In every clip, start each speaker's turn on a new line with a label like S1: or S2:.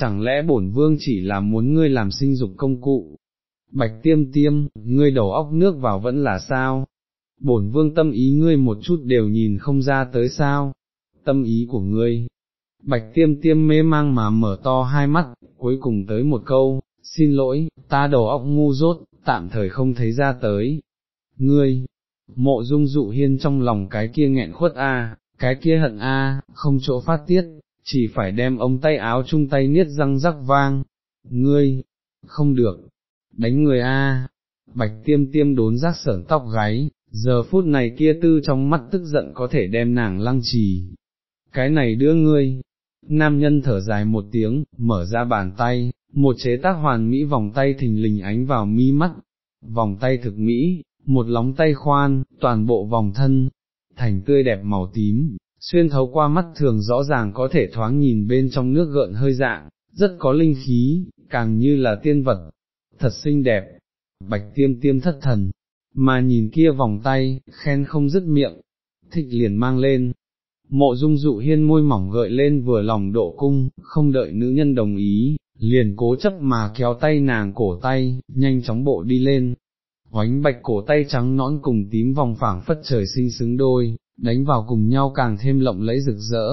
S1: chẳng lẽ bổn vương chỉ là muốn ngươi làm sinh dục công cụ? Bạch tiêm tiêm, ngươi đầu óc nước vào vẫn là sao? Bổn vương tâm ý ngươi một chút đều nhìn không ra tới sao? Tâm ý của ngươi. Bạch tiêm tiêm mê mang mà mở to hai mắt, cuối cùng tới một câu, xin lỗi, ta đầu óc ngu dốt, tạm thời không thấy ra tới. Ngươi, mộ dung dụ hiên trong lòng cái kia nghẹn khuất a, cái kia hận a, không chỗ phát tiết, chỉ phải đem ông tay áo chung tay niết răng rắc vang. Ngươi, không được, đánh người a. Bạch tiêm tiêm đốn rác sởn tóc gáy, giờ phút này kia tư trong mắt tức giận có thể đem nàng lăng trì. Cái này đưa ngươi, nam nhân thở dài một tiếng, mở ra bàn tay, một chế tác hoàn mỹ vòng tay thình lình ánh vào mi mắt, vòng tay thực mỹ, một lóng tay khoan, toàn bộ vòng thân, thành tươi đẹp màu tím, xuyên thấu qua mắt thường rõ ràng có thể thoáng nhìn bên trong nước gợn hơi dạng, rất có linh khí, càng như là tiên vật, thật xinh đẹp, bạch tiêm tiêm thất thần, mà nhìn kia vòng tay, khen không dứt miệng, thích liền mang lên. Mộ dung dụ hiên môi mỏng gợi lên vừa lòng độ cung, không đợi nữ nhân đồng ý, liền cố chấp mà kéo tay nàng cổ tay, nhanh chóng bộ đi lên. Hoánh bạch cổ tay trắng nõn cùng tím vòng phảng phất trời sinh xứng đôi, đánh vào cùng nhau càng thêm lộng lẫy rực rỡ.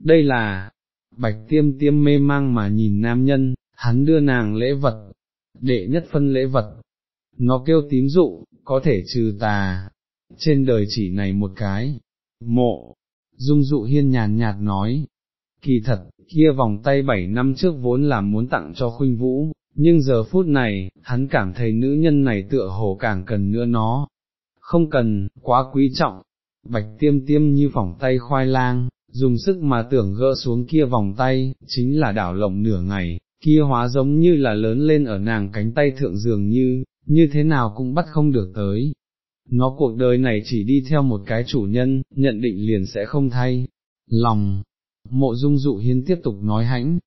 S1: Đây là, bạch tiêm tiêm mê mang mà nhìn nam nhân, hắn đưa nàng lễ vật, đệ nhất phân lễ vật. Nó kêu tím dụ, có thể trừ tà, trên đời chỉ này một cái, mộ, dung dụ hiên nhàn nhạt nói, kỳ thật, kia vòng tay bảy năm trước vốn là muốn tặng cho khuynh vũ, nhưng giờ phút này, hắn cảm thấy nữ nhân này tựa hồ càng cần nữa nó, không cần, quá quý trọng, bạch tiêm tiêm như vòng tay khoai lang, dùng sức mà tưởng gỡ xuống kia vòng tay, chính là đảo lộng nửa ngày, kia hóa giống như là lớn lên ở nàng cánh tay thượng dường như, như thế nào cũng bắt không được tới. Nó cuộc đời này chỉ đi theo một cái chủ nhân, nhận định liền sẽ không thay. Lòng, mộ dung dụ hiến tiếp tục nói hãnh,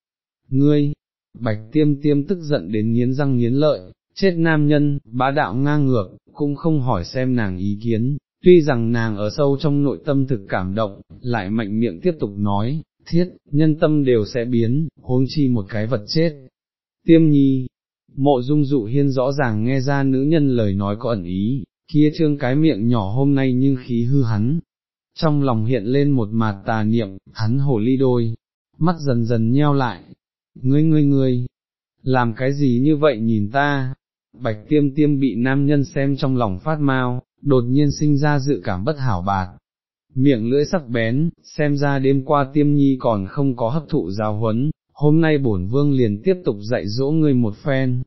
S1: ngươi, bạch tiêm tiêm tức giận đến nghiến răng nghiến lợi, chết nam nhân, bá đạo ngang ngược, cũng không hỏi xem nàng ý kiến, tuy rằng nàng ở sâu trong nội tâm thực cảm động, lại mạnh miệng tiếp tục nói, thiết, nhân tâm đều sẽ biến, huống chi một cái vật chết. Tiêm nhi, mộ dung dụ hiên rõ ràng nghe ra nữ nhân lời nói có ẩn ý, kia trương cái miệng nhỏ hôm nay nhưng khí hư hắn. Trong lòng hiện lên một mạt tà niệm, hắn hổ ly đôi, mắt dần dần nheo lại, ngươi ngươi ngươi, làm cái gì như vậy nhìn ta, bạch tiêm tiêm bị nam nhân xem trong lòng phát mau, đột nhiên sinh ra dự cảm bất hảo bạc, miệng lưỡi sắc bén, xem ra đêm qua tiêm nhi còn không có hấp thụ giáo huấn, hôm nay bổn vương liền tiếp tục dạy dỗ ngươi một phen.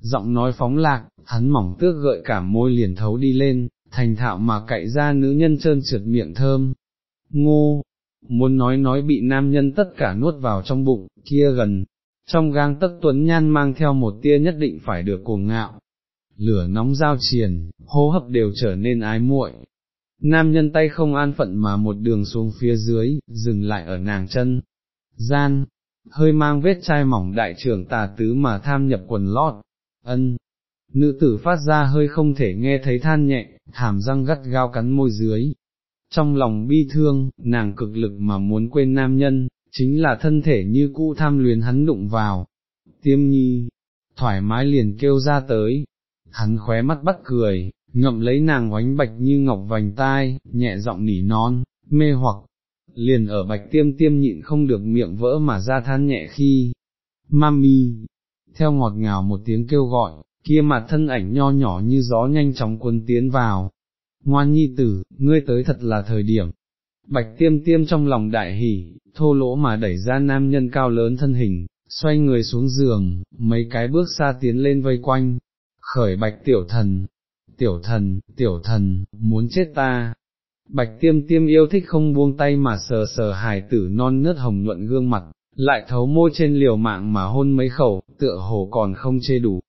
S1: Giọng nói phóng lạc, hắn mỏng tước gợi cả môi liền thấu đi lên, thành thạo mà cậy ra nữ nhân trơn trượt miệng thơm. Ngô, muốn nói nói bị nam nhân tất cả nuốt vào trong bụng, kia gần, trong gang tất tuấn nhan mang theo một tia nhất định phải được cuồng ngạo. Lửa nóng giao triền, hô hấp đều trở nên ái muội. Nam nhân tay không an phận mà một đường xuống phía dưới, dừng lại ở nàng chân. Gian, hơi mang vết chai mỏng đại trưởng tà tứ mà tham nhập quần lót, ân, nữ tử phát ra hơi không thể nghe thấy than nhẹ, hàm răng gắt gao cắn môi dưới. Trong lòng bi thương, nàng cực lực mà muốn quên nam nhân, chính là thân thể như cũ tham luyến hắn đụng vào. Tiêm nhi, thoải mái liền kêu ra tới, hắn khóe mắt bắt cười, ngậm lấy nàng oánh bạch như ngọc vành tai, nhẹ giọng nỉ non, mê hoặc, liền ở bạch tiêm tiêm nhịn không được miệng vỡ mà ra than nhẹ khi, mami, theo ngọt ngào một tiếng kêu gọi, kia mặt thân ảnh nho nhỏ như gió nhanh chóng cuốn tiến vào, ngoan nhi tử, ngươi tới thật là thời điểm, bạch tiêm tiêm trong lòng đại hỉ, thô lỗ mà đẩy ra nam nhân cao lớn thân hình, xoay người xuống giường, mấy cái bước xa tiến lên vây quanh, khởi bạch tiểu thần, tiểu thần, tiểu thần, muốn chết ta, Bạch tiêm tiêm yêu thích không buông tay mà sờ sờ hài tử non nớt hồng nhuận gương mặt, lại thấu môi trên liều mạng mà hôn mấy khẩu, tựa hồ còn không chê đủ.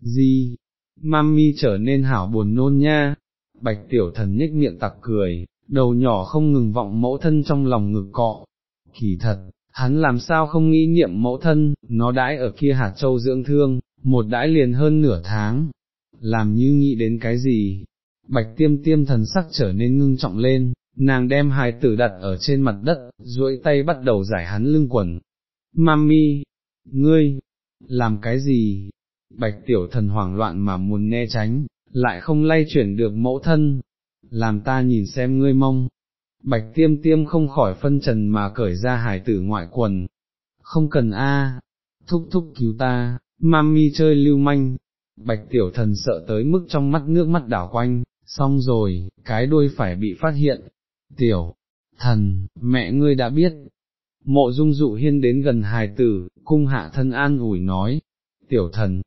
S1: Gì? Mami trở nên hảo buồn nôn nha. Bạch tiểu thần nhếch miệng tặc cười, đầu nhỏ không ngừng vọng mẫu thân trong lòng ngực cọ. Kỳ thật, hắn làm sao không nghĩ niệm mẫu thân, nó đãi ở kia hạt châu dưỡng thương, một đãi liền hơn nửa tháng. Làm như nghĩ đến cái gì, bạch tiêm tiêm thần sắc trở nên ngưng trọng lên, nàng đem hài tử đặt ở trên mặt đất, duỗi tay bắt đầu giải hắn lưng quần. Mami, ngươi, làm cái gì? Bạch tiểu thần hoảng loạn mà muốn né tránh, lại không lay chuyển được mẫu thân, làm ta nhìn xem ngươi mong. Bạch tiêm tiêm không khỏi phân trần mà cởi ra hải tử ngoại quần. Không cần a, thúc thúc cứu ta, mami chơi lưu manh. Bạch tiểu thần sợ tới mức trong mắt nước mắt đảo quanh, xong rồi, cái đuôi phải bị phát hiện. Tiểu, thần, mẹ ngươi đã biết. Mộ dung dụ hiên đến gần hài tử, cung hạ thân an ủi nói, tiểu thần,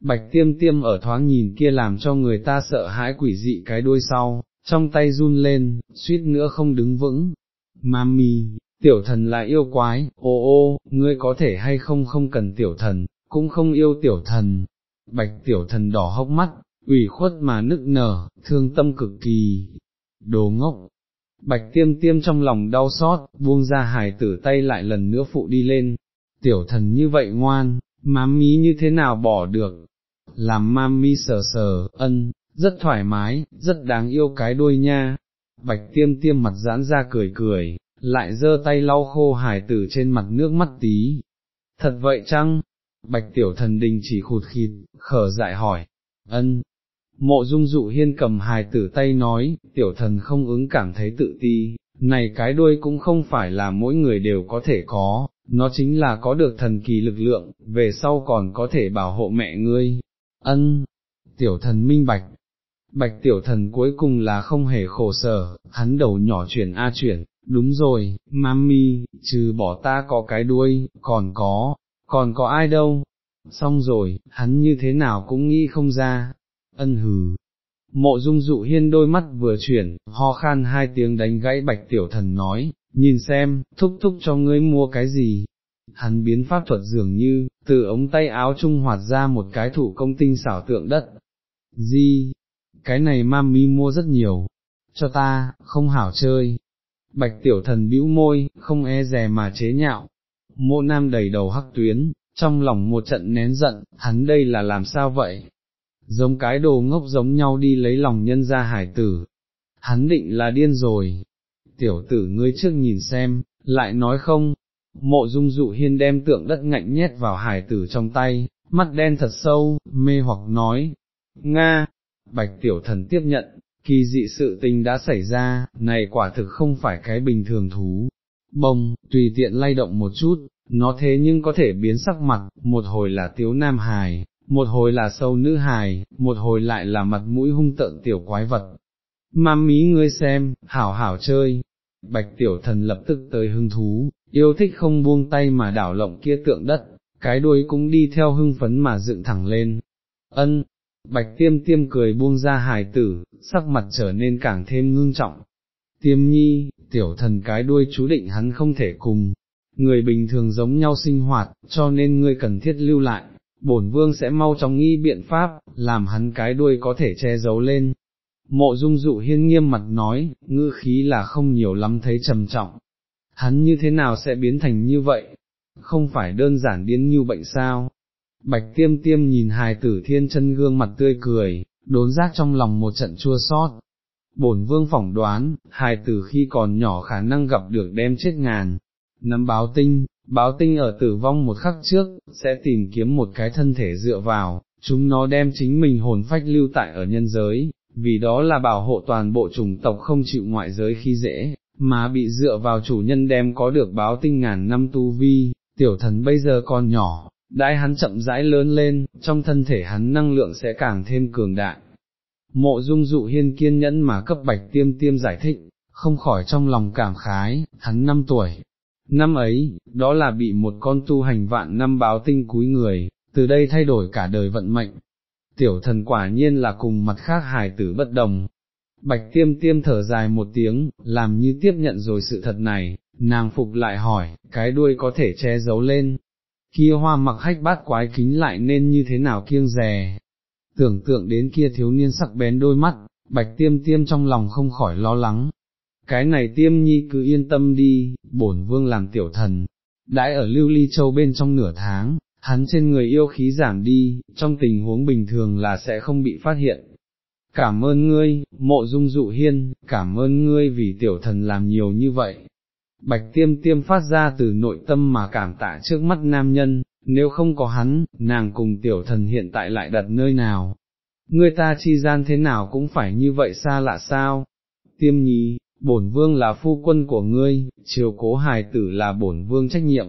S1: bạch tiêm tiêm ở thoáng nhìn kia làm cho người ta sợ hãi quỷ dị cái đuôi sau, trong tay run lên, suýt nữa không đứng vững. Mami, tiểu thần là yêu quái, ô ô, ngươi có thể hay không không cần tiểu thần, cũng không yêu tiểu thần. Bạch tiểu thần đỏ hốc mắt, ủy khuất mà nức nở, thương tâm cực kỳ. Đồ ngốc, Bạch tiêm tiêm trong lòng đau xót, buông ra hài tử tay lại lần nữa phụ đi lên, tiểu thần như vậy ngoan, mami như thế nào bỏ được, làm mami sờ sờ, ân, rất thoải mái, rất đáng yêu cái đuôi nha. Bạch tiêm tiêm mặt giãn ra cười cười, lại giơ tay lau khô hài tử trên mặt nước mắt tí. Thật vậy chăng? Bạch tiểu thần đình chỉ khụt khịt, khở dại hỏi. Ân, Mộ dung dụ hiên cầm hài tử tay nói, tiểu thần không ứng cảm thấy tự ti, này cái đuôi cũng không phải là mỗi người đều có thể có, nó chính là có được thần kỳ lực lượng, về sau còn có thể bảo hộ mẹ ngươi. Ân, tiểu thần minh bạch, bạch tiểu thần cuối cùng là không hề khổ sở, hắn đầu nhỏ chuyển a chuyển, đúng rồi, mami, trừ bỏ ta có cái đuôi, còn có, còn có ai đâu, xong rồi, hắn như thế nào cũng nghĩ không ra, ân hừ. Mộ dung dụ hiên đôi mắt vừa chuyển, ho khan hai tiếng đánh gãy bạch tiểu thần nói, nhìn xem, thúc thúc cho ngươi mua cái gì. Hắn biến pháp thuật dường như, từ ống tay áo trung hoạt ra một cái thủ công tinh xảo tượng đất. Gì? Cái này mami mua rất nhiều, cho ta, không hảo chơi. Bạch tiểu thần bĩu môi, không e rè mà chế nhạo. Mộ nam đầy đầu hắc tuyến, trong lòng một trận nén giận, hắn đây là làm sao vậy? giống cái đồ ngốc giống nhau đi lấy lòng nhân ra hải tử. Hắn định là điên rồi. Tiểu tử ngươi trước nhìn xem, lại nói không, mộ dung dụ hiên đem tượng đất ngạnh nhét vào hải tử trong tay, mắt đen thật sâu, mê hoặc nói, Nga, bạch tiểu thần tiếp nhận, kỳ dị sự tình đã xảy ra, này quả thực không phải cái bình thường thú. Bông, tùy tiện lay động một chút, nó thế nhưng có thể biến sắc mặt, một hồi là tiếu nam hài, một hồi là sâu nữ hài, một hồi lại là mặt mũi hung tợn tiểu quái vật. Mami ngươi xem, hảo hảo chơi, bạch tiểu thần lập tức tới hưng thú, yêu thích không buông tay mà đảo lộng kia tượng đất, cái đuôi cũng đi theo hưng phấn mà dựng thẳng lên. Ân, bạch tiêm tiêm cười buông ra hài tử, sắc mặt trở nên càng thêm ngưng trọng. Tiêm nhi, tiểu thần cái đuôi chú định hắn không thể cùng, người bình thường giống nhau sinh hoạt, cho nên ngươi cần thiết lưu lại, bổn vương sẽ mau chóng nghi biện pháp, làm hắn cái đuôi có thể che giấu lên. Mộ dung dụ hiên nghiêm mặt nói, ngữ khí là không nhiều lắm thấy trầm trọng. Hắn như thế nào sẽ biến thành như vậy? Không phải đơn giản điên như bệnh sao? Bạch tiêm tiêm nhìn hài tử thiên chân gương mặt tươi cười, đốn giác trong lòng một trận chua sót. Bổn vương phỏng đoán, hài tử khi còn nhỏ khả năng gặp được đem chết ngàn, nắm báo tinh, báo tinh ở tử vong một khắc trước, sẽ tìm kiếm một cái thân thể dựa vào, chúng nó đem chính mình hồn phách lưu tại ở nhân giới, vì đó là bảo hộ toàn bộ chủng tộc không chịu ngoại giới khi dễ, mà bị dựa vào chủ nhân đem có được báo tinh ngàn năm tu vi, tiểu thần bây giờ còn nhỏ, đãi hắn chậm rãi lớn lên, trong thân thể hắn năng lượng sẽ càng thêm cường đại. Mộ dung dụ hiên kiên nhẫn mà cấp bạch tiêm tiêm giải thích, không khỏi trong lòng cảm khái, hắn năm tuổi, Năm ấy, đó là bị một con tu hành vạn năm báo tinh cúi người, từ đây thay đổi cả đời vận mệnh. Tiểu thần quả nhiên là cùng mặt khác hài tử bất đồng. Bạch tiêm tiêm thở dài một tiếng, làm như tiếp nhận rồi sự thật này, nàng phục lại hỏi, cái đuôi có thể che giấu lên. Kia hoa mặc hách bát quái kính lại nên như thế nào kiêng rè. Tưởng tượng đến kia thiếu niên sắc bén đôi mắt, bạch tiêm tiêm trong lòng không khỏi lo lắng, cái này tiêm nhi cứ yên tâm đi, bổn vương làm tiểu thần, đãi ở lưu ly châu bên trong nửa tháng, hắn trên người yêu khí giảm đi, trong tình huống bình thường là sẽ không bị phát hiện. Cảm ơn ngươi, mộ dung dụ hiên, cảm ơn ngươi vì tiểu thần làm nhiều như vậy. Bạch tiêm tiêm phát ra từ nội tâm mà cảm tạ trước mắt nam nhân, nếu không có hắn, nàng cùng tiểu thần hiện tại lại đặt nơi nào, người ta chi gian thế nào cũng phải như vậy xa lạ sao, tiêm nhi, bổn vương là phu quân của ngươi, chiều cố hài tử là bổn vương trách nhiệm,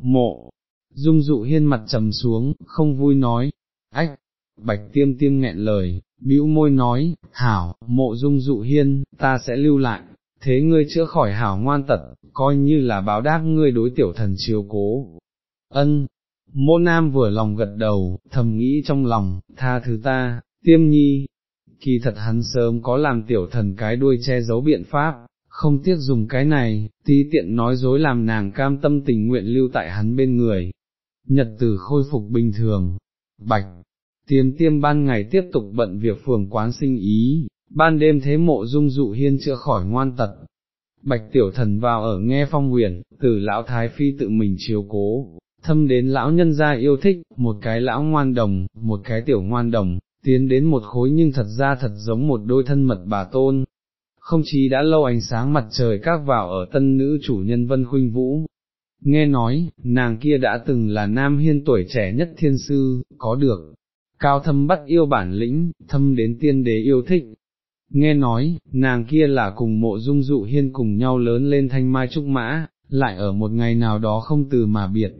S1: mộ, dung dụ hiên mặt trầm xuống, không vui nói, ách, bạch tiêm tiêm nghẹn lời, bĩu môi nói, hảo, mộ dung dụ hiên, ta sẽ lưu lại, thế ngươi chữa khỏi hảo ngoan tật, coi như là báo đáp ngươi đối tiểu thần chiều cố. Ân, mô nam vừa lòng gật đầu, thầm nghĩ trong lòng, tha thứ ta, tiêm nhi, kỳ thật hắn sớm có làm tiểu thần cái đuôi che giấu biện pháp, không tiếc dùng cái này, tí tiện nói dối làm nàng cam tâm tình nguyện lưu tại hắn bên người. Nhật tử khôi phục bình thường, bạch, tiêm tiêm ban ngày tiếp tục bận việc phường quán sinh ý, ban đêm thế mộ dung dụ hiên chữa khỏi ngoan tật. Bạch tiểu thần vào ở nghe phong huyền, từ lão thái phi tự mình chiếu cố, thâm đến lão nhân gia yêu thích, một cái lão ngoan đồng, một cái tiểu ngoan đồng, tiến đến một khối nhưng thật ra thật giống một đôi thân mật bà tôn. Không chỉ đã lâu ánh sáng mặt trời các vào ở tân nữ chủ nhân Vân Khuynh Vũ. Nghe nói, nàng kia đã từng là nam hiên tuổi trẻ nhất thiên sư, có được, cao thâm bắt yêu bản lĩnh, thâm đến tiên đế yêu thích. Nghe nói, nàng kia là cùng mộ dung dụ hiên cùng nhau lớn lên thanh mai trúc mã, lại ở một ngày nào đó không từ mà biệt.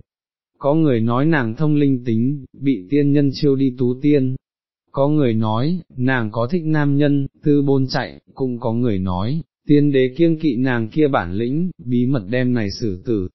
S1: Có người nói nàng thông linh tính, bị tiên nhân chiêu đi tú tiên, có người nói, nàng có thích nam nhân, tư bôn chạy, cũng có người nói, tiên đế kiêng kỵ nàng kia bản lĩnh, bí mật đem này xử tử.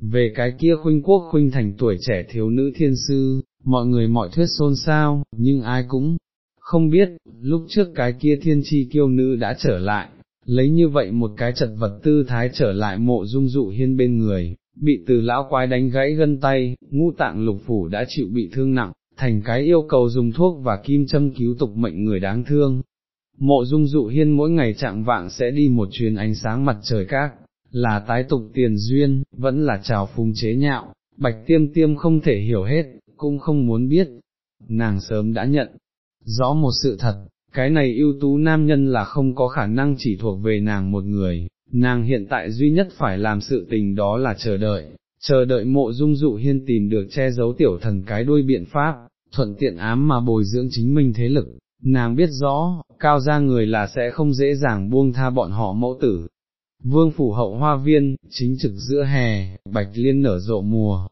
S1: Về cái kia khuynh quốc khuynh thành tuổi trẻ thiếu nữ thiên sư, mọi người mọi thuyết xôn xao, nhưng ai cũng không biết, lúc trước cái kia thiên chi kiêu nữ đã trở lại, lấy như vậy một cái chật vật tư thái trở lại mộ dung dụ hiên bên người, bị từ lão quái đánh gãy gân tay, ngũ tạng lục phủ đã chịu bị thương nặng, thành cái yêu cầu dùng thuốc và kim châm cứu tục mệnh người đáng thương. Mộ dung dụ hiên mỗi ngày trạng vạng sẽ đi một chuyến ánh sáng mặt trời các, là tái tục tiền duyên, vẫn là trào phung chế nhạo, bạch tiêm tiêm không thể hiểu hết, cũng không muốn biết. Nàng sớm đã nhận, rõ một sự thật, cái này ưu tú nam nhân là không có khả năng chỉ thuộc về nàng một người, nàng hiện tại duy nhất phải làm sự tình đó là chờ đợi, chờ đợi mộ dung dụ hiên tìm được che giấu tiểu thần cái đuôi biện pháp, thuận tiện ám mà bồi dưỡng chính mình thế lực, nàng biết rõ, cao gia người là sẽ không dễ dàng buông tha bọn họ mẫu tử. Vương phủ hậu hoa viên, chính trực giữa hè, bạch liên nở rộ mùa.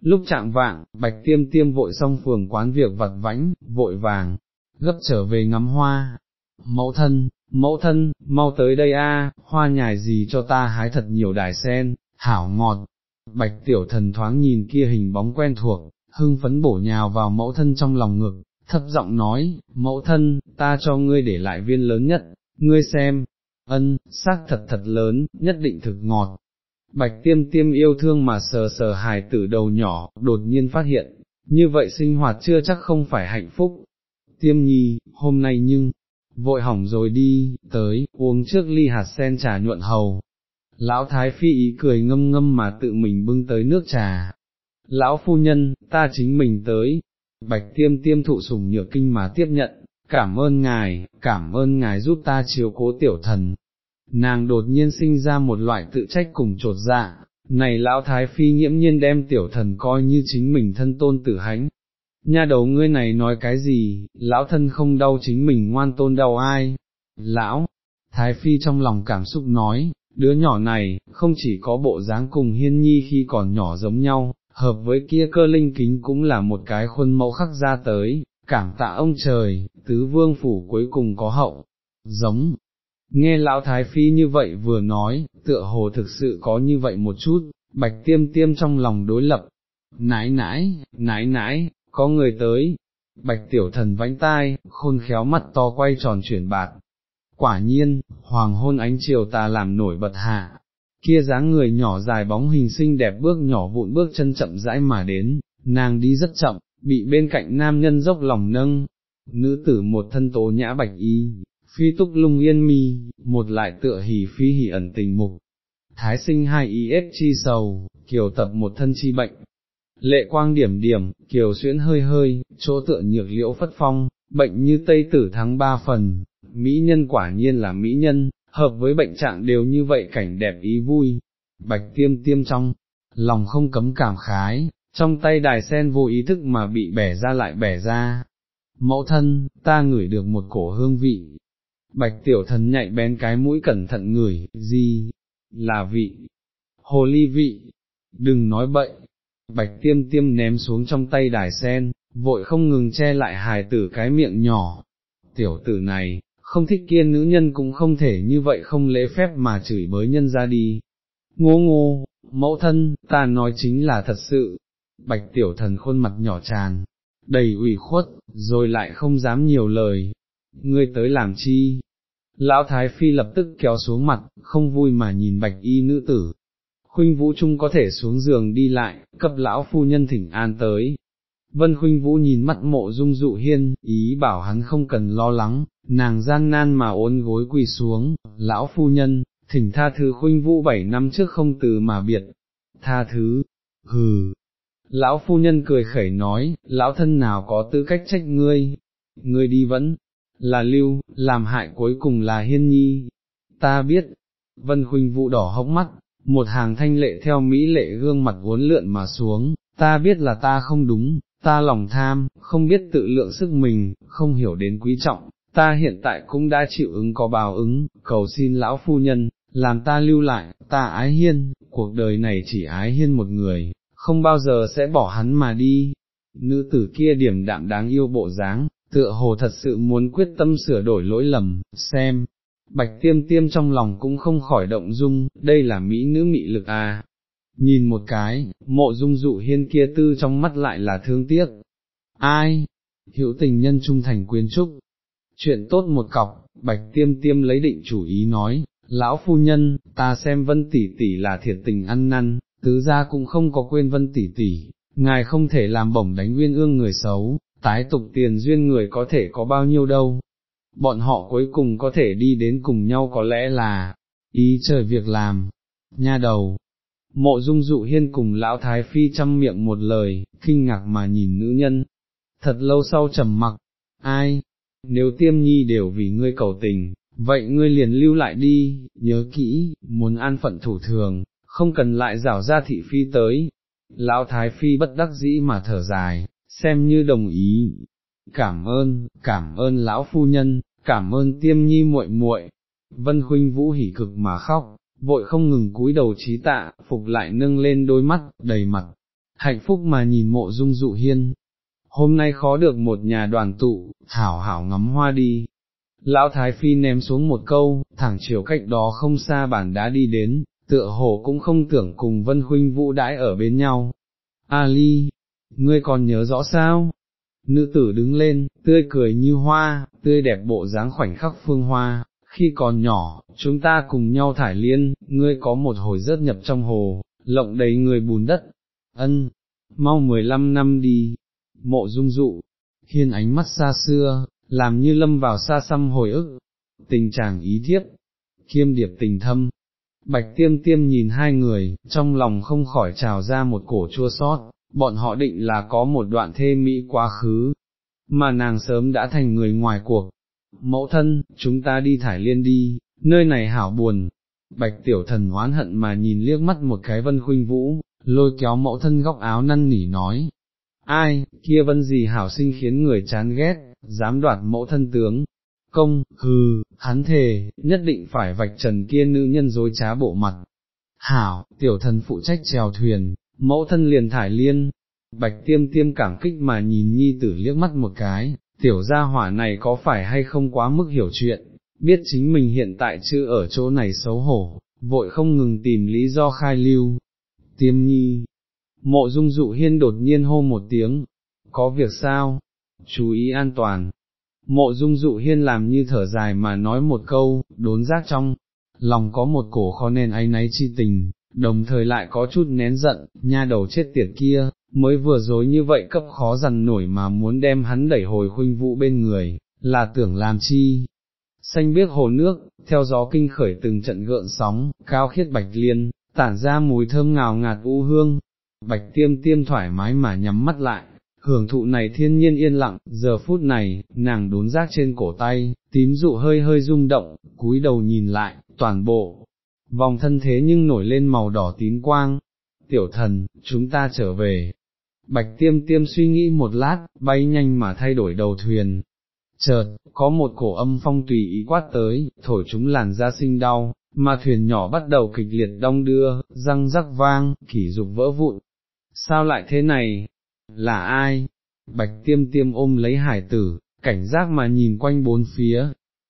S1: Lúc trạng vạng, bạch tiêm tiêm vội xong phường quán việc vặt vãnh, vội vàng, gấp trở về ngắm hoa. Mẫu thân, mẫu thân, mau tới đây a, hoa nhài gì cho ta hái thật nhiều đài sen, hảo ngọt. Bạch tiểu thần thoáng nhìn kia hình bóng quen thuộc, hưng phấn bổ nhào vào mẫu thân trong lòng ngực, thấp giọng nói, mẫu thân, ta cho ngươi để lại viên lớn nhất, ngươi xem, ân, xác thật thật lớn, nhất định thực ngọt. Bạch tiêm tiêm yêu thương mà sờ sờ hài tử đầu nhỏ, đột nhiên phát hiện, như vậy sinh hoạt chưa chắc không phải hạnh phúc. Tiêm nhi, hôm nay nhưng, vội hỏng rồi đi, tới, uống trước ly hạt sen trà nhuận hầu. Lão Thái Phi ý cười ngâm ngâm mà tự mình bưng tới nước trà, lão phu nhân, ta chính mình tới, bạch tiêm tiêm thụ sủng nhược kinh mà tiếp nhận, cảm ơn ngài, cảm ơn ngài giúp ta chiếu cố tiểu thần. Nàng đột nhiên sinh ra một loại tự trách cùng trột dạ, này lão thái phi nghiễm nhiên đem tiểu thần coi như chính mình thân tôn tử hánh. Nha đầu ngươi này nói cái gì, lão thân không đau chính mình ngoan tôn đau ai. Lão, thái phi trong lòng cảm xúc nói, đứa nhỏ này, không chỉ có bộ dáng cùng hiên nhi khi còn nhỏ giống nhau, hợp với kia cơ linh kính cũng là một cái khuôn mẫu khắc ra tới, cảm tạ ông trời, tứ vương phủ cuối cùng có hậu, giống. Nghe lão thái phi như vậy vừa nói, tựa hồ thực sự có như vậy một chút, bạch tiêm tiêm trong lòng đối lập, nãi nãi, nãi nãi, có người tới, bạch tiểu thần vánh tai, khôn khéo mắt to quay tròn chuyển bạc. Quả nhiên, hoàng hôn ánh chiều ta làm nổi bật hạ, kia dáng người nhỏ dài bóng hình xinh đẹp bước nhỏ vụn bước chân chậm rãi mà đến, nàng đi rất chậm, bị bên cạnh nam nhân dốc lòng nâng, nữ tử một thân tố nhã bạch y, phi túc lung yên mi, một lại tựa hỉ phi hỉ ẩn tình mục, thái sinh hai ý ép chi sầu, kiều tập một thân chi bệnh. Lệ quang điểm điểm, kiều xuyễn hơi hơi, chỗ tựa nhược liễu phất phong, bệnh như tây tử tháng ba phần, mỹ nhân quả nhiên là mỹ nhân, hợp với bệnh trạng đều như vậy cảnh đẹp ý vui, bạch tiêm tiêm trong, lòng không cấm cảm khái, trong tay đài sen vô ý thức mà bị bẻ ra lại bẻ ra. Mẫu thân, ta ngửi được một cổ hương vị. Bạch tiểu thần nhạy bén cái mũi cẩn thận ngửi, gì? Là vị. Hồ ly vị. Đừng nói bậy. Bạch tiêm tiêm ném xuống trong tay đài sen, vội không ngừng che lại hài tử cái miệng nhỏ. Tiểu tử này, không thích kiên nữ nhân cũng không thể như vậy không lễ phép mà chửi bới nhân ra đi. Ngô ngô, mẫu thân, ta nói chính là thật sự, bạch tiểu thần khuôn mặt nhỏ tràn, đầy ủy khuất, rồi lại không dám nhiều lời, ngươi tới làm chi? Lão Thái Phi lập tức kéo xuống mặt, không vui mà nhìn bạch y nữ tử. Khuynh Vũ Trung có thể xuống giường đi lại, cấp lão phu nhân thỉnh an tới. Vân Khuynh Vũ nhìn mắt mộ dung dụ hiên, ý bảo hắn không cần lo lắng, nàng gian nan mà ôn gối quỳ xuống, lão phu nhân, thỉnh tha thứ Khuynh Vũ bảy năm trước không từ mà biệt, tha thứ, hừ, Lão phu nhân cười khẩy nói, lão thân nào có tư cách trách ngươi, ngươi đi vẫn, là lưu, làm hại cuối cùng là hiên nhi. Ta biết, vân khuynh vũ đỏ hốc mắt, một hàng thanh lệ theo mỹ lệ gương mặt uốn lượn mà xuống, ta biết là ta không đúng, ta lòng tham, không biết tự lượng sức mình, không hiểu đến quý trọng, ta hiện tại cũng đã chịu ứng có bào ứng, cầu xin lão phu nhân, làm ta lưu lại, ta ái hiên, cuộc đời này chỉ ái hiên một người, không bao giờ sẽ bỏ hắn mà đi. Nữ tử kia điểm đạm đáng yêu bộ dáng, tựa hồ thật sự muốn quyết tâm sửa đổi lỗi lầm, xem, bạch tiêm tiêm trong lòng cũng không khỏi động dung, đây là mỹ nữ mị lực à. Nhìn một cái, mộ dung dụ hiên kia tư trong mắt lại là thương tiếc. Ai? Hữu tình nhân trung thành quyến trúc. Chuyện tốt một cọc, bạch tiêm tiêm lấy định chủ ý nói, lão phu nhân, ta xem vân tỷ tỷ là thiệt tình ăn năn, tứ gia cũng không có quên vân tỷ tỷ, ngài không thể làm bổng đánh nguyên ương người xấu, tái tục tiền duyên người có thể có bao nhiêu đâu. Bọn họ cuối cùng có thể đi đến cùng nhau có lẽ là, ý trời việc làm, nha đầu. Mộ dung dụ hiên cùng lão thái phi chăm miệng một lời, kinh ngạc mà nhìn nữ nhân. Thật lâu sau trầm mặc, ai, nếu tiêm nhi đều vì ngươi cầu tình, vậy ngươi liền lưu lại đi, nhớ kỹ, muốn an phận thủ thường, không cần lại rảo ra thị phi tới. Lão Thái Phi bất đắc dĩ mà thở dài, xem như đồng ý. Cảm ơn, cảm ơn lão phu nhân, cảm ơn tiêm nhi muội muội. Vân Khuynh Vũ hỉ cực mà khóc, vội không ngừng cúi đầu trí tạ, phục lại nâng lên đôi mắt, đầy mặt, hạnh phúc mà nhìn mộ dung dụ hiên. Hôm nay khó được một nhà đoàn tụ, thảo hảo ngắm hoa đi. Lão Thái Phi ném xuống một câu, thẳng chiều cách đó không xa bản đã đi đến, tựa hồ cũng không tưởng cùng Vân Huynh Vũ đãi ở bên nhau. Ali, ngươi còn nhớ rõ sao? Nữ tử đứng lên, tươi cười như hoa, tươi đẹp bộ dáng khoảnh khắc phương hoa, khi còn nhỏ, chúng ta cùng nhau thải liên, ngươi có một hồi rớt nhập trong hồ, lộng đầy người bùn đất, ân, mau mười lăm năm đi, mộ dung dụ, hiên ánh mắt xa xưa, làm như lâm vào xa xăm hồi ức, tình chàng ý thiếp, kiêm điệp tình thâm, Bạch tiêm tiêm nhìn hai người, trong lòng không khỏi trào ra một cổ chua sót, bọn họ định là có một đoạn thê mỹ quá khứ, mà nàng sớm đã thành người ngoài cuộc. Mẫu thân, chúng ta đi thải liên đi, nơi này hảo buồn. Bạch tiểu thần oán hận mà nhìn liếc mắt một cái vân khuynh vũ, lôi kéo mẫu thân góc áo năn nỉ nói. Ai, kia vân gì hảo sinh khiến người chán ghét, dám đoạt mẫu thân tướng, công, hừ, hắn thề, nhất định phải vạch trần kia nữ nhân dối trá bộ mặt. Hảo, tiểu thần phụ trách chèo thuyền, mẫu thân liền thải liên, bạch tiêm tiêm cảm kích mà nhìn nhi tử liếc mắt một cái, tiểu gia hỏa này có phải hay không quá mức hiểu chuyện, biết chính mình hiện tại chưa ở chỗ này xấu hổ, vội không ngừng tìm lý do khai lưu. Tiêm nhi, mộ dung dụ hiên đột nhiên hô một tiếng, có việc sao, chú ý an toàn, Mộ dung dụ hiên làm như thở dài mà nói một câu, đốn giác trong, lòng có một cổ khó nên áy náy chi tình, đồng thời lại có chút nén giận, nha đầu chết tiệt kia, mới vừa dối như vậy cấp khó dằn nổi mà muốn đem hắn đẩy hồi huynh vũ bên người, là tưởng làm chi. Xanh biếc hồ nước, theo gió kinh khởi từng trận gợn sóng, cao khiết bạch liên, tản ra mùi thơm ngào ngạt u hương, bạch tiêm tiêm thoải mái mà nhắm mắt lại, hưởng thụ này thiên nhiên yên lặng, giờ phút này, nàng đốn rác trên cổ tay, tím dụ hơi hơi rung động, cúi đầu nhìn lại, toàn bộ, vòng thân thế nhưng nổi lên màu đỏ tím quang, tiểu thần, chúng ta trở về, Bạch tiêm tiêm suy nghĩ một lát, bay nhanh mà thay đổi đầu thuyền. Chợt, có một cổ âm phong tùy ý quát tới, thổi chúng làn da sinh đau, mà thuyền nhỏ bắt đầu kịch liệt đong đưa, răng rắc vang, kỷ dục vỡ vụn. Sao lại thế này? Là ai? Bạch tiêm tiêm ôm lấy hải tử, cảnh giác mà nhìn quanh bốn phía.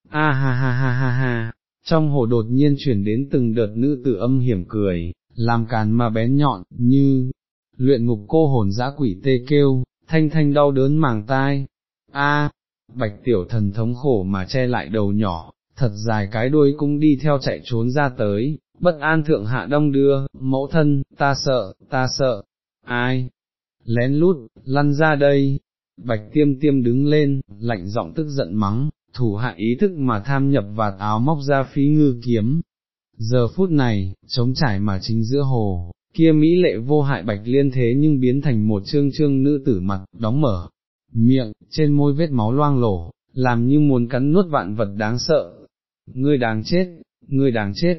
S1: A ha ha ha ha ha, trong hồ đột nhiên chuyển đến từng đợt nữ tử âm hiểm cười, làm càn mà bén nhọn, như, luyện ngục cô hồn dã quỷ tê kêu, thanh thanh đau đớn màng tai. A, bạch tiểu thần thống khổ mà che lại đầu nhỏ, thật dài cái đuôi cũng đi theo chạy trốn ra tới, bất an thượng hạ đông đưa, mẫu thân, ta sợ, ta sợ, ai, lén lút, lăn ra đây, bạch tiêm tiêm đứng lên, lạnh giọng tức giận mắng, thủ hạ ý thức mà tham nhập vạt áo móc ra phí ngư kiếm. Giờ phút này, trống trải mà chính giữa hồ, kia mỹ lệ vô hại bạch liên thế nhưng biến thành một trương trương nữ tử mặt, đóng mở, miệng, trên môi vết máu loang lổ, làm như muốn cắn nuốt vạn vật đáng sợ. Ngươi đáng chết, ngươi đáng chết.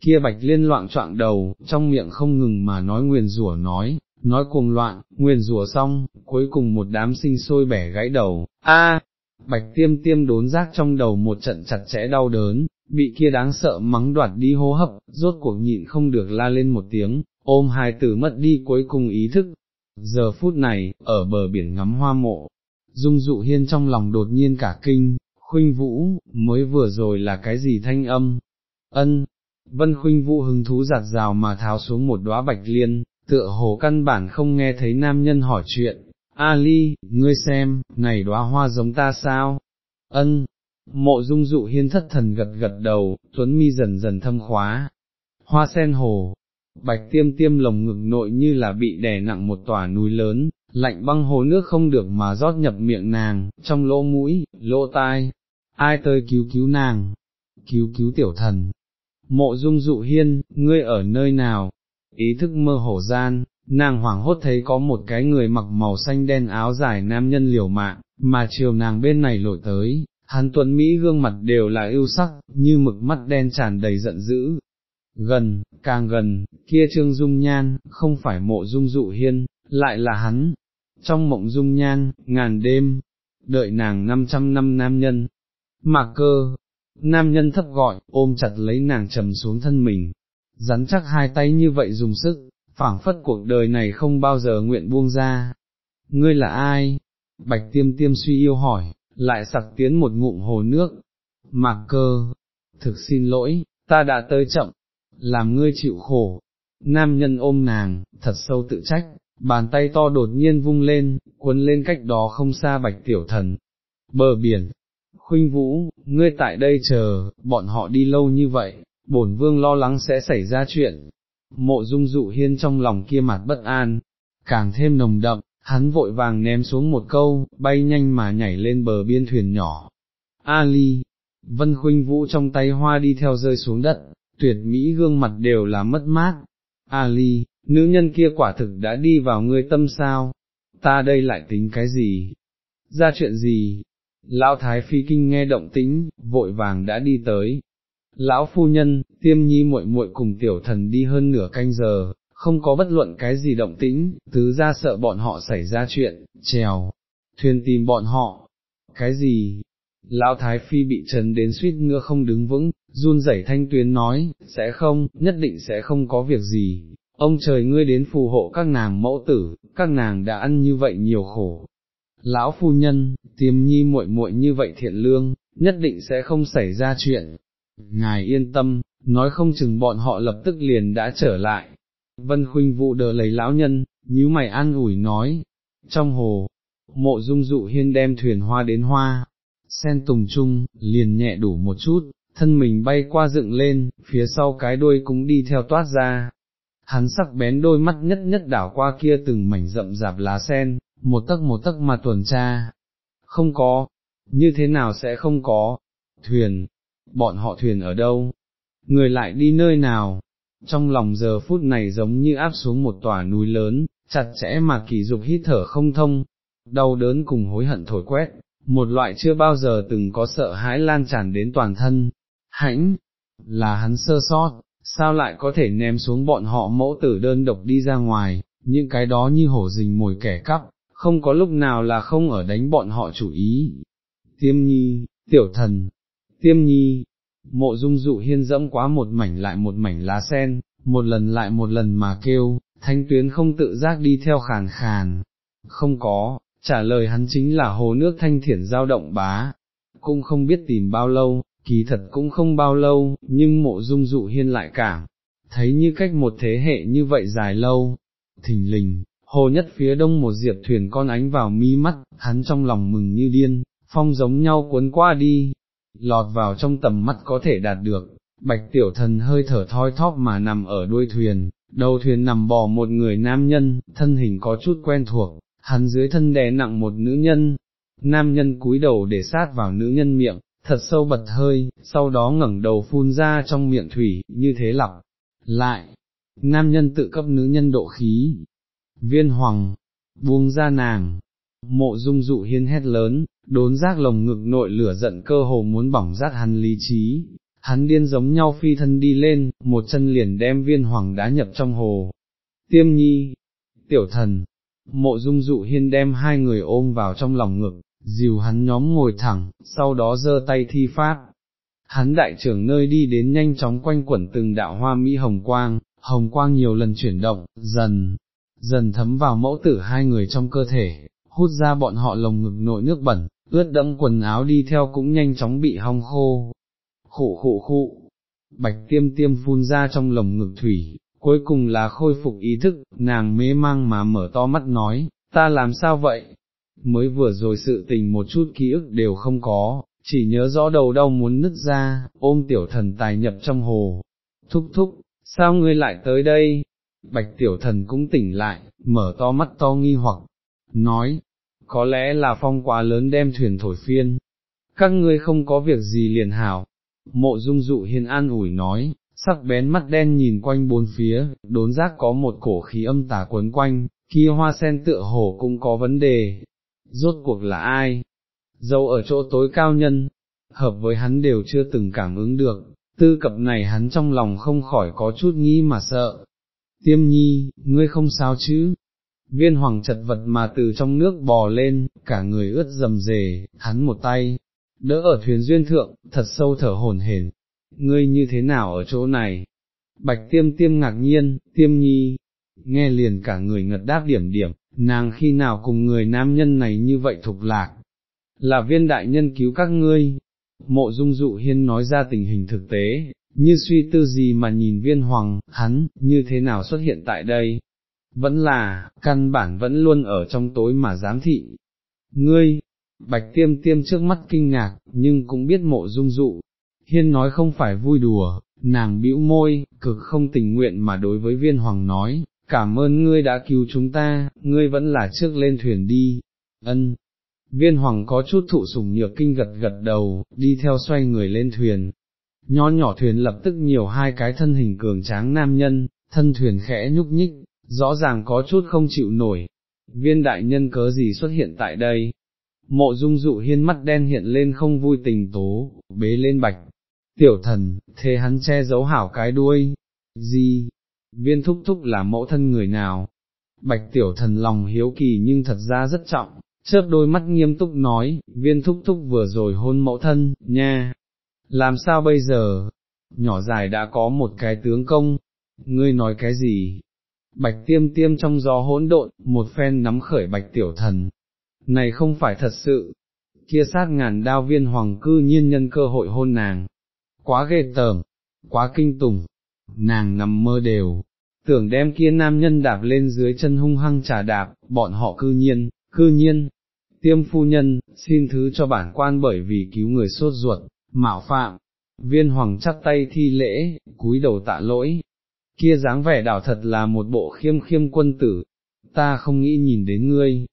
S1: Kia bạch liên loạn trọng đầu, trong miệng không ngừng mà nói nguyền rủa nói, nói cuồng loạn, nguyền rủa xong, cuối cùng một đám sinh sôi bẻ gãy đầu, a, bạch tiêm tiêm đốn rác trong đầu một trận chặt chẽ đau đớn, bị kia đáng sợ mắng đoạt đi hô hấp, rốt cuộc nhịn không được la lên một tiếng, ôm hai tử mất đi cuối cùng ý thức. Giờ phút này, ở bờ biển ngắm hoa mộ, dung dụ hiên trong lòng đột nhiên cả kinh, khuynh vũ, mới vừa rồi là cái gì thanh âm? Ân, vân khuynh vũ hứng thú giặt rào mà tháo xuống một đóa bạch liên, tựa hồ căn bản không nghe thấy nam nhân hỏi chuyện, Ali, ngươi xem, này đóa hoa giống ta sao? Ân, mộ dung dụ hiên thất thần gật gật đầu, tuấn mi dần dần thâm khóa. Hoa sen hồ, bạch tiêm tiêm lồng ngực nội như là bị đè nặng một tòa núi lớn, lạnh băng hồ nước không được mà rót nhập miệng nàng, trong lỗ mũi, lỗ tai, ai tới cứu cứu nàng, cứu cứu tiểu thần. Mộ dung dụ hiên, ngươi ở nơi nào? Ý thức mơ hổ gian, nàng hoảng hốt thấy có một cái người mặc màu xanh đen áo dài nam nhân liều mạng, mà chiều nàng bên này lội tới, hắn tuấn Mỹ gương mặt đều là ưu sắc, như mực mắt đen tràn đầy giận dữ. Gần, càng gần, kia trương dung nhan, không phải mộ dung dụ hiên, lại là hắn. Trong mộng dung nhan, ngàn đêm, đợi nàng 500 năm nam nhân. Mạc cơ, nam nhân thấp gọi, ôm chặt lấy nàng trầm xuống thân mình, rắn chắc hai tay như vậy dùng sức, phảng phất cuộc đời này không bao giờ nguyện buông ra. Ngươi là ai? Bạch tiêm tiêm suy yêu hỏi, lại sặc tiến một ngụm hồ nước. Mạc cơ, thực xin lỗi, ta đã tới chậm, làm ngươi chịu khổ. Nam nhân ôm nàng, thật sâu tự trách, bàn tay to đột nhiên vung lên, cuốn lên cách đó không xa bạch tiểu thần. Bờ biển, khuynh vũ, ngươi tại đây chờ, bọn họ đi lâu như vậy, bổn vương lo lắng sẽ xảy ra chuyện, mộ dung dụ hiên trong lòng kia mặt bất an, càng thêm nồng đậm, hắn vội vàng ném xuống một câu, bay nhanh mà nhảy lên bờ biên thuyền nhỏ. Ali, vân khuynh vũ trong tay hoa đi theo rơi xuống đất, tuyệt mỹ gương mặt đều là mất mát. Ali, nữ nhân kia quả thực đã đi vào ngươi tâm sao, ta đây lại tính cái gì? Ra chuyện gì? Lão Thái Phi Kinh nghe động tĩnh, vội vàng đã đi tới, lão phu nhân, tiêm nhi muội muội cùng tiểu thần đi hơn nửa canh giờ, không có bất luận cái gì động tĩnh, tứ ra sợ bọn họ xảy ra chuyện, trèo, thuyền tìm bọn họ, cái gì? Lão Thái Phi bị chấn đến suýt ngựa không đứng vững, run rẩy thanh tuyến nói, sẽ không, nhất định sẽ không có việc gì, ông trời ngươi đến phù hộ các nàng mẫu tử, các nàng đã ăn như vậy nhiều khổ. Lão phu nhân, tiêm nhi muội muội như vậy thiện lương, nhất định sẽ không xảy ra chuyện, ngài yên tâm, nói không chừng bọn họ lập tức liền đã trở lại. Vân khuynh vụ đỡ lấy lão nhân, nhíu mày an ủi nói, trong hồ, mộ dung dụ hiên đem thuyền hoa đến hoa, sen tùng chung, liền nhẹ đủ một chút, thân mình bay qua dựng lên, phía sau cái đuôi cũng đi theo toát ra. Hắn sắc bén đôi mắt nhất nhất đảo qua kia từng mảnh rậm rạp lá sen, một tấc một tấc mà tuần tra. Không có, như thế nào sẽ không có, thuyền, bọn họ thuyền ở đâu, người lại đi nơi nào, trong lòng giờ phút này giống như áp xuống một tòa núi lớn, chặt chẽ mà kỳ dục hít thở không thông, đau đớn cùng hối hận thổi quét, một loại chưa bao giờ từng có sợ hãi lan tràn đến toàn thân, hãnh, là hắn sơ sót, sao lại có thể ném xuống bọn họ mẫu tử đơn độc đi ra ngoài, những cái đó như hổ rình mồi kẻ cắp, không có lúc nào là không ở đánh bọn họ chủ ý. Tiêm nhi, tiểu thần, tiêm nhi, mộ dung dụ hiên dẫm quá một mảnh lại một mảnh lá sen, một lần lại một lần mà kêu, thanh tuyến không tự giác đi theo khàn khàn, không có, trả lời hắn chính là hồ nước thanh thiển giao động bá, cũng không biết tìm bao lâu, kỳ thật cũng không bao lâu, nhưng mộ dung dụ hiên lại cảm, thấy như cách một thế hệ như vậy dài lâu, thình lình, hồ nhất phía đông một diệp thuyền con ánh vào mi mắt, hắn trong lòng mừng như điên, phong giống nhau cuốn qua đi, lọt vào trong tầm mắt có thể đạt được, bạch tiểu thần hơi thở thoi thóp mà nằm ở đuôi thuyền, đầu thuyền nằm bò một người nam nhân, thân hình có chút quen thuộc, hắn dưới thân đè nặng một nữ nhân, nam nhân cúi đầu để sát vào nữ nhân miệng, thật sâu bật hơi, sau đó ngẩng đầu phun ra trong miệng thủy, như thế lặp lại, nam nhân tự cấp nữ nhân độ khí, viên hoàng, buông ra nàng, mộ dung dụ hiên hét lớn, đốn giác lồng ngực nội lửa giận cơ hồ muốn bỏng rát hắn lý trí, hắn điên giống nhau phi thân đi lên, một chân liền đem viên hoàng đá nhập trong hồ. Tiêm nhi, tiểu thần, mộ dung dụ hiên đem hai người ôm vào trong lòng ngực, dìu hắn nhóm ngồi thẳng, sau đó giơ tay thi pháp. Hắn đại trưởng nơi đi đến nhanh chóng quanh quẩn từng đạo hoa mỹ hồng quang, hồng quang nhiều lần chuyển động, dần, dần thấm vào mẫu tử hai người trong cơ thể, hút ra bọn họ lồng ngực nội nước bẩn, ướt đẫm quần áo đi theo cũng nhanh chóng bị hong khô. Khụ khụ khụ, bạch tiêm tiêm phun ra trong lồng ngực thủy, cuối cùng là khôi phục ý thức, nàng mê mang mà mở to mắt nói, ta làm sao vậy? Mới vừa rồi sự tình một chút ký ức đều không có, chỉ nhớ rõ đầu đau muốn nứt ra, ôm tiểu thần tài nhập trong hồ. Thúc thúc, sao ngươi lại tới đây? Bạch tiểu thần cũng tỉnh lại, mở to mắt to nghi hoặc, nói, có lẽ là phong quá lớn đem thuyền thổi phiên. Các ngươi không có việc gì liền hảo. Mộ dung dụ hiên an ủi nói, sắc bén mắt đen nhìn quanh bốn phía, đốn giác có một cổ khí âm tà quấn quanh, kia hoa sen tựa hồ cũng có vấn đề. Rốt cuộc là ai? Dâu ở chỗ tối cao nhân, hợp với hắn đều chưa từng cảm ứng được, tư cập này hắn trong lòng không khỏi có chút nghi mà sợ. Tiêm nhi, ngươi không sao chứ? Viên hoàng chật vật mà từ trong nước bò lên, cả người ướt dầm dề, hắn một tay, đỡ ở thuyền duyên thượng, thật sâu thở hồn hển. Ngươi như thế nào ở chỗ này? Bạch tiêm tiêm ngạc nhiên, tiêm nhi, nghe liền cả người ngật đáp điểm điểm, nàng khi nào cùng người nam nhân này như vậy thục lạc, là viên đại nhân cứu các ngươi. Mộ dung dụ hiên nói ra tình hình thực tế, như suy tư gì mà nhìn viên hoàng, hắn, như thế nào xuất hiện tại đây, vẫn là, căn bản vẫn luôn ở trong tối mà giám thị. Ngươi, bạch tiêm tiêm trước mắt kinh ngạc, nhưng cũng biết mộ dung dụ, hiên nói không phải vui đùa, nàng bĩu môi, cực không tình nguyện mà đối với viên hoàng nói, cảm ơn ngươi đã cứu chúng ta, ngươi vẫn là trước lên thuyền đi, ân. Viên hoàng có chút thụ sủng nhược kinh gật gật đầu, đi theo xoay người lên thuyền. Nho nhỏ thuyền lập tức nhiều hai cái thân hình cường tráng nam nhân, thân thuyền khẽ nhúc nhích, rõ ràng có chút không chịu nổi, viên đại nhân cớ gì xuất hiện tại đây. Mộ dung dụ hiên mắt đen hiện lên không vui tình tố, bế lên bạch, tiểu thần, thế hắn che giấu hảo cái đuôi, gì, viên thúc thúc là mẫu thân người nào, bạch tiểu thần lòng hiếu kỳ nhưng thật ra rất trọng, chớp đôi mắt nghiêm túc nói, viên thúc thúc vừa rồi hôn mẫu thân, nha, làm sao bây giờ, nhỏ dài đã có một cái tướng công, ngươi nói cái gì, bạch tiêm tiêm trong gió hỗn độn, một phen nắm khởi bạch tiểu thần. Này không phải thật sự, kia sát ngàn đao viên hoàng cư nhiên nhân cơ hội hôn nàng. Quá ghê tởm, quá kinh tủng, nàng nằm mơ đều, tưởng đem kia nam nhân đạp lên dưới chân hung hăng trả đạp, bọn họ cư nhiên, cư nhiên. Tiêm phu nhân, xin thứ cho bản quan bởi vì cứu người sốt ruột, mạo phạm, viên hoàng chắp tay thi lễ, cúi đầu tạ lỗi, kia dáng vẻ đảo thật là một bộ khiêm khiêm quân tử, ta không nghĩ nhìn đến ngươi,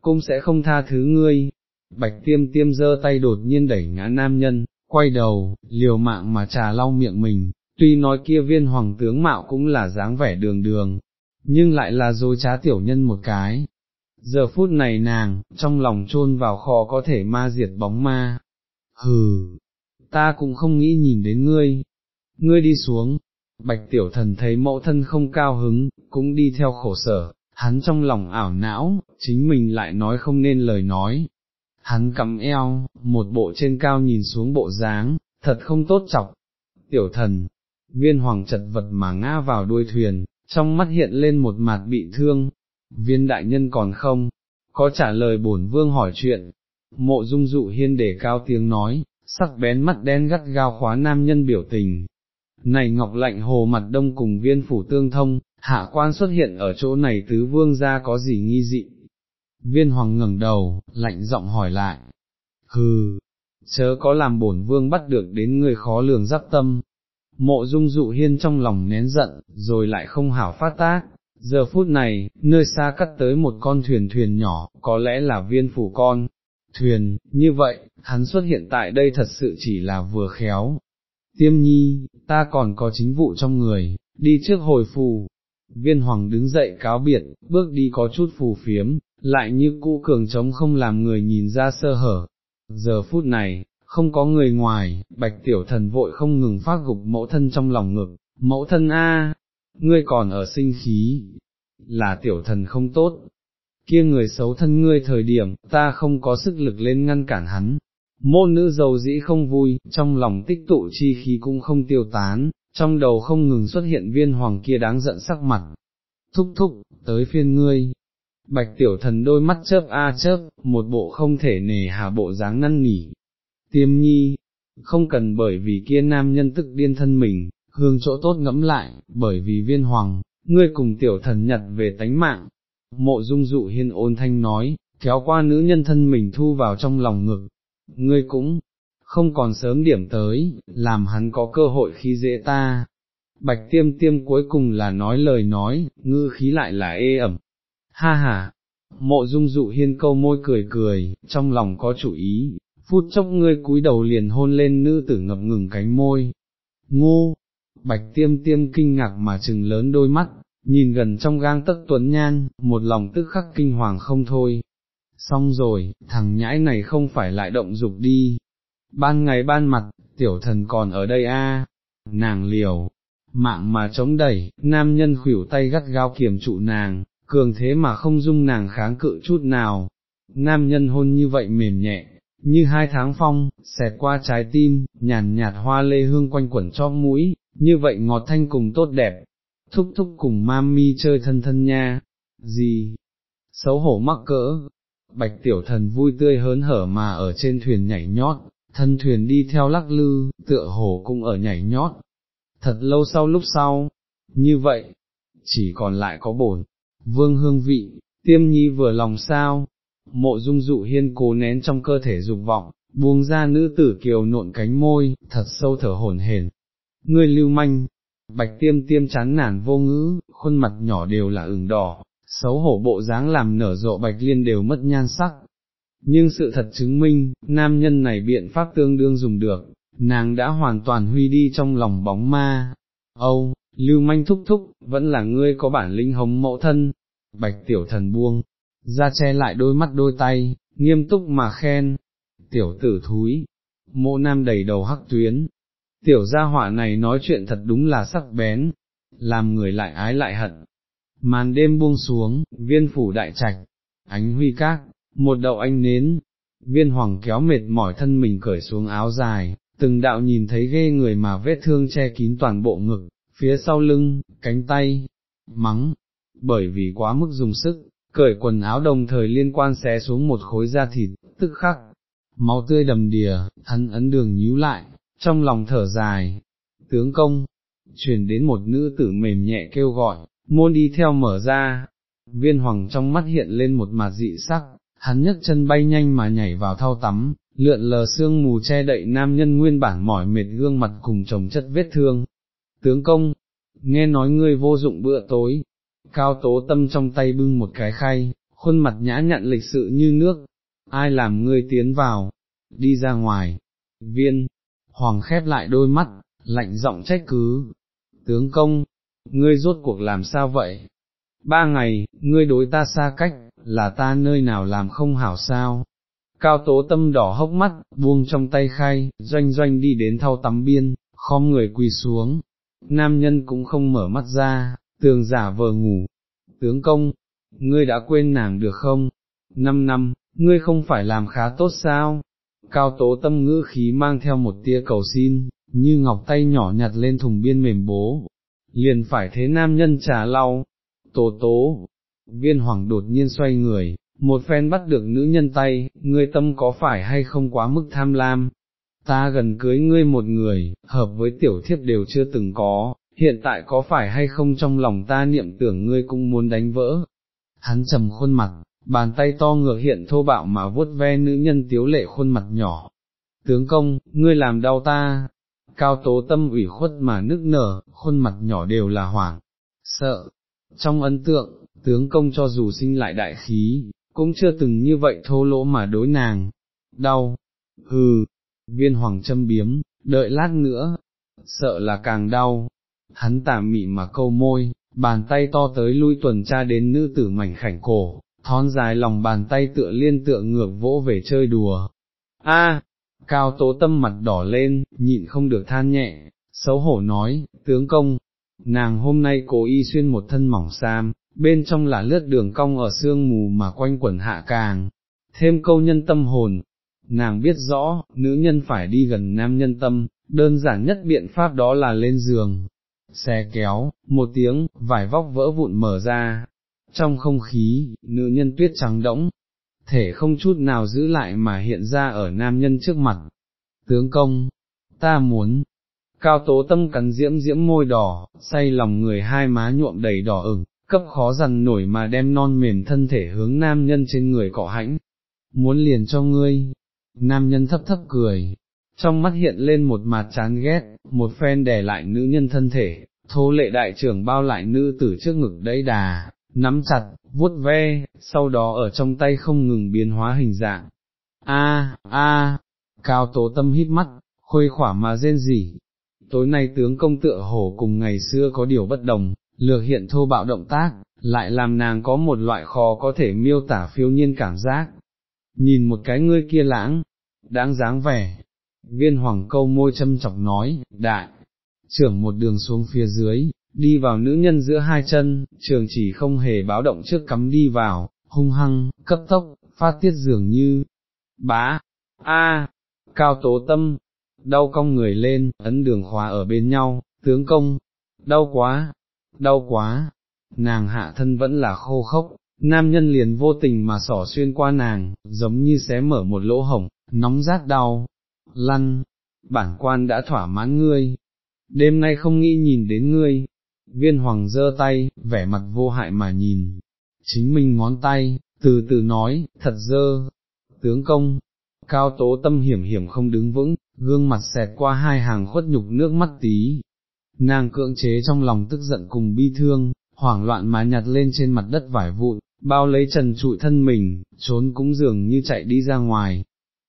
S1: cũng sẽ không tha thứ ngươi. Bạch tiêm tiêm giơ tay đột nhiên đẩy ngã nam nhân, quay đầu, liều mạng mà trà lau miệng mình, tuy nói kia viên hoàng tướng mạo cũng là dáng vẻ đường đường, nhưng lại là dối trá tiểu nhân một cái. Giờ phút này nàng, trong lòng chôn vào kho có thể ma diệt bóng ma. Hừ, ta cũng không nghĩ nhìn đến ngươi. Ngươi đi xuống, Bạch tiểu thần thấy mẫu thân không cao hứng, cũng đi theo khổ sở, hắn trong lòng ảo não, chính mình lại nói không nên lời nói. Hắn cắm eo, một bộ trên cao nhìn xuống bộ dáng, thật không tốt chọc. Tiểu thần, viên hoàng chật vật mà ngã vào đuôi thuyền, trong mắt hiện lên một mặt bị thương. Viên đại nhân còn không, có trả lời bổn vương hỏi chuyện. Mộ dung dụ hiên để cao tiếng nói, sắc bén mắt đen gắt gao khóa nam nhân biểu tình. Này ngọc lạnh hồ mặt đông cùng viên phủ tương thông, hạ quan xuất hiện ở chỗ này tứ vương ra có gì nghi dị. Viên hoàng ngẩng đầu, lạnh giọng hỏi lại. Hừ, chớ có làm bổn vương bắt được đến người khó lường giáp tâm. Mộ dung dụ hiên trong lòng nén giận, rồi lại không hảo phát tác. Giờ phút này, nơi xa cắt tới một con thuyền thuyền nhỏ, có lẽ là viên phủ con. Thuyền, như vậy, hắn xuất hiện tại đây thật sự chỉ là vừa khéo. Tiêm nhi, ta còn có chính vụ trong người, đi trước hồi phù, viên hoàng đứng dậy cáo biệt, bước đi có chút phù phiếm, lại như cũ cường trống không làm người nhìn ra sơ hở. Giờ phút này, không có người ngoài, bạch tiểu thần vội không ngừng phát gục mẫu thân trong lòng ngực, mẫu thân A, ngươi còn ở sinh khí, là tiểu thần không tốt, kia người xấu thân ngươi thời điểm, ta không có sức lực lên ngăn cản hắn. Môn nữ giàu dĩ không vui, trong lòng tích tụ chi khí cũng không tiêu tán, trong đầu không ngừng xuất hiện viên hoàng kia đáng giận sắc mặt. Thúc thúc, tới phiên ngươi. Bạch tiểu thần đôi mắt chớp a chớp, một bộ không thể nề hà bộ dáng năn nỉ. Tiêm nhi, không cần bởi vì kia nam nhân tức điên thân mình, hương chỗ tốt ngẫm lại, bởi vì viên hoàng, ngươi cùng tiểu thần nhặt về tánh mạng. Mộ dung dụ hiên ôn thanh nói, kéo qua nữ nhân thân mình thu vào trong lòng ngực. Ngươi cũng, không còn sớm điểm tới, làm hắn có cơ hội khi dễ ta. Bạch tiêm tiêm cuối cùng là nói lời nói, ngư khí lại là ê ẩm. Ha ha, mộ dung dụ hiên câu môi cười cười, trong lòng có chủ ý, phút chốc ngươi cúi đầu liền hôn lên nữ tử ngập ngừng cánh môi. Ngô, bạch tiêm tiêm kinh ngạc mà trừng lớn đôi mắt, nhìn gần trong gang tấc tuấn nhan, một lòng tức khắc kinh hoàng không thôi. Xong rồi, thằng nhãi này không phải lại động dục đi, ban ngày ban mặt, tiểu thần còn ở đây a, nàng liều, mạng mà chống đẩy, nam nhân khuỷu tay gắt gao kiềm trụ nàng, cường thế mà không dung nàng kháng cự chút nào, nam nhân hôn như vậy mềm nhẹ, như hai tháng phong, xẹt qua trái tim, nhàn nhạt hoa lê hương quanh quẩn cho mũi, như vậy ngọt thanh cùng tốt đẹp, thúc thúc cùng mami chơi thân thân nha, gì, xấu hổ mắc cỡ, bạch tiểu thần vui tươi hớn hở mà ở trên thuyền nhảy nhót, thân thuyền đi theo lắc lư, tựa hồ cũng ở nhảy nhót. Thật lâu sau lúc sau, như vậy, chỉ còn lại có bổn, vương hương vị, tiêm nhi vừa lòng sao, mộ dung dụ hiên cố nén trong cơ thể dục vọng, buông ra nữ tử kiều nộn cánh môi, thật sâu thở hổn hển. Ngươi lưu manh, bạch tiêm tiêm chán nản vô ngữ, khuôn mặt nhỏ đều là ửng đỏ, xấu hổ bộ dáng làm nở rộ bạch liên đều mất nhan sắc, nhưng sự thật chứng minh, nam nhân này biện pháp tương đương dùng được, nàng đã hoàn toàn huy đi trong lòng bóng ma. Âu, lưu manh thúc thúc, vẫn là ngươi có bản linh hống mẫu thân, bạch tiểu thần buông, ra che lại đôi mắt đôi tay, nghiêm túc mà khen, tiểu tử thúi, mộ nam đầy đầu hắc tuyến, tiểu gia họa này nói chuyện thật đúng là sắc bén, làm người lại ái lại hận. Màn đêm buông xuống, viên phủ đại trạch, ánh huy các, một đậu anh nến, viên hoàng kéo mệt mỏi thân mình cởi xuống áo dài, từng đạo nhìn thấy ghê người mà vết thương che kín toàn bộ ngực, phía sau lưng, cánh tay, mắng, bởi vì quá mức dùng sức, cởi quần áo đồng thời liên quan xé xuống một khối da thịt, tức khắc, máu tươi đầm đìa, hắn ấn đường nhíu lại, trong lòng thở dài, tướng công, truyền đến một nữ tử mềm nhẹ kêu gọi, môn đi theo mở ra, viên hoàng trong mắt hiện lên một mặt dị sắc, hắn nhấc chân bay nhanh mà nhảy vào thao tắm, lượn lờ sương mù che đậy nam nhân nguyên bản mỏi mệt gương mặt cùng chồng chất vết thương. Tướng công, nghe nói ngươi vô dụng bữa tối, cao tố tâm trong tay bưng một cái khay, khuôn mặt nhã nhặn lịch sự như nước, ai làm ngươi tiến vào, đi ra ngoài, viên, hoàng khép lại đôi mắt, lạnh giọng trách cứ, tướng công, ngươi rốt cuộc làm sao vậy? Ba ngày, ngươi đối ta xa cách, là ta nơi nào làm không hảo sao. Cao tố tâm đỏ hốc mắt, buông trong tay khay, doanh doanh đi đến thau tắm biên, khom người quỳ xuống. Nam nhân cũng không mở mắt ra, tường giả vờ ngủ. Tướng công, ngươi đã quên nàng được không? Năm năm, ngươi không phải làm khá tốt sao? Cao tố tâm ngữ khí mang theo một tia cầu xin, như ngọc tay nhỏ nhặt lên thùng biên mềm bố, liền phải thế nam nhân trà lau, tố tố, viên hoàng đột nhiên xoay người, một phen bắt được nữ nhân tay, ngươi tâm có phải hay không quá mức tham lam, ta gần cưới ngươi một người, hợp với tiểu thiếp đều chưa từng có, hiện tại có phải hay không trong lòng ta niệm tưởng ngươi cũng muốn đánh vỡ. Hắn trầm khuôn mặt, bàn tay to ngược hiện thô bạo mà vuốt ve nữ nhân tiếu lệ khuôn mặt nhỏ. Tướng công, ngươi làm đau ta, cao tố tâm ủy khuất mà nức nở, khuôn mặt nhỏ đều là hoảng, sợ. Trong ấn tượng, tướng công cho dù sinh lại đại khí, cũng chưa từng như vậy thô lỗ mà đối nàng. Đau, hừ, viên hoàng châm biếm, đợi lát nữa, sợ là càng đau. Hắn tà mị mà câu môi, bàn tay to tới lui tuần tra đến nữ tử mảnh khảnh cổ, thon dài lòng bàn tay tựa liên tựa ngược vỗ về chơi đùa. A, cao tố tâm mặt đỏ lên, nhịn không được than nhẹ, xấu hổ nói, tướng công, nàng hôm nay cố y xuyên một thân mỏng sam, bên trong là lướt đường cong ở sương mù mà quanh quẩn hạ càng, thêm câu nhân tâm hồn. Nàng biết rõ, nữ nhân phải đi gần nam nhân tâm, đơn giản nhất biện pháp đó là lên giường, xe kéo, một tiếng, vải vóc vỡ vụn mở ra, trong không khí, nữ nhân tuyết trắng đỗng, thể không chút nào giữ lại mà hiện ra ở nam nhân trước mặt. Tướng công, ta muốn, cao tố tâm cắn diễm diễm môi đỏ, say lòng người hai má nhuộm đầy đỏ ửng, cấp khó dằn nổi mà đem non mềm thân thể hướng nam nhân trên người cọ hãnh, muốn liền cho ngươi, nam nhân thấp thấp cười, trong mắt hiện lên một mặt chán ghét, một phen đè lại nữ nhân thân thể, thô lệ đại trưởng bao lại nữ tử trước ngực đấy đà, nắm chặt, vuốt ve, sau đó ở trong tay không ngừng biến hóa hình dạng. A, a, cao tố tâm hít mắt, khuây khỏa mà rên rỉ. Tối nay tướng công tựa hổ cùng ngày xưa có điều bất đồng, lược hiện thô bạo động tác, lại làm nàng có một loại khó có thể miêu tả phiêu nhiên cảm giác. Nhìn một cái ngươi kia lãng, đáng dáng vẻ, viên hoàng câu môi châm chọc nói, đại, trưởng một đường xuống phía dưới, đi vào nữ nhân giữa hai chân, trường chỉ không hề báo động trước cắm đi vào, hung hăng, cấp tốc, phát tiết dường như, bá, a, cao tố tâm, đau cong người lên, ấn đường khóa ở bên nhau, tướng công, đau quá, đau quá, nàng hạ thân vẫn là khô khốc, nam nhân liền vô tình mà sỏ xuyên qua nàng, giống như xé mở một lỗ hổng, nóng rát đau, lăn, bản quan đã thỏa mãn ngươi, đêm nay không nghĩ nhìn đến ngươi, viên hoàng giơ tay, vẻ mặt vô hại mà nhìn, chính mình ngón tay, từ từ nói, thật dơ, tướng công, cao tố tâm hiểm hiểm không đứng vững, gương mặt xẹt qua hai hàng khuất nhục nước mắt tí, nàng cưỡng chế trong lòng tức giận cùng bi thương, hoảng loạn mà nhặt lên trên mặt đất vải vụn, bao lấy trần trụi thân mình, trốn cũng dường như chạy đi ra ngoài.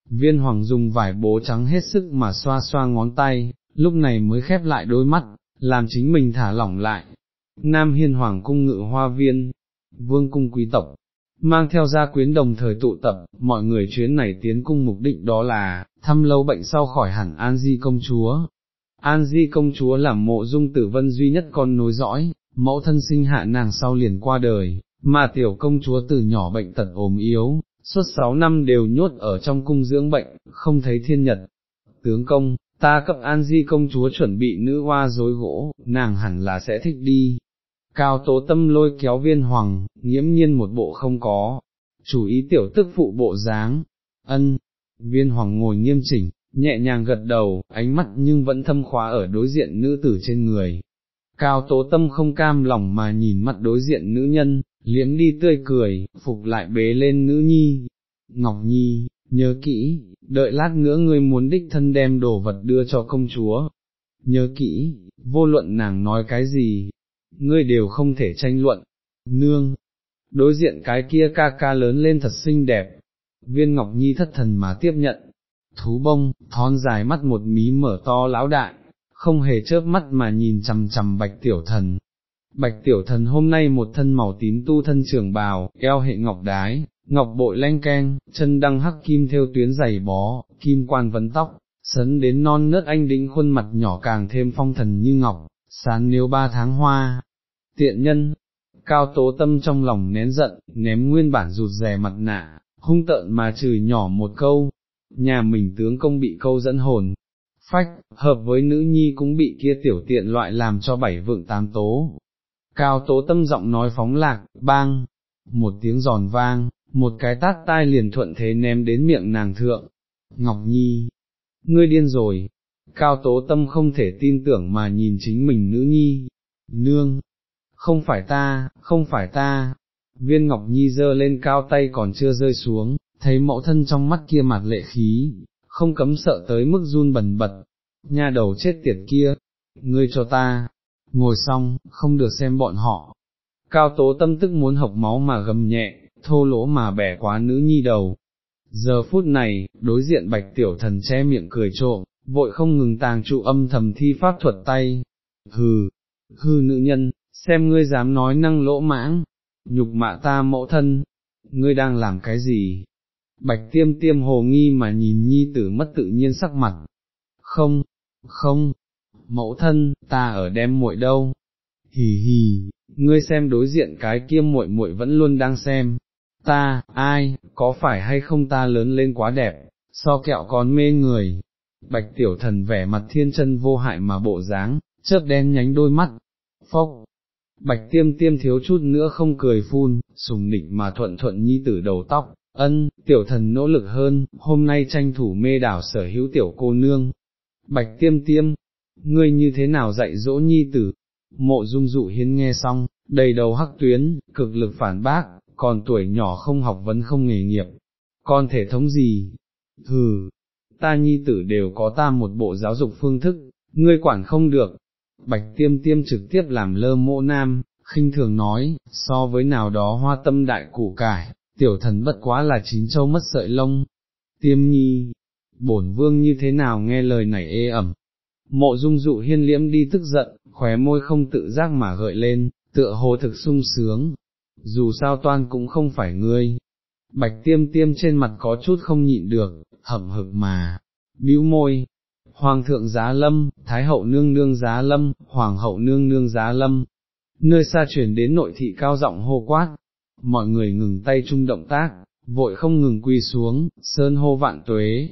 S1: Viên hoàng dùng vải bố trắng hết sức mà xoa xoa ngón tay, lúc này mới khép lại đôi mắt, làm chính mình thả lỏng lại. Nam Hiên Hoàng cung ngự hoa viên, vương cung quý tộc, mang theo gia quyến đồng thời tụ tập, mọi người chuyến này tiến cung mục đích đó là, thăm lâu bệnh sau khỏi hẳn An Di công chúa. An Di công chúa là mộ dung tử vân duy nhất con nối dõi, mẫu thân sinh hạ nàng sau liền qua đời, mà tiểu công chúa từ nhỏ bệnh tật ốm yếu, suốt sáu năm đều nhốt ở trong cung dưỡng bệnh, không thấy thiên nhật. Tướng công, ta cấp An Di công chúa chuẩn bị nữ hoa dối gỗ, nàng hẳn là sẽ thích đi. Cao tố tâm lôi kéo viên hoàng, nghiễm nhiên một bộ không có, chủ ý tiểu tức phụ bộ dáng, ân, viên hoàng ngồi nghiêm chỉnh, nhẹ nhàng gật đầu, ánh mắt nhưng vẫn thâm khóa ở đối diện nữ tử trên người. Cao tố tâm không cam lòng mà nhìn mặt đối diện nữ nhân, liếm đi tươi cười, phục lại bế lên nữ nhi. Ngọc Nhi, nhớ kỹ, đợi lát nữa ngươi muốn đích thân đem đồ vật đưa cho công chúa. Nhớ kỹ, vô luận nàng nói cái gì, ngươi đều không thể tranh luận. Nương, đối diện cái kia ca ca lớn lên thật xinh đẹp. Viên Ngọc Nhi thất thần mà tiếp nhận, thú bông, thon dài mắt một mí mở to lão đại, không hề chớp mắt mà nhìn chằm chằm bạch tiểu thần. Bạch tiểu thần hôm nay một thân màu tím tu thân trường bào, eo hệ ngọc đái, ngọc bội lanh keng, chân đăng hắc kim theo tuyến giày bó, kim quan vấn tóc, sấn đến non nớt anh đĩnh khuôn mặt nhỏ càng thêm phong thần như ngọc, sán nếu ba tháng hoa. Tiện nhân, cao tố tâm trong lòng nén giận, ném nguyên bản rụt rè mặt nạ, hung tợn mà chửi nhỏ một câu, nhà mình tướng công bị câu dẫn hồn, phách, hợp với nữ nhi cũng bị kia tiểu tiện loại làm cho bảy vượng tám tố. Cao tố tâm giọng nói phóng lạc, bang, một tiếng giòn vang, một cái tát tai liền thuận thế ném đến miệng nàng thượng. Ngọc Nhi, ngươi điên rồi, cao tố tâm không thể tin tưởng mà nhìn chính mình nữ nhi, nương, không phải ta, không phải ta, viên Ngọc Nhi dơ lên cao tay còn chưa rơi xuống, thấy mẫu thân trong mắt kia mặt lệ khí, không cấm sợ tới mức run bần bật, nha đầu chết tiệt kia, ngươi cho ta, ngồi xong, không được xem bọn họ. Cao tố tâm tức muốn học máu mà gầm nhẹ, thô lỗ mà bẻ quá nữ nhi đầu. Giờ phút này, đối diện bạch tiểu thần che miệng cười trộm, vội không ngừng tàng trụ âm thầm thi pháp thuật tay. Hừ, hừ nữ nhân, xem ngươi dám nói năng lỗ mãng, nhục mạ ta mẫu thân, ngươi đang làm cái gì? Bạch tiêm tiêm hồ nghi mà nhìn nhi tử mất tự nhiên sắc mặt. Không, không, mẫu thân, ta ở đem muội đâu? Hì hì, ngươi xem đối diện cái kia muội muội vẫn luôn đang xem. Ta, ai, có phải hay không ta lớn lên quá đẹp, so kẹo còn mê người. Bạch tiểu thần vẻ mặt thiên chân vô hại mà bộ dáng, chớp đen nhánh đôi mắt. Phốc, bạch tiêm tiêm thiếu chút nữa không cười phun, sùng nịnh mà thuận thuận nhi tử đầu tóc, ân, tiểu thần nỗ lực hơn, hôm nay tranh thủ mê đảo sở hữu tiểu cô nương. Bạch tiêm tiêm, ngươi như thế nào dạy dỗ nhi tử? Mộ dung dụ hiến nghe xong, đầy đầu hắc tuyến, cực lực phản bác, còn tuổi nhỏ không học vấn không nghề nghiệp, còn thể thống gì? Hừ, ta nhi tử đều có ta một bộ giáo dục phương thức, ngươi quản không được, bạch tiêm tiêm trực tiếp làm lơ mộ nam, khinh thường nói, so với nào đó hoa tâm đại củ cải, tiểu thần bất quá là chín châu mất sợi lông, tiêm nhi, bổn vương như thế nào nghe lời này ê ẩm. Mộ dung dụ hiên liễm đi tức giận, khóe môi không tự giác mà gợi lên, tựa hồ thực sung sướng, dù sao toan cũng không phải ngươi. Bạch tiêm tiêm trên mặt có chút không nhịn được, hậm hực mà, bĩu môi, Hoàng thượng giá lâm, Thái hậu nương nương giá lâm, Hoàng hậu nương nương giá lâm, nơi xa chuyển đến nội thị cao giọng hô quát, mọi người ngừng tay chung động tác, vội không ngừng quy xuống, sơn hô vạn tuế.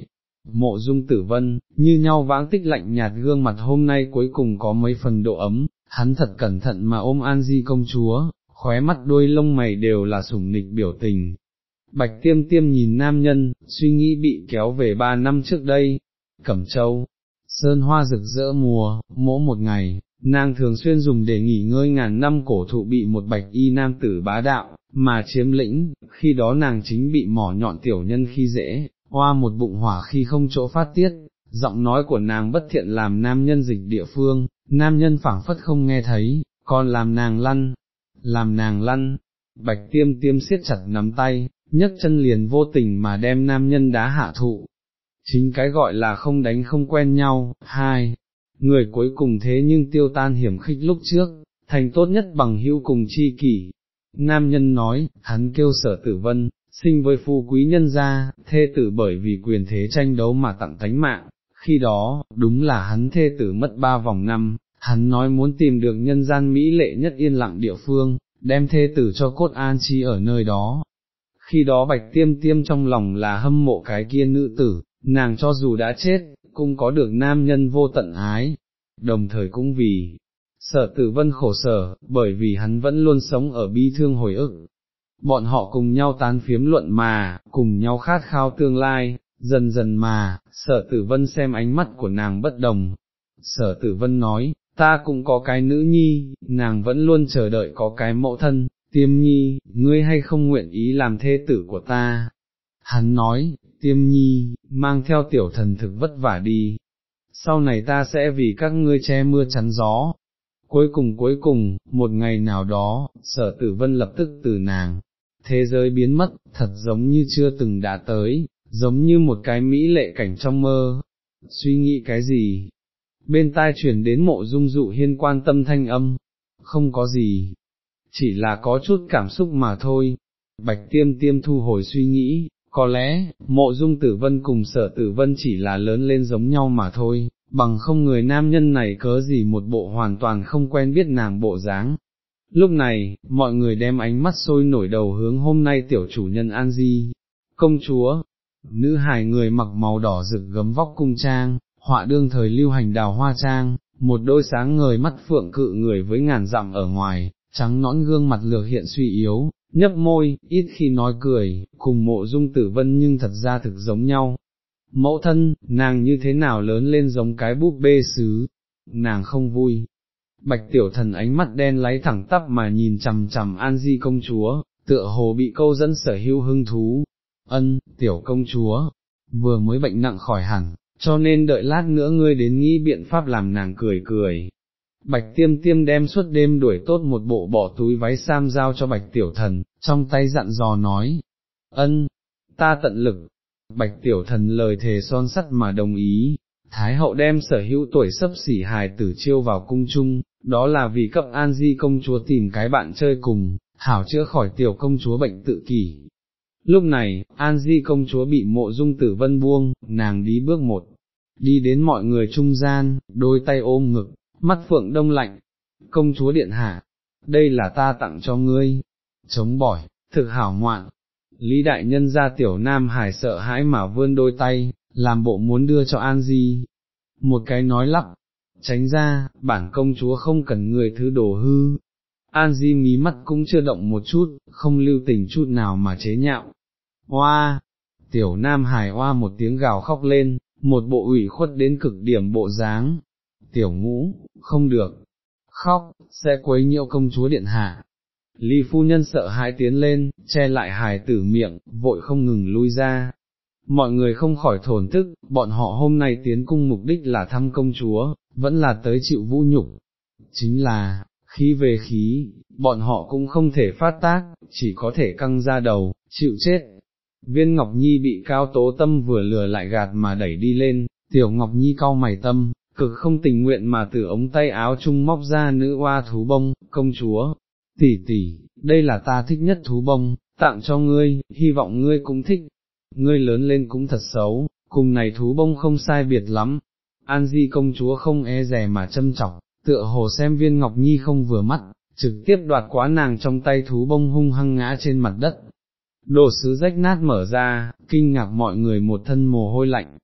S1: Mộ dung tử vân, như nhau vãng tích lạnh nhạt gương mặt hôm nay cuối cùng có mấy phần độ ấm, hắn thật cẩn thận mà ôm An Di công chúa, khóe mắt đôi lông mày đều là sủng nịch biểu tình. Bạch tiêm tiêm nhìn nam nhân, suy nghĩ bị kéo về ba năm trước đây, Cẩm Châu, sơn hoa rực rỡ mùa, mỗi một ngày, nàng thường xuyên dùng để nghỉ ngơi ngàn năm cổ thụ bị một bạch y nam tử bá đạo, mà chiếm lĩnh, khi đó nàng chính bị mỏ nhọn tiểu nhân khi dễ, hoa một bụng hỏa khi không chỗ phát tiết, giọng nói của nàng bất thiện làm nam nhân dịch địa phương, nam nhân phảng phất không nghe thấy, còn làm nàng lăn, làm nàng lăn, bạch tiêm tiêm siết chặt nắm tay, nhấc chân liền vô tình mà đem nam nhân đá hạ thụ, chính cái gọi là không đánh không quen nhau, hai, người cuối cùng thế nhưng tiêu tan hiểm khích lúc trước, thành tốt nhất bằng hữu cùng chi kỷ. Nam nhân nói, hắn kêu sở tử vân, sinh với phu quý nhân gia, thê tử bởi vì quyền thế tranh đấu mà tặng tánh mạng, khi đó, đúng là hắn thê tử mất ba vòng năm, hắn nói muốn tìm được nhân gian mỹ lệ nhất yên lặng địa phương, đem thê tử cho cốt an chi ở nơi đó. Khi đó bạch tiêm tiêm trong lòng là hâm mộ cái kia nữ tử, nàng cho dù đã chết, cũng có được nam nhân vô tận ái, đồng thời cũng vì, sở tử vân khổ sở, bởi vì hắn vẫn luôn sống ở bi thương hồi ức. Bọn họ cùng nhau tán phiếm luận mà, cùng nhau khát khao tương lai, dần dần mà, sở tử vân xem ánh mắt của nàng bất đồng. Sở tử vân nói, ta cũng có cái nữ nhi, nàng vẫn luôn chờ đợi có cái mẫu thân, tiêm nhi, ngươi hay không nguyện ý làm thê tử của ta. Hắn nói, tiêm nhi, mang theo tiểu thần thực vất vả đi, sau này ta sẽ vì các ngươi che mưa chắn gió. Cuối cùng cuối cùng, một ngày nào đó, sở tử vân lập tức từ nàng, thế giới biến mất, thật giống như chưa từng đã tới, giống như một cái mỹ lệ cảnh trong mơ. Suy nghĩ cái gì? Bên tai chuyển đến mộ dung dụ hiên quan tâm thanh âm, không có gì, chỉ là có chút cảm xúc mà thôi. Bạch tiêm tiêm thu hồi suy nghĩ, có lẽ, mộ dung tử vân cùng sở tử vân chỉ là lớn lên giống nhau mà thôi, bằng không người nam nhân này cớ gì một bộ hoàn toàn không quen biết nàng bộ dáng. Lúc này, mọi người đem ánh mắt sôi nổi đầu hướng hôm nay tiểu chủ nhân An Di, công chúa, nữ hài người mặc màu đỏ rực gấm vóc cung trang, họa đương thời lưu hành đào hoa trang, một đôi sáng ngời mắt phượng cự người với ngàn dặm ở ngoài, trắng nõn gương mặt lược hiện suy yếu, nhấp môi, ít khi nói cười, cùng mộ dung tử vân nhưng thật ra thực giống nhau. Mẫu thân, nàng như thế nào lớn lên giống cái búp bê sứ, nàng không vui. Bạch tiểu thần ánh mắt đen láy thẳng tắp mà nhìn chằm chằm An Di công chúa, tựa hồ bị câu dẫn sở hữu hưng thú. Ân, tiểu công chúa, vừa mới bệnh nặng khỏi hẳn, cho nên đợi lát nữa ngươi đến nghĩ biện pháp làm nàng cười cười. Bạch tiêm tiêm đem suốt đêm đuổi tốt một bộ bỏ túi váy sam giao cho bạch tiểu thần, trong tay dặn dò nói, ân, ta tận lực, bạch tiểu thần lời thề son sắt mà đồng ý, Thái hậu đem sở hữu tuổi sấp xỉ hài tử chiêu vào cung chung, đó là vì cấp an di công chúa tìm cái bạn chơi cùng, hảo chữa khỏi tiểu công chúa bệnh tự kỷ. Lúc này, An Di công chúa bị mộ dung tử vân buông, nàng đi bước một, đi đến mọi người trung gian, đôi tay ôm ngực, mắt phượng đông lạnh, công chúa điện hạ, đây là ta tặng cho ngươi, chống bỏi, thực hảo ngoạn, Lý đại nhân ra tiểu nam hải sợ hãi mà vươn đôi tay, làm bộ muốn đưa cho An Di, một cái nói lắp, tránh ra, bản công chúa không cần người thứ đồ hư. An Di mí mắt cũng chưa động một chút, không lưu tình chút nào mà chế nhạo. Hoa! Tiểu Nam Hải hoa một tiếng gào khóc lên, một bộ ủy khuất đến cực điểm bộ dáng. Tiểu ngũ, không được. Khóc, sẽ quấy nhiễu công chúa điện hạ. Ly phu nhân sợ hãi tiến lên, che lại hài tử miệng, vội không ngừng lui ra, mọi người không khỏi thổn thức, bọn họ hôm nay tiến cung mục đích là thăm công chúa, vẫn là tới chịu vũ nhục. Chính là, khí về khí, bọn họ cũng không thể phát tác, chỉ có thể căng ra đầu, chịu chết. Viên Ngọc Nhi bị cao tố tâm vừa lừa lại gạt mà đẩy đi lên, tiểu Ngọc Nhi cau mày tâm, cực không tình nguyện mà từ ống tay áo chung móc ra nữ hoa thú bông, công chúa, tỷ tỷ, đây là ta thích nhất thú bông, tặng cho ngươi, hy vọng ngươi cũng thích, ngươi lớn lên cũng thật xấu, cùng này thú bông không sai biệt lắm. An Di công chúa không e rè mà châm chọc, tựa hồ xem viên Ngọc Nhi không vừa mắt, trực tiếp đoạt quá nàng trong tay thú bông hung hăng ngã trên mặt đất. Đồ sứ rách nát mở ra, kinh ngạc mọi người một thân mồ hôi lạnh.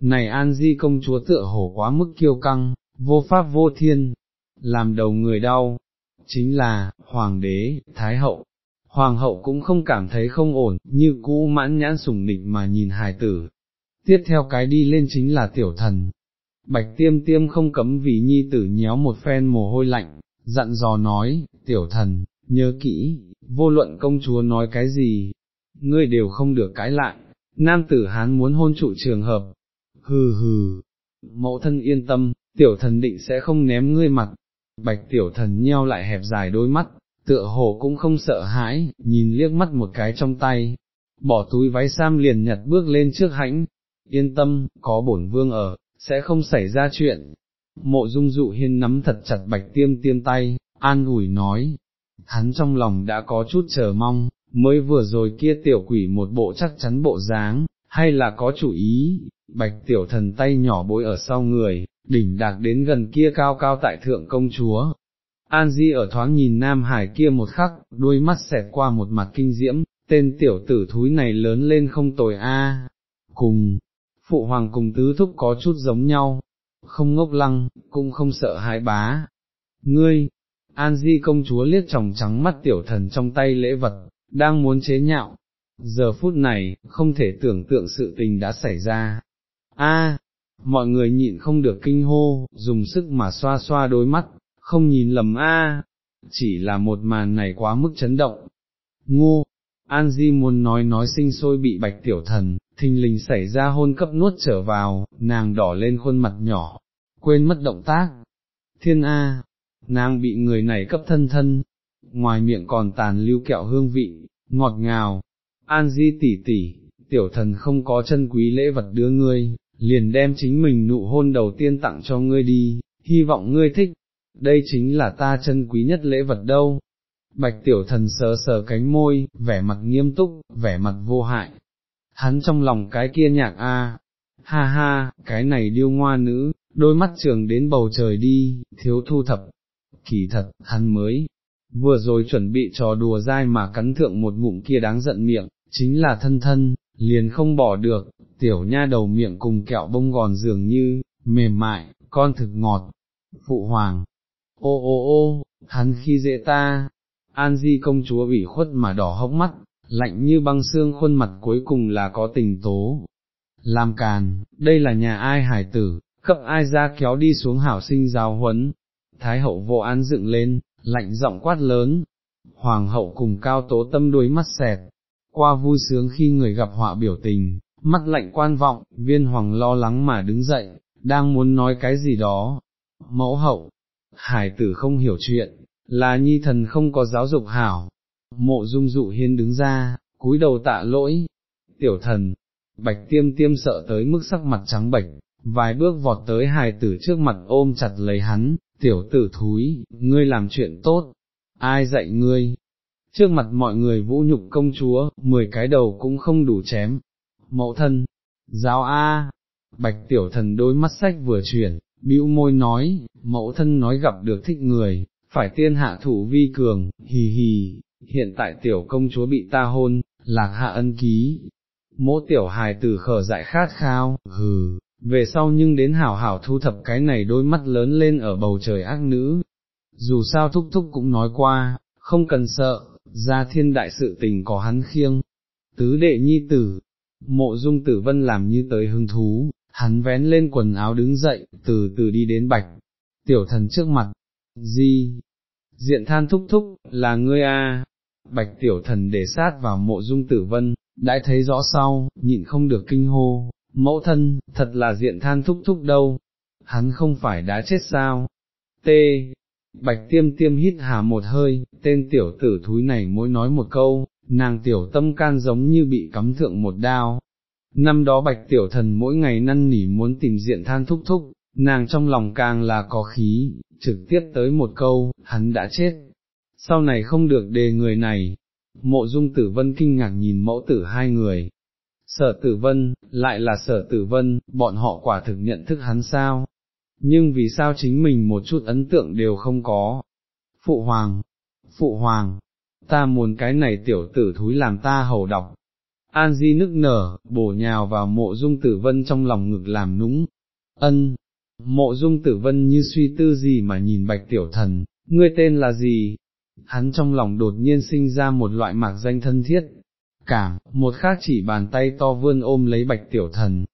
S1: Này An Di công chúa tựa hồ quá mức kiêu căng, vô pháp vô thiên, làm đầu người đau, chính là, Hoàng đế, Thái hậu, hoàng hậu cũng không cảm thấy không ổn, như cũ mãn nhãn sủng nịch mà nhìn hài tử. Tiếp theo cái đi lên chính là tiểu thần. Bạch tiêm tiêm không cấm vì nhi tử nhéo một phen mồ hôi lạnh, dặn dò nói, tiểu thần, nhớ kỹ, vô luận công chúa nói cái gì, ngươi đều không được cái lại, nam tử hán muốn hôn trụ trường hợp, hừ hừ, mẫu thân yên tâm, tiểu thần định sẽ không ném ngươi mặt, bạch tiểu thần nheo lại hẹp dài đôi mắt, tựa hồ cũng không sợ hãi, nhìn liếc mắt một cái trong tay, bỏ túi váy sam liền nhặt bước lên trước hãnh, yên tâm, có bổn vương ở, sẽ không xảy ra chuyện. Mộ dung dụ hiên nắm thật chặt bạch tiêm tiêm tay, an ủi nói, hắn trong lòng đã có chút chờ mong, mới vừa rồi kia tiểu quỷ một bộ chắc chắn bộ dáng, hay là có chủ ý, bạch tiểu thần tay nhỏ bối ở sau người, đỉnh đạc đến gần kia cao cao tại thượng công chúa, An Di ở thoáng nhìn Nam Hải kia một khắc, đuôi mắt xẹt qua một mặt kinh diễm, tên tiểu tử thúi này lớn lên không tồi a. Cùng, phụ hoàng cùng tứ thúc có chút giống nhau, không ngốc lăng, cũng không sợ hãi bá. Ngươi, An Di công chúa liếc tròng trắng mắt tiểu thần trong tay lễ vật, đang muốn chế nhạo. Giờ phút này, không thể tưởng tượng sự tình đã xảy ra. A, mọi người nhịn không được kinh hô, dùng sức mà xoa xoa đôi mắt, không nhìn lầm a, chỉ là một màn này quá mức chấn động. Ngô, An Di muốn nói nói sinh sôi bị bạch tiểu thần, thình lình xảy ra hôn cấp nuốt trở vào, nàng đỏ lên khuôn mặt nhỏ, quên mất động tác. Thiên A, nàng bị người này cấp thân thân, ngoài miệng còn tàn lưu kẹo hương vị, ngọt ngào. An Di tỉ tỉ, tiểu thần không có chân quý lễ vật đưa ngươi, liền đem chính mình nụ hôn đầu tiên tặng cho ngươi đi, hy vọng ngươi thích đây chính là ta chân quý nhất lễ vật đâu. Bạch tiểu thần sờ sờ cánh môi, vẻ mặt nghiêm túc, vẻ mặt vô hại. Hắn trong lòng cái kia nhạc a, ha ha, cái này điêu ngoa nữ, đôi mắt trường đến bầu trời đi, thiếu thu thập. Kỳ thật, hắn mới vừa rồi chuẩn bị trò đùa dai mà cắn thượng một ngụm kia đáng giận miệng, chính là thân thân, liền không bỏ được, tiểu nha đầu miệng cùng kẹo bông gòn dường như, mềm mại, con thực ngọt, phụ hoàng, ô ô ô, hắn khi dễ ta, An Di công chúa ủy khuất mà đỏ hốc mắt, lạnh như băng xương khuôn mặt cuối cùng là có tình tố. Làm càn, đây là nhà ai hải tử, cấp ai ra kéo đi xuống hảo sinh giáo huấn. Thái hậu vô an dựng lên, lạnh giọng quát lớn. Hoàng hậu cùng cao tố tâm đuôi mắt xẹt, qua vui sướng khi người gặp họa biểu tình, mắt lạnh quan vọng, viên hoàng lo lắng mà đứng dậy, đang muốn nói cái gì đó. Mẫu hậu, hải tử không hiểu chuyện, là nhi thần không có giáo dục hảo. Mộ dung dụ hiên đứng ra, cúi đầu tạ lỗi. Tiểu thần, bạch tiêm tiêm sợ tới mức sắc mặt trắng bệch, vài bước vọt tới hài tử trước mặt ôm chặt lấy hắn, tiểu tử thúi, ngươi làm chuyện tốt, ai dạy ngươi? Trước mặt mọi người vũ nhục công chúa, mười cái đầu cũng không đủ chém. Mẫu thân, giáo A, bạch tiểu thần đôi mắt sách vừa chuyển, bĩu môi nói, mẫu thân nói gặp được thích người, phải tiên hạ thủ vi cường, hì hì, hiện tại tiểu công chúa bị ta hôn, lạc hạ ân ký. Mỗ tiểu hài tử khở dại khát khao, hừ, về sau nhưng đến hảo hảo thu thập cái này đôi mắt lớn lên ở bầu trời ác nữ. Dù sao thúc thúc cũng nói qua, không cần sợ, ra thiên đại sự tình có hắn khiêng. Tứ đệ nhi tử, mộ dung tử vân làm như tới hứng thú, hắn vén lên quần áo đứng dậy, từ từ đi đến bạch, tiểu thần trước mặt, Di, diện than thúc thúc, là ngươi a. Bạch tiểu thần để sát vào mộ dung tử vân, đã thấy rõ sau, nhịn không được kinh hô, mẫu thân, thật là diện than thúc thúc đâu, hắn không phải đã chết sao, t. Bạch tiêm tiêm hít hà một hơi, tên tiểu tử thúi này mỗi nói một câu, nàng tiểu tâm can giống như bị cắm thượng một đao. Năm đó bạch tiểu thần mỗi ngày năn nỉ muốn tìm diện than thúc thúc, nàng trong lòng càng là có khí, trực tiếp tới một câu, hắn đã chết, sau này không được đề người này, mộ dung tử vân kinh ngạc nhìn mẫu tử hai người, sở tử vân, lại là sở tử vân, bọn họ quả thực nhận thức hắn sao, nhưng vì sao chính mình một chút ấn tượng đều không có, phụ hoàng, phụ hoàng, ta muốn cái này tiểu tử thúi làm ta hầu đọc. An Di nức nở, bổ nhào vào mộ dung tử vân trong lòng ngực làm núng, ân, Mộ dung tử vân như suy tư gì mà nhìn bạch tiểu thần, ngươi tên là gì? Hắn trong lòng đột nhiên sinh ra một loại mạc danh thân thiết, cảm, một khác chỉ bàn tay to vươn ôm lấy bạch tiểu thần.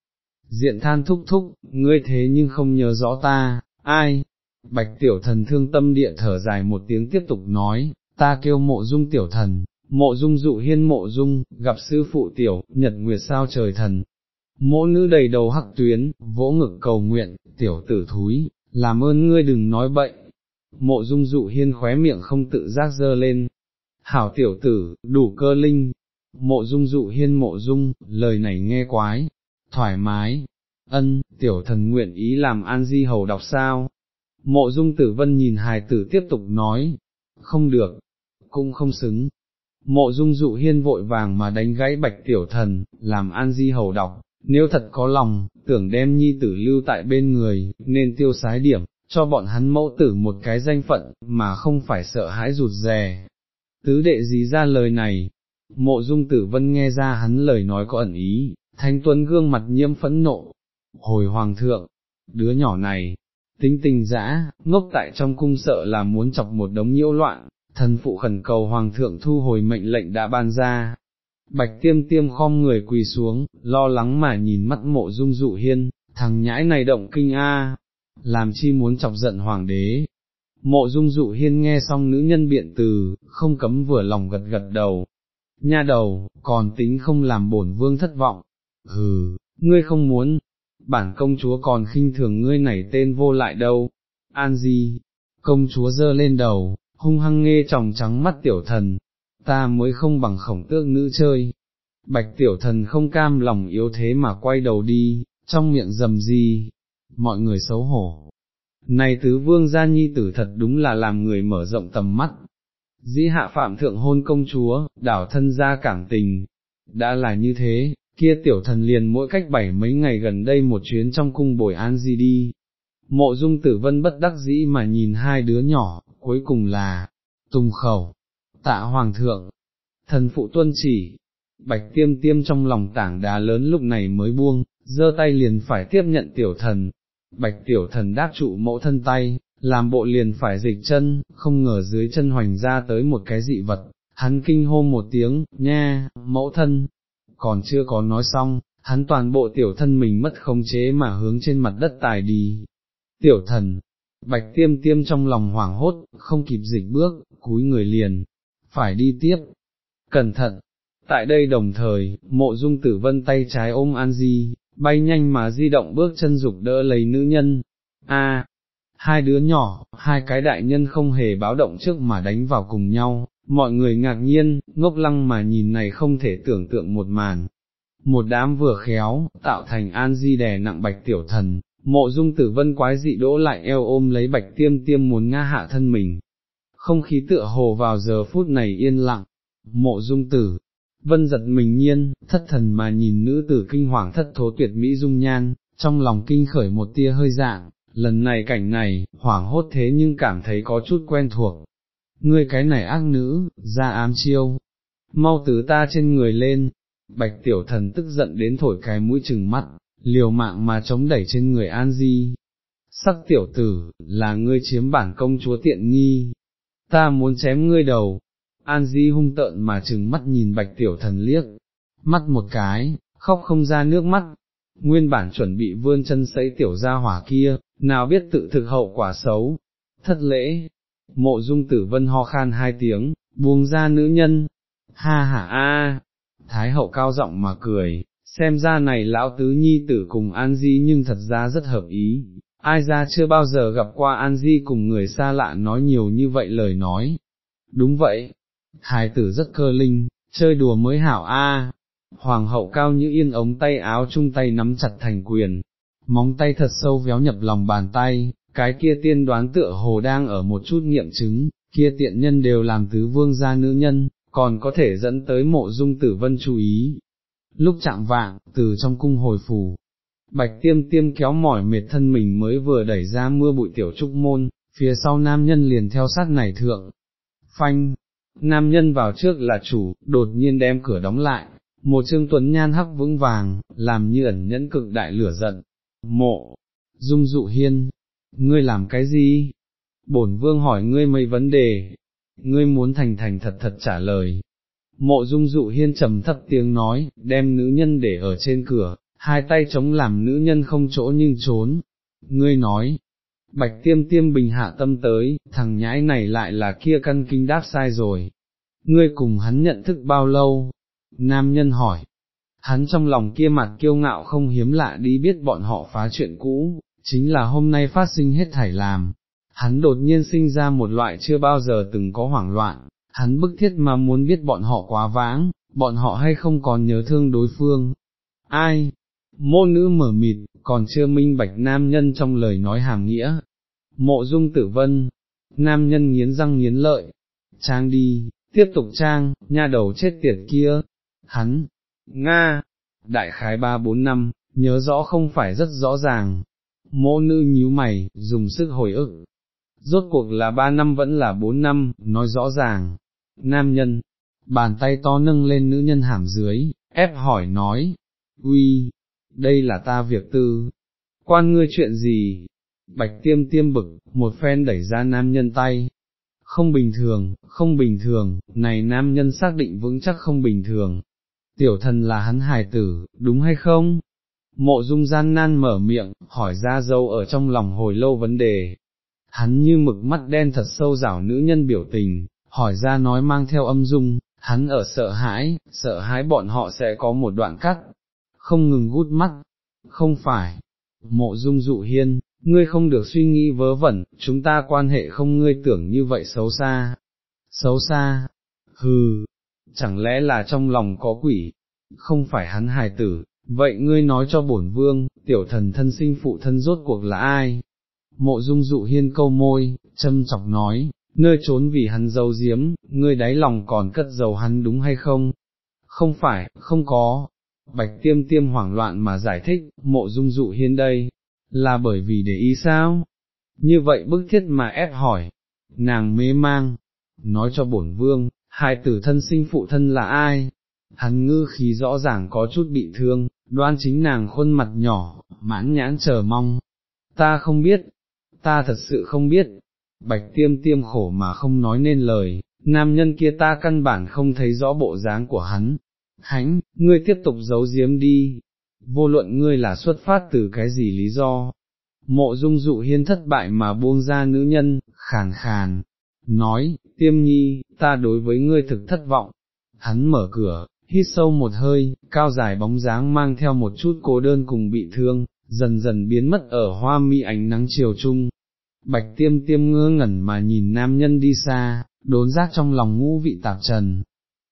S1: Diện than thúc thúc, ngươi thế nhưng không nhớ rõ ta, ai? Bạch tiểu thần thương tâm địa thở dài một tiếng tiếp tục nói, ta kêu mộ dung tiểu thần, mộ dung dụ hiên mộ dung, gặp sư phụ tiểu, nhật nguyệt sao trời thần, Mỗ nữ đầy đầu hắc tuyến, vỗ ngực cầu nguyện, tiểu tử thúi, làm ơn ngươi đừng nói bậy. Mộ dung dụ hiên khóe miệng không tự giác dơ lên. Hảo tiểu tử, đủ cơ linh. Mộ dung dụ hiên mộ dung, lời này nghe quái, thoải mái. Ân, tiểu thần nguyện ý làm an di hầu đọc sao. Mộ dung tử vân nhìn hài tử tiếp tục nói, không được, cũng không xứng. Mộ dung dụ hiên vội vàng mà đánh gãy bạch tiểu thần, làm an di hầu đọc, nếu thật có lòng, tưởng đem nhi tử lưu tại bên người, nên tiêu sái điểm, cho bọn hắn mẫu tử một cái danh phận, mà không phải sợ hãi rụt rè. Tứ đệ gì ra lời này, mộ dung tử vân nghe ra hắn lời nói có ẩn ý, thanh tuấn gương mặt nhiễm phẫn nộ, hồi hoàng thượng, đứa nhỏ này, tính tình dã, ngốc tại trong cung sợ là muốn chọc một đống nhiễu loạn, thần phụ khẩn cầu hoàng thượng thu hồi mệnh lệnh đã ban ra, Bạch tiêm tiêm khom người quỳ xuống, lo lắng mà nhìn mắt mộ dung dụ hiên, thằng nhãi này động kinh a, làm chi muốn chọc giận hoàng đế. Mộ dung dụ hiên nghe xong nữ nhân biện từ, không cấm vừa lòng gật gật đầu. Nha đầu, còn tính không làm bổn vương thất vọng. Hừ, ngươi không muốn, bản công chúa còn khinh thường ngươi nảy tên vô lại đâu. An Di, công chúa dơ lên đầu, hung hăng nghe tròng trắng mắt tiểu thần, ta mới không bằng khổng tước nữ chơi. Bạch tiểu thần không cam lòng yếu thế mà quay đầu đi, trong miệng dầm gì, mọi người xấu hổ. Này tứ vương gia nhi tử thật đúng là làm người mở rộng tầm mắt. Dĩ hạ phạm thượng hôn công chúa, đảo thân gia cảm tình. Đã là như thế, kia tiểu thần liền mỗi cách bảy mấy ngày gần đây một chuyến trong cung bồi an di đi. Mộ dung tử vân bất đắc dĩ mà nhìn hai đứa nhỏ, cuối cùng là, tùng khẩu, tạ hoàng thượng, thần phụ tuân chỉ, bạch tiêm tiêm trong lòng tảng đá lớn lúc này mới buông, giơ tay liền phải tiếp nhận tiểu thần, bạch tiểu thần đáp trụ mẫu thân tay, làm bộ liền phải dịch chân, không ngờ dưới chân hoành ra tới một cái dị vật, hắn kinh hô một tiếng, nha, mẫu thân, còn chưa có nói xong, hắn toàn bộ tiểu thân mình mất khống chế mà hướng trên mặt đất tài đi. Tiểu thần, bạch tiêm tiêm trong lòng hoảng hốt, không kịp dịch bước, cúi người liền, phải đi tiếp. Cẩn thận, tại đây đồng thời, mộ dung tử vân tay trái ôm An Di, bay nhanh mà di động bước chân dục đỡ lấy nữ nhân. A, hai đứa nhỏ, hai cái đại nhân không hề báo động trước mà đánh vào cùng nhau, mọi người ngạc nhiên, ngốc lăng mà nhìn này không thể tưởng tượng một màn. Một đám vừa khéo, tạo thành an di đè nặng bạch tiểu thần, mộ dung tử vân quái dị đỗ lại eo ôm lấy bạch tiêm tiêm muốn nga hạ thân mình. Không khí tựa hồ vào giờ phút này yên lặng, mộ dung tử, vân giật mình nhiên, thất thần mà nhìn nữ tử kinh hoàng thất thố tuyệt mỹ dung nhan, trong lòng kinh khởi một tia hơi dạng, lần này cảnh này, hoảng hốt thế nhưng cảm thấy có chút quen thuộc. Ngươi cái này ác nữ, ra ám chiêu, mau từ ta trên người lên, bạch tiểu thần tức giận đến thổi cái mũi chừng mắt, liều mạng mà chống đẩy trên người An Di. Sắc tiểu tử, là ngươi chiếm bản công chúa tiện nghi, ta muốn chém ngươi đầu. An Di hung tợn mà chừng mắt nhìn bạch tiểu thần liếc, mắt một cái, khóc không ra nước mắt, nguyên bản chuẩn bị vươn chân sấy tiểu ra hỏa kia, nào biết tự thực hậu quả xấu, thất lễ, mộ dung tử vân ho khan hai tiếng, buông ra nữ nhân, ha ha a, thái hậu cao giọng mà cười, xem ra này lão tứ nhi tử cùng An Di nhưng thật ra rất hợp ý, ai ra chưa bao giờ gặp qua An Di cùng người xa lạ nói nhiều như vậy lời nói. Đúng vậy, hài tử rất cơ linh, chơi đùa mới hảo a. Hoàng hậu cao như yên ống tay áo chung tay nắm chặt thành quyền, móng tay thật sâu véo nhập lòng bàn tay, cái kia tiên đoán tựa hồ đang ở một chút nghiệm chứng, kia tiện nhân đều làm tứ vương gia nữ nhân, còn có thể dẫn tới mộ dung tử vân chú ý. Lúc chạm vạng, từ trong cung hồi phủ, bạch tiêm tiêm kéo mỏi mệt thân mình mới vừa đẩy ra mưa bụi tiểu trúc môn, phía sau nam nhân liền theo sát nảy thượng. Phanh, nam nhân vào trước là chủ, đột nhiên đem cửa đóng lại, một trương tuấn nhan hắc vững vàng, làm như ẩn nhẫn cực đại lửa giận. Mộ, dung dụ hiên, ngươi làm cái gì? Bổn vương hỏi ngươi mấy vấn đề, ngươi muốn thành thành thật thật trả lời. Mộ dung dụ hiên trầm thấp tiếng nói, đem nữ nhân để ở trên cửa, hai tay chống làm nữ nhân không chỗ nhưng trốn. Ngươi nói, bạch tiêm tiêm bình hạ tâm tới, thằng nhãi này lại là kia căn kinh đáp sai rồi. Ngươi cùng hắn nhận thức bao lâu? Nam nhân hỏi. Hắn trong lòng kia mặt kiêu ngạo không hiếm lạ đi biết bọn họ phá chuyện cũ, chính là hôm nay phát sinh hết thảy làm, hắn đột nhiên sinh ra một loại chưa bao giờ từng có hoảng loạn, hắn bức thiết mà muốn biết bọn họ quá vãng, bọn họ hay không còn nhớ thương đối phương. Ai? Mô nữ mở mịt, còn chưa minh bạch nam nhân trong lời nói hàm nghĩa. Mộ dung tử vân, nam nhân nghiến răng nghiến lợi, trang đi, tiếp tục trang, nha đầu chết tiệt kia, hắn, Nga, đại khái ba bốn năm, nhớ rõ không phải rất rõ ràng, mô nữ nhíu mày, dùng sức hồi ức. Rốt cuộc là ba năm vẫn là bốn năm, nói rõ ràng. Nam nhân, bàn tay to nâng lên nữ nhân hàm dưới, ép hỏi nói, uy, đây là ta việc tư, quan ngươi chuyện gì? Bạch tiêm tiêm bực, một phen đẩy ra nam nhân tay. Không bình thường, không bình thường, này nam nhân xác định vững chắc không bình thường. Tiểu thần là hắn hài tử, đúng hay không? Mộ dung gian nan mở miệng, hỏi ra dâu ở trong lòng hồi lâu vấn đề. Hắn như mực mắt đen thật sâu rảo nữ nhân biểu tình, hỏi ra nói mang theo âm dung, hắn ở sợ hãi, sợ hãi bọn họ sẽ có một đoạn cắt, không ngừng gút mắt, không phải, mộ dung dụ hiên, ngươi không được suy nghĩ vớ vẩn, chúng ta quan hệ không ngươi tưởng như vậy xấu xa, xấu xa, hừ, chẳng lẽ là trong lòng có quỷ, không phải hắn hài tử, vậy ngươi nói cho bổn vương, tiểu thần thân sinh phụ thân rốt cuộc là ai? Mộ dung dụ hiên câu môi, châm chọc nói, nơi trốn vì hắn dâu diếm, ngươi đáy lòng còn cất dầu hắn đúng hay không? Không phải, không có. Bạch tiêm tiêm hoảng loạn mà giải thích, mộ dung dụ hiên đây, là bởi vì để ý sao? Như vậy bức thiết mà ép hỏi, nàng mê mang, nói cho bổn vương, hai tử thân sinh phụ thân là ai? Hắn ngư khí rõ ràng có chút bị thương, đoan chính nàng khuôn mặt nhỏ, mãn nhãn chờ mong. Ta không biết, ta thật sự không biết, bạch tiêm tiêm khổ mà không nói nên lời, nam nhân kia ta căn bản không thấy rõ bộ dáng của hắn. Hánh, ngươi tiếp tục giấu giếm đi, vô luận ngươi là xuất phát từ cái gì lý do. Mộ dung dụ hiên thất bại mà buông ra nữ nhân, khàn khàn, nói, tiêm nhi, ta đối với ngươi thực thất vọng. Hắn mở cửa, hít sâu một hơi, cao dài bóng dáng mang theo một chút cô đơn cùng bị thương, dần dần biến mất ở hoa mi ánh nắng chiều chung. Bạch tiêm tiêm ngơ ngẩn mà nhìn nam nhân đi xa, đốn giác trong lòng ngũ vị tạp trần.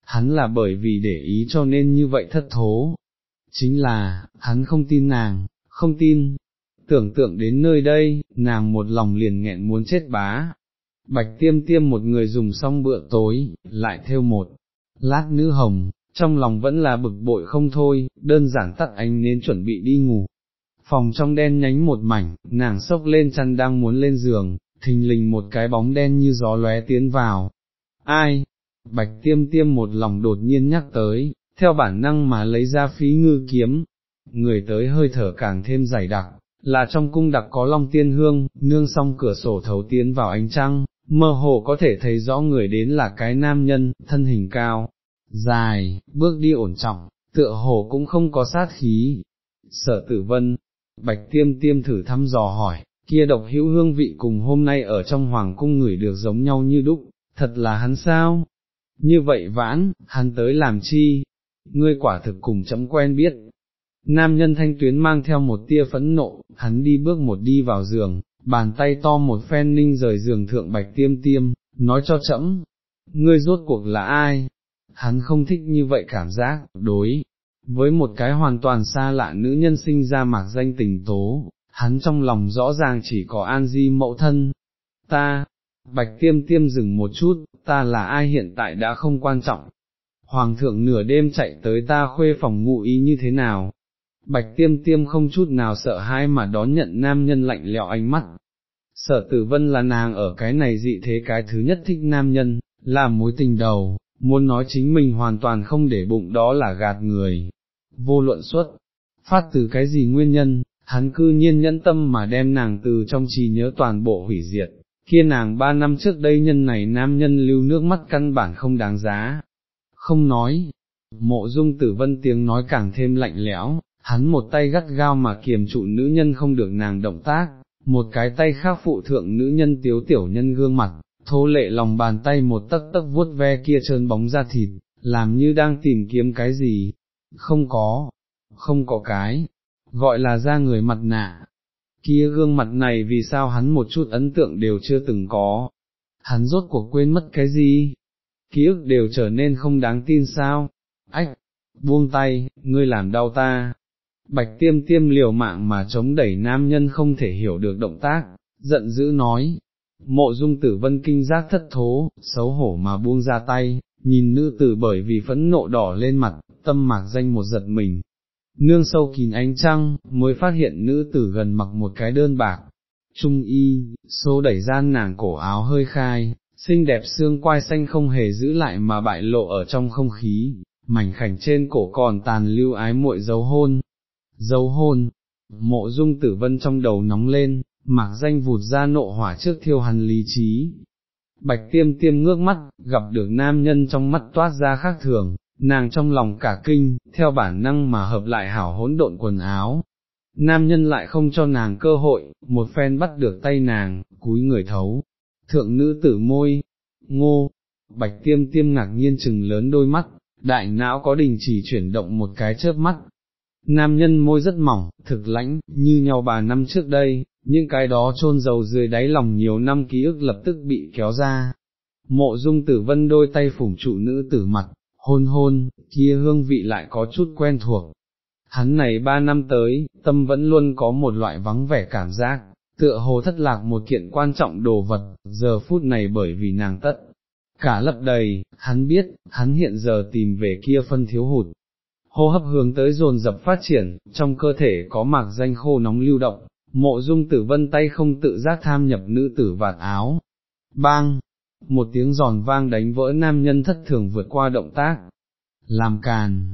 S1: Hắn là bởi vì để ý cho nên như vậy thất thố. Chính là, hắn không tin nàng, không tin. Tưởng tượng đến nơi đây, nàng một lòng liền nghẹn muốn chết bá. Bạch tiêm tiêm một người dùng xong bữa tối, lại theo một lát nữ hồng, trong lòng vẫn là bực bội không thôi, đơn giản tắt ánh nên chuẩn bị đi ngủ. Phòng trong đen nhánh một mảnh, nàng sốc lên chăn đang muốn lên giường, thình lình một cái bóng đen như gió lóe tiến vào. Ai? Bạch tiêm tiêm một lòng đột nhiên nhắc tới, theo bản năng mà lấy ra phí ngư kiếm. Người tới hơi thở càng thêm dày đặc, là trong cung đặc có long tiên hương, nương xong cửa sổ thấu tiến vào ánh trăng, mơ hồ có thể thấy rõ người đến là cái nam nhân, thân hình cao, dài, bước đi ổn trọng, tựa hồ cũng không có sát khí. Sở tử vân, bạch tiêm tiêm thử thăm dò hỏi, kia độc hữu hương vị cùng hôm nay ở trong hoàng cung người được giống nhau như đúc, thật là hắn sao? Như vậy vãn, hắn tới làm chi? Ngươi quả thực cùng chấm quen biết. Nam nhân thanh tuyến mang theo một tia phẫn nộ, hắn đi bước một đi vào giường, bàn tay to một phen ninh rời giường thượng bạch tiêm tiêm, nói cho chậm, ngươi rốt cuộc là ai? hắn không thích như vậy cảm giác, đối, với một cái hoàn toàn xa lạ nữ nhân sinh ra mạc danh tình tố, hắn trong lòng rõ ràng chỉ có an di mẫu thân, ta, bạch tiêm tiêm dừng một chút, ta là ai hiện tại đã không quan trọng, hoàng thượng nửa đêm chạy tới ta khuê phòng ngụ ý như thế nào, bạch tiêm tiêm không chút nào sợ hãi mà đón nhận nam nhân lạnh lẽo ánh mắt. Sở tử vân là nàng ở cái này dị thế cái thứ nhất thích nam nhân, là mối tình đầu, muốn nói chính mình hoàn toàn không để bụng đó là gạt người, vô luận xuất, phát từ cái gì nguyên nhân, hắn cư nhiên nhẫn tâm mà đem nàng từ trong trí nhớ toàn bộ hủy diệt, kia nàng ba năm trước đây nhân này nam nhân lưu nước mắt căn bản không đáng giá, không nói, mộ dung tử vân tiếng nói càng thêm lạnh lẽo, hắn một tay gắt gao mà kiềm trụ nữ nhân không được nàng động tác, một cái tay khác phụ thượng nữ nhân tiếu tiểu nhân gương mặt, thô lệ lòng bàn tay một tấc tấc vuốt ve kia trơn bóng ra thịt, làm như đang tìm kiếm cái gì, không có, không có cái, gọi là ra người mặt nạ, kia gương mặt này vì sao hắn một chút ấn tượng đều chưa từng có, hắn rốt cuộc quên mất cái gì, ký ức đều trở nên không đáng tin sao, ách, buông tay, ngươi làm đau ta. Bạch tiêm tiêm liều mạng mà chống đẩy nam nhân không thể hiểu được động tác, giận dữ nói, Mộ dung tử vân kinh giác thất thố, xấu hổ mà buông ra tay, nhìn nữ tử bởi vì phẫn nộ đỏ lên mặt, tâm mạc danh một giật mình. Nương sâu kín ánh trăng, mới phát hiện nữ tử gần mặc một cái đơn bạc. Trung y, số đẩy gian nàng cổ áo hơi khai, xinh đẹp xương quai xanh không hề giữ lại mà bại lộ ở trong không khí, mảnh khảnh trên cổ còn tàn lưu ái muội dấu hôn. Dấu hôn, mộ dung tử vân trong đầu nóng lên, mạc danh vụt ra nộ hỏa trước thiêu hắn lý trí. Bạch tiêm tiêm ngước mắt, gặp được nam nhân trong mắt toát ra khác thường, nàng trong lòng cả kinh, theo bản năng mà hợp lại hảo hỗn độn quần áo. Nam nhân lại không cho nàng cơ hội, một phen bắt được tay nàng, cúi người thấu, thượng nữ tử môi, ngô, bạch tiêm tiêm ngạc nhiên chừng lớn đôi mắt, đại não có đình chỉ chuyển động một cái chớp mắt. Nam nhân môi rất mỏng, thực lãnh, như nhau bà năm trước đây, những cái đó chôn dầu dưới đáy lòng nhiều năm ký ức lập tức bị kéo ra. Mộ dung tử vân đôi tay phủng trụ nữ tử mặt, hôn hôn, kia hương vị lại có chút quen thuộc. Hắn này ba năm tới, tâm vẫn luôn có một loại vắng vẻ cảm giác, tựa hồ thất lạc một kiện quan trọng đồ vật, giờ phút này bởi vì nàng tất. Cả lấp đầy, hắn biết, hắn hiện giờ tìm về kia phân thiếu hụt. Hô hấp hướng tới dồn dập phát triển, trong cơ thể có mạc danh khô nóng lưu động, mộ dung tử vân tay không tự giác tham nhập nữ tử vạt áo, bang, một tiếng giòn vang đánh vỡ nam nhân thất thường vượt qua động tác, làm càn.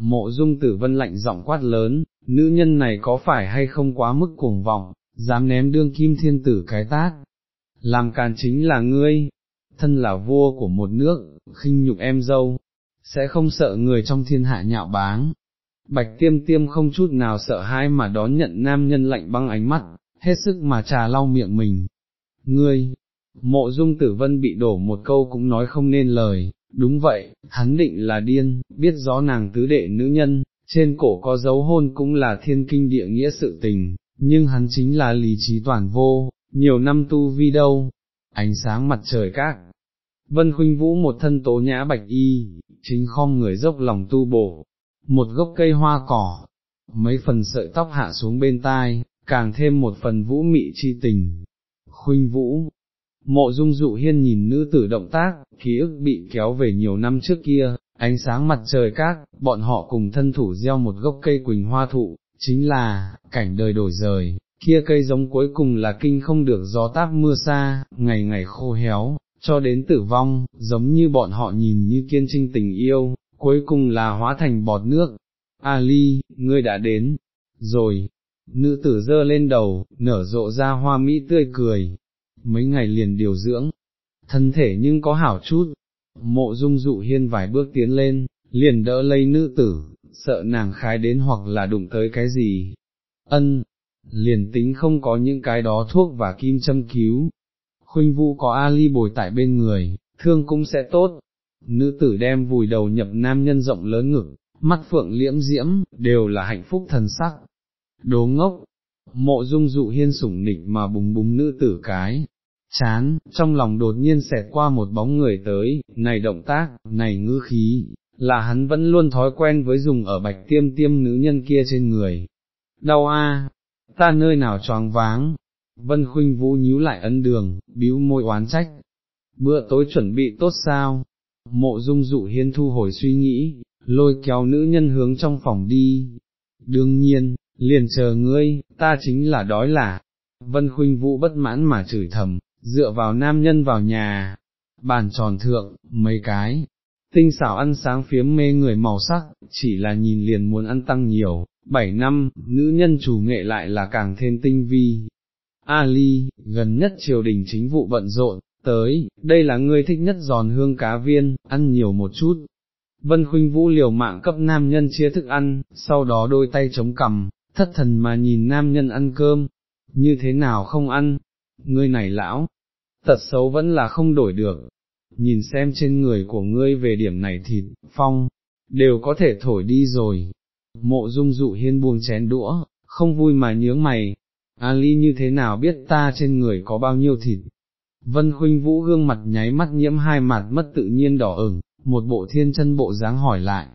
S1: Mộ dung tử vân lạnh giọng quát lớn, nữ nhân này có phải hay không quá mức cuồng vọng, dám ném đương kim thiên tử cái tát. Làm càn chính là ngươi, thân là vua của một nước, khinh nhục em dâu, sẽ không sợ người trong thiên hạ nhạo báng. Bạch tiêm tiêm không chút nào sợ hãi mà đón nhận nam nhân lạnh băng ánh mắt, hết sức mà trà lau miệng mình. Ngươi, mộ dung tử vân bị đổ một câu cũng nói không nên lời, đúng vậy, hắn định là điên, biết rõ nàng tứ đệ nữ nhân, trên cổ có dấu hôn cũng là thiên kinh địa nghĩa sự tình, nhưng hắn chính là lý trí toàn vô, nhiều năm tu vi đâu, ánh sáng mặt trời các. Vân Khuynh Vũ một thân tố nhã bạch y, chính khom người dốc lòng tu bổ, một gốc cây hoa cỏ, mấy phần sợi tóc hạ xuống bên tai, càng thêm một phần vũ mị chi tình. Khuynh Vũ, mộ dung dụ hiên nhìn nữ tử động tác, ký ức bị kéo về nhiều năm trước kia, ánh sáng mặt trời các, bọn họ cùng thân thủ gieo một gốc cây quỳnh hoa thụ, chính là, cảnh đời đổi rời, kia cây giống cuối cùng là kinh không được gió táp mưa xa, ngày ngày khô héo, cho đến tử vong, giống như bọn họ nhìn như kiên trinh tình yêu, cuối cùng là hóa thành bọt nước. Ali, ngươi đã đến, rồi, nữ tử dơ lên đầu, nở rộ ra hoa mỹ tươi cười, mấy ngày liền điều dưỡng, thân thể nhưng có hảo chút, mộ dung dụ hiên vài bước tiến lên, liền đỡ lấy nữ tử, sợ nàng khái đến hoặc là đụng tới cái gì. Ân, liền tính không có những cái đó thuốc và kim châm cứu. Khuynh vũ có Ali bồi tại bên người, thương cũng sẽ tốt. Nữ tử đem vùi đầu nhập nam nhân rộng lớn ngực, mắt phượng liễm diễm, đều là hạnh phúc thần sắc. Đố ngốc, mộ dung dụ hiên sủng nịch mà bùng bùng nữ tử cái, chán, trong lòng đột nhiên xẹt qua một bóng người tới, này động tác, này ngữ khí, là hắn vẫn luôn thói quen với dùng ở bạch tiêm tiêm nữ nhân kia trên người. Đau a, ta nơi nào choáng váng, vân khuynh vũ nhíu lại ấn đường, bĩu môi oán trách. Bữa tối chuẩn bị tốt sao? Mộ dung dụ hiên thu hồi suy nghĩ, lôi kéo nữ nhân hướng trong phòng đi. Đương nhiên, liền chờ ngươi, ta chính là đói là. Vân khuynh vũ bất mãn mà chửi thầm, dựa vào nam nhân vào nhà, bàn tròn thượng, mấy cái, tinh xảo ăn sáng phiếm mê người màu sắc, chỉ là nhìn liền muốn ăn tăng nhiều, bảy năm, nữ nhân chủ nghệ lại là càng thêm tinh vi. Ali, gần nhất triều đình chính vụ bận rộn, tới, đây là ngươi thích nhất giòn hương cá viên, ăn nhiều một chút. Vân Khuynh Vũ liều mạng cấp nam nhân chia thức ăn, sau đó đôi tay chống cằm, thất thần mà nhìn nam nhân ăn cơm, như thế nào không ăn, ngươi này lão, tật xấu vẫn là không đổi được, nhìn xem trên người của ngươi về điểm này thịt, phong, đều có thể thổi đi rồi. Mộ dung dụ hiên buông chén đũa, không vui mà nhướng mày, Ali như thế nào biết ta trên người có bao nhiêu thịt. Vân khuynh vũ gương mặt nháy mắt nhiễm hai mặt mất tự nhiên đỏ ửng, một bộ thiên chân bộ dáng hỏi lại.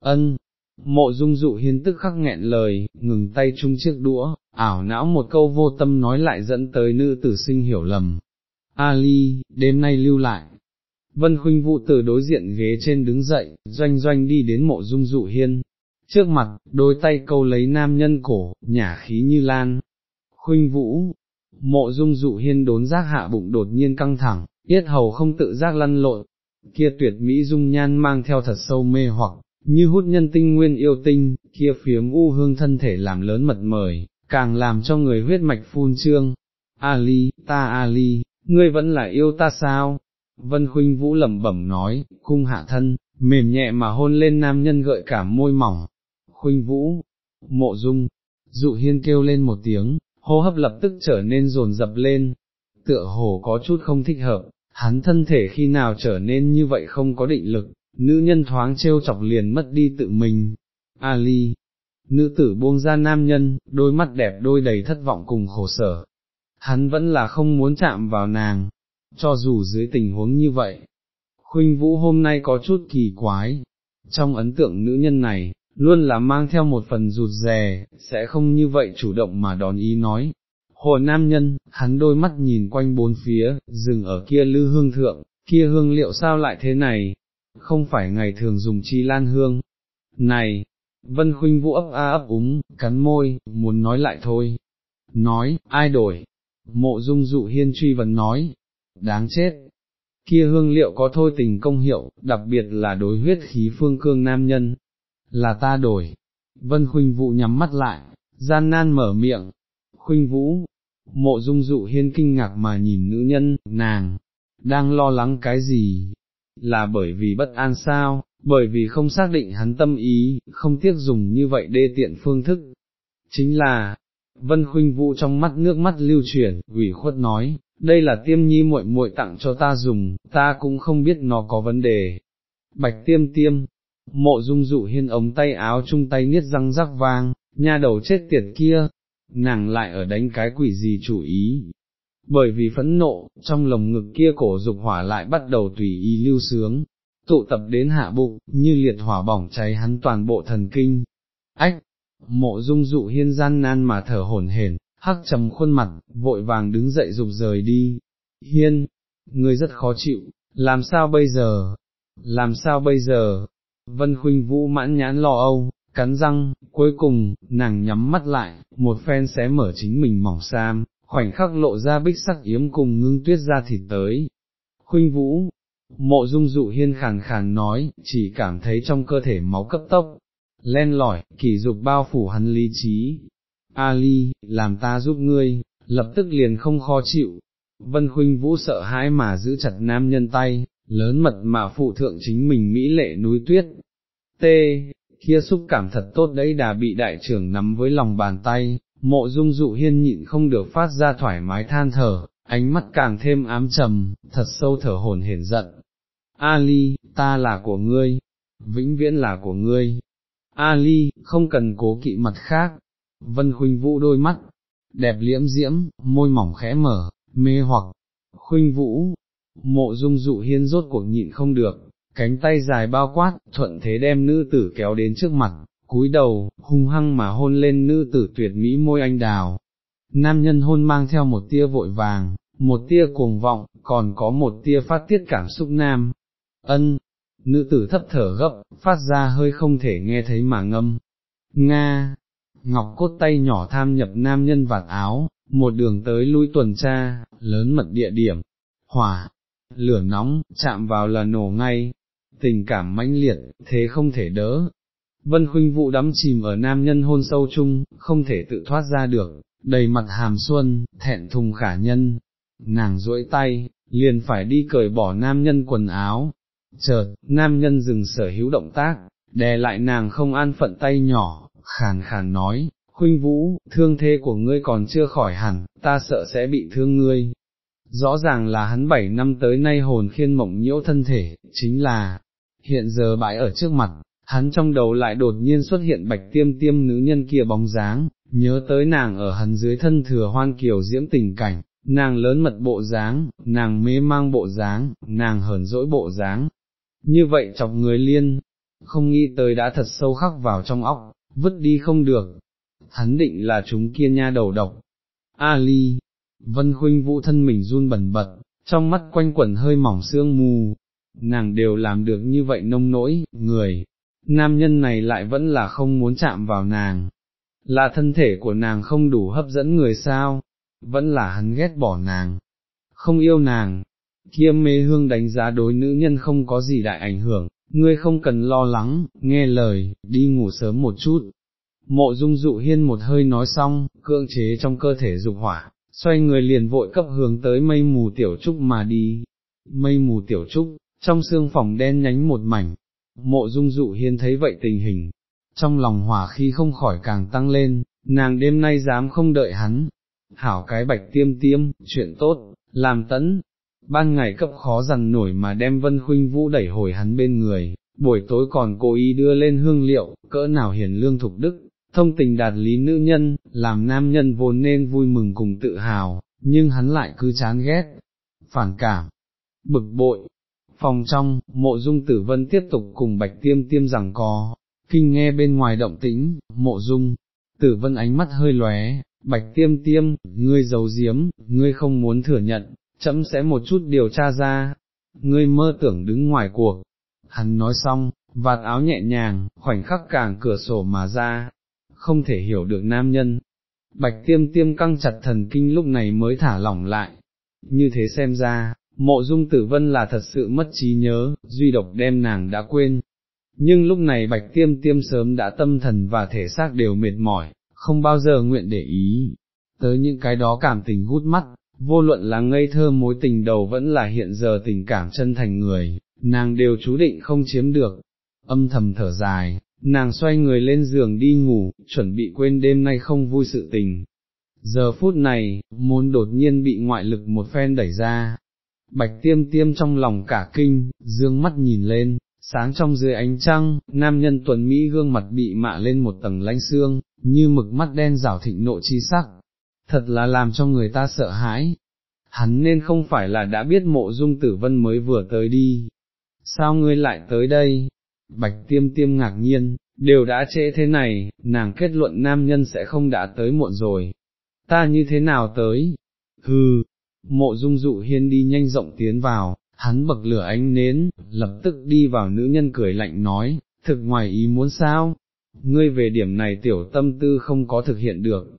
S1: Ân, mộ dung dụ hiên tức khắc nghẹn lời, ngừng tay chung chiếc đũa, ảo não một câu vô tâm nói lại dẫn tới nữ tử sinh hiểu lầm. Ali, đêm nay lưu lại. Vân Khuynh Vũ từ đối diện ghế trên đứng dậy, doanh doanh đi đến mộ dung dụ hiên. Trước mặt, đôi tay câu lấy nam nhân cổ, nhả khí như lan. Khuynh Vũ, mộ dung dụ hiên đốn giác hạ bụng đột nhiên căng thẳng, yết hầu không tự giác lăn lộn, kia tuyệt mỹ dung nhan mang theo thật sâu mê hoặc, như hút nhân tinh nguyên yêu tinh, kia phiếm u hương thân thể làm lớn mật mời, càng làm cho người huyết mạch phun trương. Ali, ta Ali, ngươi vẫn là yêu ta sao? Vân Khuynh Vũ lẩm bẩm nói, cung hạ thân, mềm nhẹ mà hôn lên nam nhân gợi cả môi mỏng. Khuynh Vũ, mộ dung, dụ hiên kêu lên một tiếng, hô hấp lập tức trở nên rồn rập lên, tựa hồ có chút không thích hợp, hắn thân thể khi nào trở nên như vậy không có định lực, nữ nhân thoáng trêu chọc liền mất đi tự mình. Ali, nữ tử buông ra nam nhân, đôi mắt đẹp đôi đầy thất vọng cùng khổ sở, hắn vẫn là không muốn chạm vào nàng, cho dù dưới tình huống như vậy. Khuynh Vũ hôm nay có chút kỳ quái, trong ấn tượng nữ nhân này, luôn là mang theo một phần rụt rè, sẽ không như vậy chủ động mà đón ý nói. Hồ nam nhân, hắn đôi mắt nhìn quanh bốn phía, dừng ở kia lư hương thượng, kia hương liệu sao lại thế này, không phải ngày thường dùng chi lan hương. Này, Vân Khuynh Vũ ấp a ấp úng, cắn môi, muốn nói lại thôi. Nói, ai đổi, Mộ dung dụ hiên truy vấn nói, đáng chết, kia hương liệu có thôi tình công hiệu, đặc biệt là đối huyết khí phương cương nam nhân, là ta đổi. Vân Khuynh Vũ nhắm mắt lại, gian nan mở miệng, Khuynh Vũ, mộ dung dụ hiên kinh ngạc mà nhìn nữ nhân, nàng, đang lo lắng cái gì, là bởi vì bất an sao, bởi vì không xác định hắn tâm ý, không tiếc dùng như vậy đê tiện phương thức. Chính là, Vân Khuynh Vũ trong mắt nước mắt lưu chuyển, ủy khuất nói, đây là tiêm nhi muội muội tặng cho ta dùng, ta cũng không biết nó có vấn đề. Bạch tiêm tiêm, mộ dung dụ hiên ống tay áo chung tay niết răng rắc vang, nha đầu chết tiệt kia, nàng lại ở đánh cái quỷ gì chủ ý. Bởi vì phẫn nộ, trong lồng ngực kia cổ dục hỏa lại bắt đầu tùy ý lưu sướng, tụ tập đến hạ bụng, như liệt hỏa bỏng cháy hắn toàn bộ thần kinh. Ách, mộ dung dụ hiên gian nan mà thở hổn hển, hắc trầm khuôn mặt, vội vàng đứng dậy dục rời đi. Hiên, ngươi rất khó chịu, làm sao bây giờ? Làm sao bây giờ? Vân Khuynh Vũ mãn nhãn lo âu, cắn răng, cuối cùng, nàng nhắm mắt lại, một phen xé mở chính mình mỏng sam, khoảnh khắc lộ ra bích sắc yếm cùng ngưng tuyết ra thịt tới. Khuynh Vũ, mộ dung dụ hiên khàn khàn nói, chỉ cảm thấy trong cơ thể máu cấp tốc, len lỏi, kỳ dục bao phủ hắn lý trí. Ali, làm ta giúp ngươi, lập tức liền không khó chịu. Vân Khuynh Vũ sợ hãi mà giữ chặt nam nhân tay, lớn mật mà phụ thượng chính mình mỹ lệ núi tuyết. T, kia xúc cảm thật tốt đấy đã bị đại trưởng nắm với lòng bàn tay, mộ dung dụ hiên nhịn không được phát ra thoải mái than thở, ánh mắt càng thêm ám trầm, thật sâu thở hồn hển giận. Ali, ta là của ngươi, vĩnh viễn là của ngươi. Ali, không cần cố kỵ mặt khác. Vân Khuynh Vũ đôi mắt, đẹp liễm diễm, môi mỏng khẽ mở, mê hoặc. Khuynh Vũ, mộ dung dụ hiên rốt cuộc nhịn không được, cánh tay dài bao quát, thuận thế đem nữ tử kéo đến trước mặt, cúi đầu, hung hăng mà hôn lên nữ tử tuyệt mỹ môi anh đào. Nam nhân hôn mang theo một tia vội vàng, một tia cuồng vọng, còn có một tia phát tiết cảm xúc nam. Ân, nữ tử thấp thở gấp, phát ra hơi không thể nghe thấy mà ngâm. Nga, ngọc cốt tay nhỏ tham nhập nam nhân vạt áo, một đường tới lui tuần tra, lớn mật địa điểm, hỏa, lửa nóng, chạm vào là nổ ngay, tình cảm mãnh liệt, thế không thể đỡ. Vân Khuynh Vũ đắm chìm ở nam nhân hôn sâu chung, không thể tự thoát ra được, đầy mặt hàm xuân, thẹn thùng khả nhân. Nàng duỗi tay, liền phải đi cởi bỏ nam nhân quần áo. Chợt, nam nhân dừng sở hữu động tác, đè lại nàng không an phận tay nhỏ, khàn khàn nói, Khuynh Vũ, thương thế của ngươi còn chưa khỏi hẳn, ta sợ sẽ bị thương ngươi. Rõ ràng là hắn bảy năm tới nay hồn khiên mộng nhiễu thân thể, chính là, hiện giờ bãi ở trước mặt, hắn trong đầu lại đột nhiên xuất hiện bạch tiêm tiêm nữ nhân kia bóng dáng, nhớ tới nàng ở hắn dưới thân thừa hoan kiều diễm tình cảnh, nàng lớn mật bộ dáng, nàng mê mang bộ dáng, nàng hờn dỗi bộ dáng. Như vậy chọc người liên, không nghĩ tới đã thật sâu khắc vào trong óc, vứt đi không được. Hắn định là chúng kia nha đầu độc. Ali, Vân Khuynh Vũ thân mình run bẩn bật, trong mắt quanh quẩn hơi mỏng sương mù, nàng đều làm được như vậy nông nỗi, người, nam nhân này lại vẫn là không muốn chạm vào nàng, là thân thể của nàng không đủ hấp dẫn người sao, vẫn là hắn ghét bỏ nàng, không yêu nàng, kia mê hương đánh giá đối nữ nhân không có gì đại ảnh hưởng, ngươi không cần lo lắng, nghe lời, đi ngủ sớm một chút. Mộ dung dụ hiên một hơi nói xong, cưỡng chế trong cơ thể dục hỏa, xoay người liền vội cấp hướng tới mây mù tiểu trúc mà đi. Mây mù tiểu trúc, trong xương phòng đen nhánh một mảnh, mộ dung dụ hiên thấy vậy tình hình, trong lòng hỏa khi không khỏi càng tăng lên, nàng đêm nay dám không đợi hắn, hảo cái bạch tiêm tiêm, chuyện tốt, làm tấn, ban ngày cấp khó dằn nổi mà đem vân khuynh vũ đẩy hồi hắn bên người, buổi tối còn cố ý đưa lên hương liệu, cỡ nào hiển lương thục đức, thông tình đạt lý nữ nhân, làm nam nhân vốn nên vui mừng cùng tự hào, nhưng hắn lại cứ chán ghét, phản cảm, bực bội, Phòng trong, mộ dung tử vân tiếp tục cùng bạch tiêm tiêm rằng có, kinh nghe bên ngoài động tĩnh, mộ dung, tử vân ánh mắt hơi lóe, bạch tiêm tiêm, ngươi giấu giếm, ngươi không muốn thừa nhận, chấm sẽ một chút điều tra ra, ngươi mơ tưởng đứng ngoài cuộc. Hắn nói xong, vạt áo nhẹ nhàng, khoảnh khắc càng cửa sổ mà ra, không thể hiểu được nam nhân. Bạch tiêm tiêm căng chặt thần kinh lúc này mới thả lỏng lại. Như thế xem ra, mộ dung tử vân là thật sự mất trí nhớ, duy độc đem nàng đã quên. Nhưng lúc này bạch tiêm tiêm sớm đã tâm thần và thể xác đều mệt mỏi, không bao giờ nguyện để ý, tới những cái đó cảm tình hút mắt, vô luận là ngây thơ mối tình đầu vẫn là hiện giờ tình cảm chân thành người, nàng đều chú định không chiếm được, âm thầm thở dài, nàng xoay người lên giường đi ngủ, chuẩn bị quên đêm nay không vui sự tình. Giờ phút này, môn đột nhiên bị ngoại lực một phen đẩy ra, bạch tiêm tiêm trong lòng cả kinh, dương mắt nhìn lên, sáng trong dưới ánh trăng, nam nhân tuần Mỹ gương mặt bị mạ lên một tầng lánh xương, như mực mắt đen rảo thịnh nộ chi sắc, thật là làm cho người ta sợ hãi. Hắn nên không phải là đã biết mộ dung tử vân mới vừa tới đi. Sao ngươi lại tới đây? Bạch tiêm tiêm ngạc nhiên, đều đã trễ thế này, nàng kết luận nam nhân sẽ không đã tới muộn rồi. Ta như thế nào tới? Hừ, mộ dung dụ hiên đi nhanh rộng tiến vào, hắn bậc lửa ánh nến, lập tức đi vào nữ nhân cười lạnh nói, thực ngoài ý muốn sao? Ngươi về điểm này tiểu tâm tư không có thực hiện được,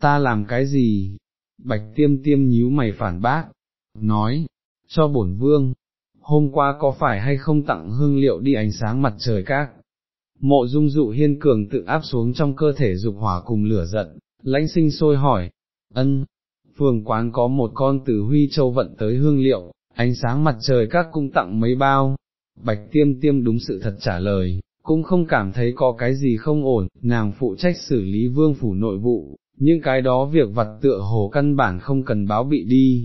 S1: ta làm cái gì? Bạch tiêm tiêm nhíu mày phản bác, nói, cho bổn vương, hôm qua có phải hay không tặng hương liệu đi ánh sáng mặt trời các? Mộ dung dụ hiên cường tự áp xuống trong cơ thể dục hỏa cùng lửa giận, lãnh sinh sôi hỏi, ân, phường quán có một con từ huy châu vận tới hương liệu, ánh sáng mặt trời các cung tặng mấy bao, bạch tiêm tiêm đúng sự thật trả lời, cũng không cảm thấy có cái gì không ổn, nàng phụ trách xử lý vương phủ nội vụ, nhưng cái đó việc vặt tựa hồ căn bản không cần báo bị đi.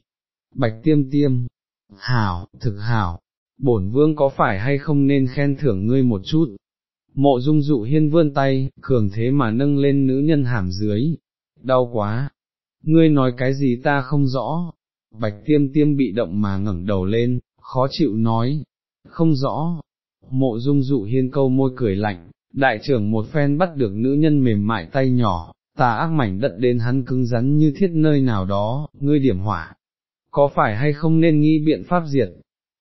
S1: Bạch tiêm tiêm, hảo, thực hảo, bổn vương có phải hay không nên khen thưởng ngươi một chút. Mộ dung dụ hiên vươn tay, cường thế mà nâng lên nữ nhân hàm dưới, đau quá, ngươi nói cái gì ta không rõ, bạch tiêm tiêm bị động mà ngẩng đầu lên, khó chịu nói, không rõ, mộ dung dụ hiên câu môi cười lạnh, đại trưởng một phen bắt được nữ nhân mềm mại tay nhỏ, tà ác mảnh đất đến hắn cứng rắn như thiết nơi nào đó, ngươi điểm hỏa, có phải hay không nên nghĩ biện pháp diệt?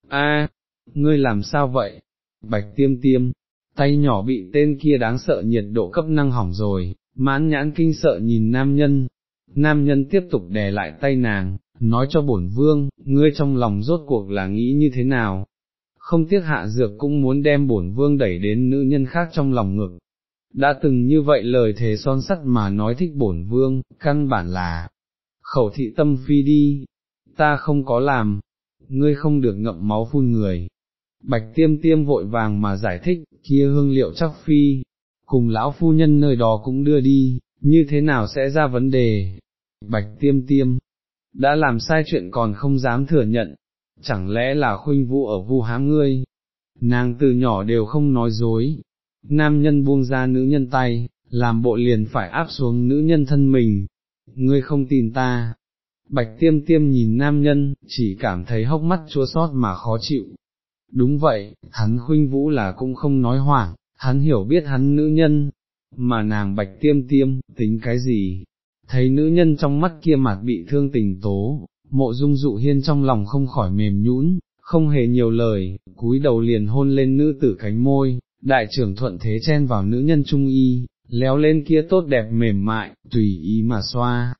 S1: A, ngươi làm sao vậy? Bạch tiêm tiêm, tay nhỏ bị tên kia đáng sợ nhiệt độ cấp năng hỏng rồi, mãn nhãn kinh sợ nhìn nam nhân, nam nhân tiếp tục đè lại tay nàng, nói cho bổn vương, ngươi trong lòng rốt cuộc là nghĩ như thế nào? Không tiếc hạ dược cũng muốn đem bổn vương đẩy đến nữ nhân khác trong lòng ngực, đã từng như vậy lời thề son sắt mà nói thích bổn vương, căn bản là, khẩu thị tâm phi đi, ta không có làm, ngươi không được ngậm máu phun người. Bạch tiêm tiêm vội vàng mà giải thích, kia hương liệu chắc phi, cùng lão phu nhân nơi đó cũng đưa đi, như thế nào sẽ ra vấn đề. Bạch tiêm tiêm, đã làm sai chuyện còn không dám thừa nhận, chẳng lẽ là khuynh vũ ở vu hám ngươi. Nàng từ nhỏ đều không nói dối, nam nhân buông ra nữ nhân tay, làm bộ liền phải áp xuống nữ nhân thân mình, ngươi không tin ta. Bạch tiêm tiêm nhìn nam nhân, chỉ cảm thấy hốc mắt chua sót mà khó chịu. Đúng vậy, hắn khuynh vũ là cũng không nói hoảng, hắn hiểu biết hắn nữ nhân, mà nàng bạch tiêm tiêm, tính cái gì? Thấy nữ nhân trong mắt kia mặt bị thương tình tố, mộ dung dụ hiên trong lòng không khỏi mềm nhũn, không hề nhiều lời, cúi đầu liền hôn lên nữ tử cánh môi, đại trưởng thuận thế chen vào nữ nhân trung y, léo lên kia tốt đẹp mềm mại, tùy ý mà xoa.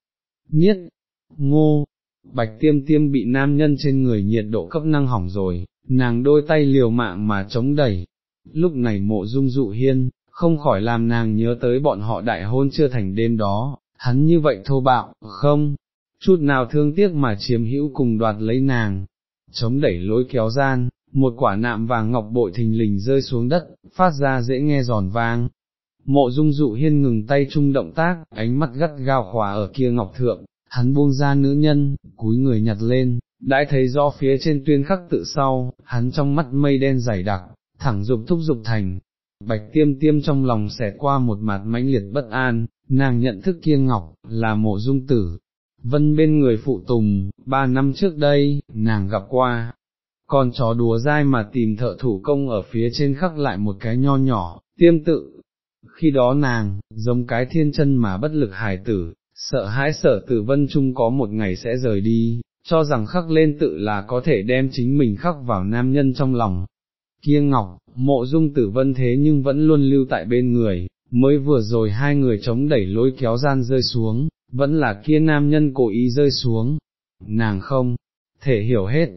S1: Niết, ngô, bạch tiêm tiêm bị nam nhân trên người nhiệt độ cấp năng hỏng rồi, nàng đôi tay liều mạng mà chống đẩy. Lúc này mộ dung dụ hiên, không khỏi làm nàng nhớ tới bọn họ đại hôn chưa thành đêm đó, hắn như vậy thô bạo, không, chút nào thương tiếc mà chiếm hữu cùng đoạt lấy nàng, chống đẩy lối kéo gian, một quả nạm vàng ngọc bội thình lình rơi xuống đất, phát ra dễ nghe giòn vang. Mộ dung dụ hiên ngừng tay chung động tác, ánh mắt gắt gao khóa ở kia ngọc thượng, hắn buông ra nữ nhân, cúi người nhặt lên, đãi thấy do phía trên tuyên khắc tự sau, hắn trong mắt mây đen dày đặc, thẳng dục thúc dục thành. Bạch tiêm tiêm trong lòng xẻ qua một mặt mãnh liệt bất an, nàng nhận thức kia ngọc, là mộ dung tử. Vân bên người phụ tùng, ba năm trước đây, nàng gặp qua, còn chó đùa dai mà tìm thợ thủ công ở phía trên khắc lại một cái nho nhỏ, tiêm tự. Khi đó nàng, giống cái thiên chân mà bất lực hài tử, sợ hãi sở tử vân chung có một ngày sẽ rời đi, cho rằng khắc lên tự là có thể đem chính mình khắc vào nam nhân trong lòng. Kia ngọc, mộ dung tử vân thế nhưng vẫn luôn lưu tại bên người, mới vừa rồi hai người chống đẩy lối kéo gian rơi xuống, vẫn là kia nam nhân cố ý rơi xuống. Nàng không, thể hiểu hết,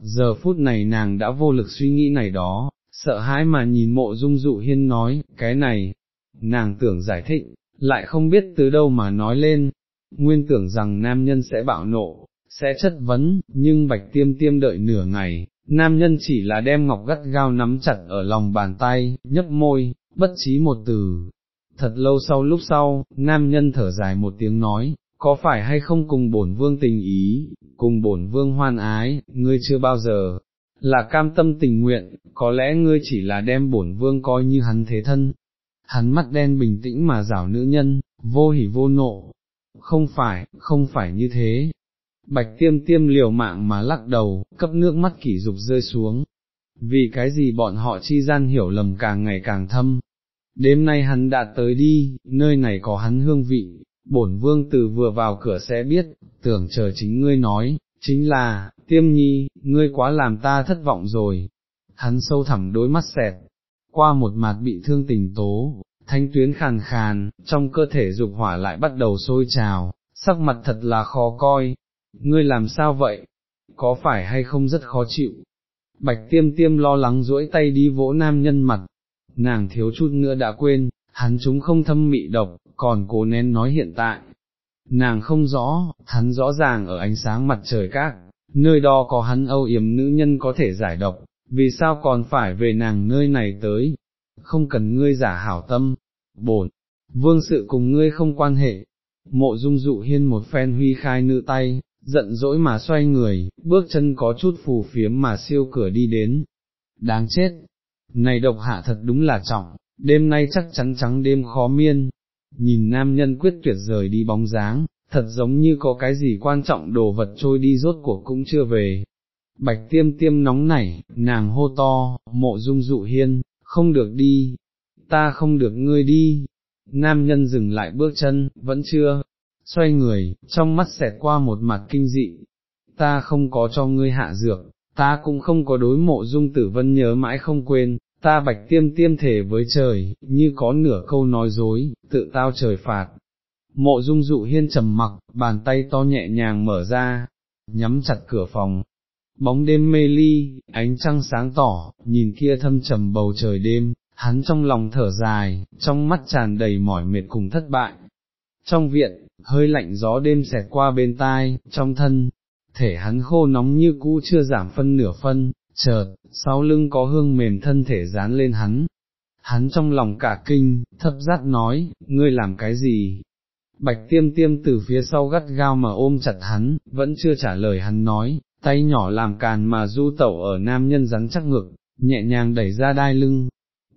S1: giờ phút này nàng đã vô lực suy nghĩ này đó, sợ hãi mà nhìn mộ dung dụ hiên nói, cái này, nàng tưởng giải thích, lại không biết từ đâu mà nói lên, nguyên tưởng rằng nam nhân sẽ bạo nộ, sẽ chất vấn, nhưng bạch tiêm tiêm đợi nửa ngày, nam nhân chỉ là đem ngọc gắt gao nắm chặt ở lòng bàn tay, nhấp môi, bất trí một từ. Thật lâu sau lúc sau, nam nhân thở dài một tiếng nói, có phải hay không cùng bổn vương tình ý, cùng bổn vương hoan ái, ngươi chưa bao giờ, là cam tâm tình nguyện, có lẽ ngươi chỉ là đem bổn vương coi như hắn thế thân. Hắn mắt đen bình tĩnh mà rảo nữ nhân, vô hỉ vô nộ. Không phải, không phải như thế. Bạch tiêm tiêm liều mạng mà lắc đầu, cấp nước mắt kỷ dục rơi xuống. Vì cái gì bọn họ chi gian hiểu lầm càng ngày càng thâm. Đêm nay hắn đã tới đi, nơi này có hắn hương vị, bổn vương từ vừa vào cửa sẽ biết, tưởng chờ chính ngươi nói, chính là, tiêm nhi, ngươi quá làm ta thất vọng rồi. Hắn sâu thẳm đôi mắt xẹt, qua một mặt bị thương tình tố, thanh tuyến khàn khàn, trong cơ thể dục hỏa lại bắt đầu sôi trào, sắc mặt thật là khó coi. Ngươi làm sao vậy? Có phải hay không rất khó chịu? Bạch tiêm tiêm lo lắng duỗi tay đi vỗ nam nhân mặt, nàng thiếu chút nữa đã quên, hắn chúng không thâm mị độc, còn cố nén nói hiện tại. Nàng không rõ, hắn rõ ràng ở ánh sáng mặt trời các, nơi đó có hắn âu yếm nữ nhân có thể giải độc, vì sao còn phải về nàng nơi này tới, không cần ngươi giả hảo tâm, bổn, vương sự cùng ngươi không quan hệ, mộ dung dụ hiên một phen huy khai nữ tay, giận dỗi mà xoay người, bước chân có chút phù phiếm mà siêu cửa đi đến, đáng chết, này độc hạ thật đúng là trọng, đêm nay chắc chắn trắng đêm khó miên, nhìn nam nhân quyết tuyệt rời đi bóng dáng, thật giống như có cái gì quan trọng đồ vật trôi đi rốt cuộc cũng chưa về. Bạch tiêm tiêm nóng nảy, nàng hô to, mộ dung dụ hiên, không được đi, ta không được ngươi đi. Nam nhân dừng lại bước chân, vẫn chưa, xoay người, trong mắt xẹt qua một mặt kinh dị. Ta không có cho ngươi hạ dược, ta cũng không có đối mộ dung tử vân nhớ mãi không quên, ta bạch tiêm tiêm thể với trời, như có nửa câu nói dối, tự tao trời phạt. Mộ dung dụ hiên trầm mặc, bàn tay to nhẹ nhàng mở ra, nhắm chặt cửa phòng. Bóng đêm mê ly, ánh trăng sáng tỏ, nhìn kia thâm trầm bầu trời đêm, hắn trong lòng thở dài, trong mắt tràn đầy mỏi mệt cùng thất bại. Trong viện, hơi lạnh gió đêm xẹt qua bên tai, trong thân, thể hắn khô nóng như cũ chưa giảm phân nửa phân, chợt, sau lưng có hương mềm thân thể dán lên hắn. Hắn trong lòng cả kinh, thấp giác nói, ngươi làm cái gì? Bạch tiêm tiêm từ phía sau gắt gao mà ôm chặt hắn, vẫn chưa trả lời hắn nói, tay nhỏ làm càn mà du tẩu ở nam nhân rắn chắc ngực, nhẹ nhàng đẩy ra đai lưng.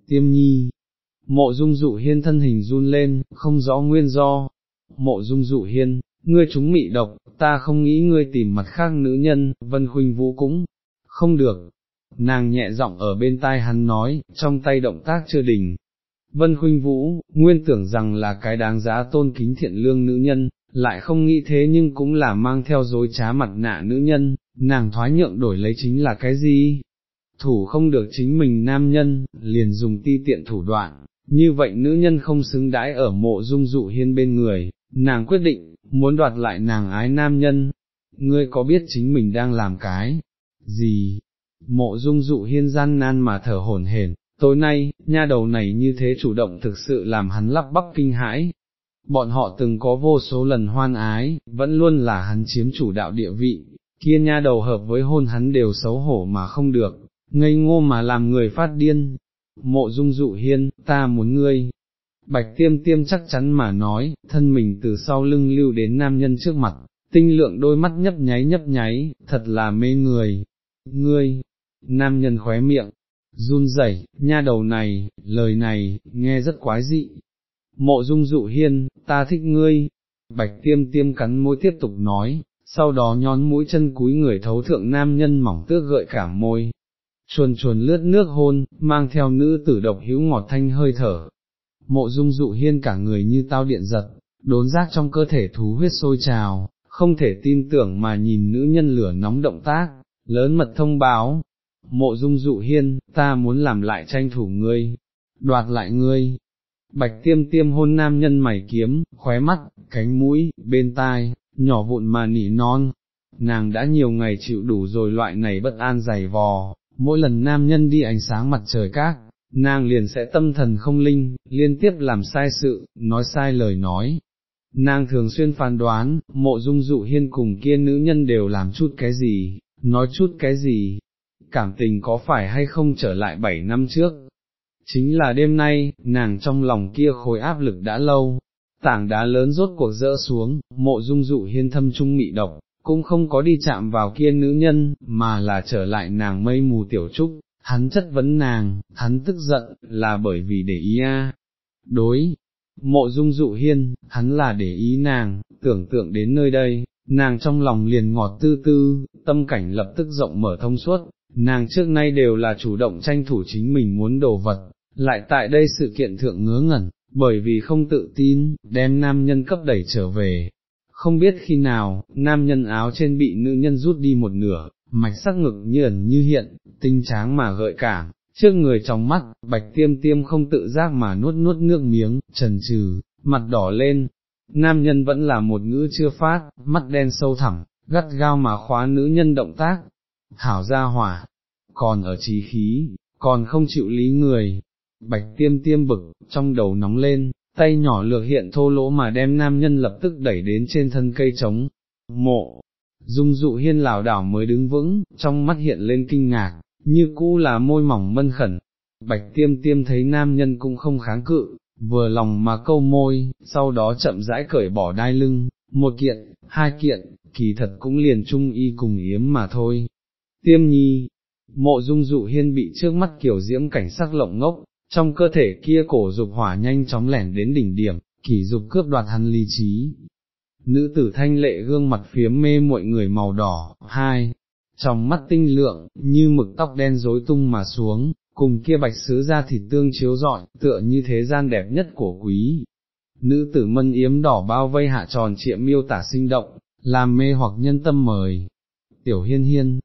S1: Tiêm nhi, mộ dung dụ hiên thân hình run lên, không rõ nguyên do. Mộ dung dụ hiên, ngươi chúng mị độc, ta không nghĩ ngươi tìm mặt khác nữ nhân, vân khuynh vũ cũng, không được, nàng nhẹ giọng ở bên tai hắn nói, trong tay động tác chưa đình. Vân Khuynh Vũ, nguyên tưởng rằng là cái đáng giá tôn kính thiện lương nữ nhân, lại không nghĩ thế nhưng cũng là mang theo dối trá mặt nạ nữ nhân, nàng thoái nhượng đổi lấy chính là cái gì? Thủ không được chính mình nam nhân, liền dùng ti tiện thủ đoạn, như vậy nữ nhân không xứng đãi ở mộ dung dụ hiên bên người, nàng quyết định, muốn đoạt lại nàng ái nam nhân. Ngươi có biết chính mình đang làm cái gì, mộ dung dụ hiên gian nan mà thở hổn hển. tối nay, nha đầu này như thế chủ động thực sự làm hắn lắp bắp kinh hãi. Bọn họ từng có vô số lần hoan ái, vẫn luôn là hắn chiếm chủ đạo địa vị, kia nha đầu hợp với hôn hắn đều xấu hổ mà không được, ngây ngô mà làm người phát điên. Mộ dung dụ hiên, ta muốn ngươi. Bạch tiêm tiêm chắc chắn mà nói, thân mình từ sau lưng lưu đến nam nhân trước mặt, tinh lượng đôi mắt nhấp nháy nhấp nháy, thật là mê người. Ngươi, nam nhân khóe miệng, run rẩy, nha đầu này, lời này, nghe rất quái dị. Mộ dung dụ hiên, ta thích ngươi, bạch tiêm tiêm cắn môi tiếp tục nói, sau đó nhón mũi chân cúi người thấu thượng nam nhân mỏng tước gợi cả môi, chuồn chuồn lướt nước hôn, mang theo nữ tử độc hữu ngọt thanh hơi thở. Mộ dung dụ hiên cả người như tao điện giật, đốn giác trong cơ thể thú huyết sôi trào, không thể tin tưởng mà nhìn nữ nhân lửa nóng động tác, lớn mật thông báo, mộ dung dụ hiên, ta muốn làm lại tranh thủ ngươi, đoạt lại ngươi. Bạch tiêm tiêm hôn nam nhân mày kiếm, khóe mắt, cánh mũi, bên tai, nhỏ vụn mà nỉ non. nàng đã nhiều ngày chịu đủ rồi loại này bất an dày vò, mỗi lần nam nhân đi ánh sáng mặt trời các, nàng liền sẽ tâm thần không linh, liên tiếp làm sai sự, nói sai lời nói. Nàng thường xuyên phán đoán, mộ dung dụ hiên cùng kia nữ nhân đều làm chút cái gì, nói chút cái gì, cảm tình có phải hay không trở lại bảy năm trước. Chính là đêm nay, nàng trong lòng kia khối áp lực đã lâu, tảng đá lớn rốt cuộc rỡ xuống, mộ dung dụ hiên thâm trung mị độc, cũng không có đi chạm vào kia nữ nhân, mà là trở lại nàng mây mù tiểu trúc, hắn chất vấn nàng, hắn tức giận, là bởi vì để ý a. Đối, mộ dung dụ hiên, hắn là để ý nàng, tưởng tượng đến nơi đây, nàng trong lòng liền ngọt tư tư, tâm cảnh lập tức rộng mở thông suốt, nàng trước nay đều là chủ động tranh thủ chính mình muốn đồ vật, lại tại đây sự kiện thượng ngớ ngẩn, bởi vì không tự tin, đem nam nhân cấp đẩy trở về. Không biết khi nào, nam nhân áo trên bị nữ nhân rút đi một nửa, mạch sắc ngực như ẩn như hiện, tinh tráng mà gợi cảm, trước người trong mắt, bạch tiêm tiêm không tự giác mà nuốt nuốt nước miếng, trần trừ, mặt đỏ lên, nam nhân vẫn là một ngữ chưa phát, mắt đen sâu thẳm, gắt gao mà khóa nữ nhân động tác, hảo ra hỏa, còn ở trí khí, còn không chịu lý người, bạch tiêm tiêm bực, trong đầu nóng lên, tay nhỏ lược hiện thô lỗ mà đem nam nhân lập tức đẩy đến trên thân cây trống, mộ, dung dụ hiên lảo đảo mới đứng vững, trong mắt hiện lên kinh ngạc, như cũ là môi mỏng mân khẩn, bạch tiêm tiêm thấy nam nhân cũng không kháng cự, vừa lòng mà câu môi, sau đó chậm rãi cởi bỏ đai lưng, một kiện, hai kiện, kỳ thật cũng liền chung y cùng yếm mà thôi. Tiêm nhi, mộ dung dụ hiên bị trước mắt kiểu diễm cảnh sắc lộng ngốc, trong cơ thể kia cổ dục hỏa nhanh chóng lẻn đến đỉnh điểm, kỳ dục cướp đoạt hắn lý trí. Nữ tử thanh lệ gương mặt phiếm mê muội người màu đỏ, hai, trong mắt tinh lượng, như mực tóc đen rối tung mà xuống, cùng kia bạch sứ ra thịt tương chiếu rọi, tựa như thế gian đẹp nhất của quý. Nữ tử mân yếm đỏ bao vây hạ tròn trịa miêu tả sinh động, làm mê hoặc nhân tâm mời. Tiểu hiên hiên,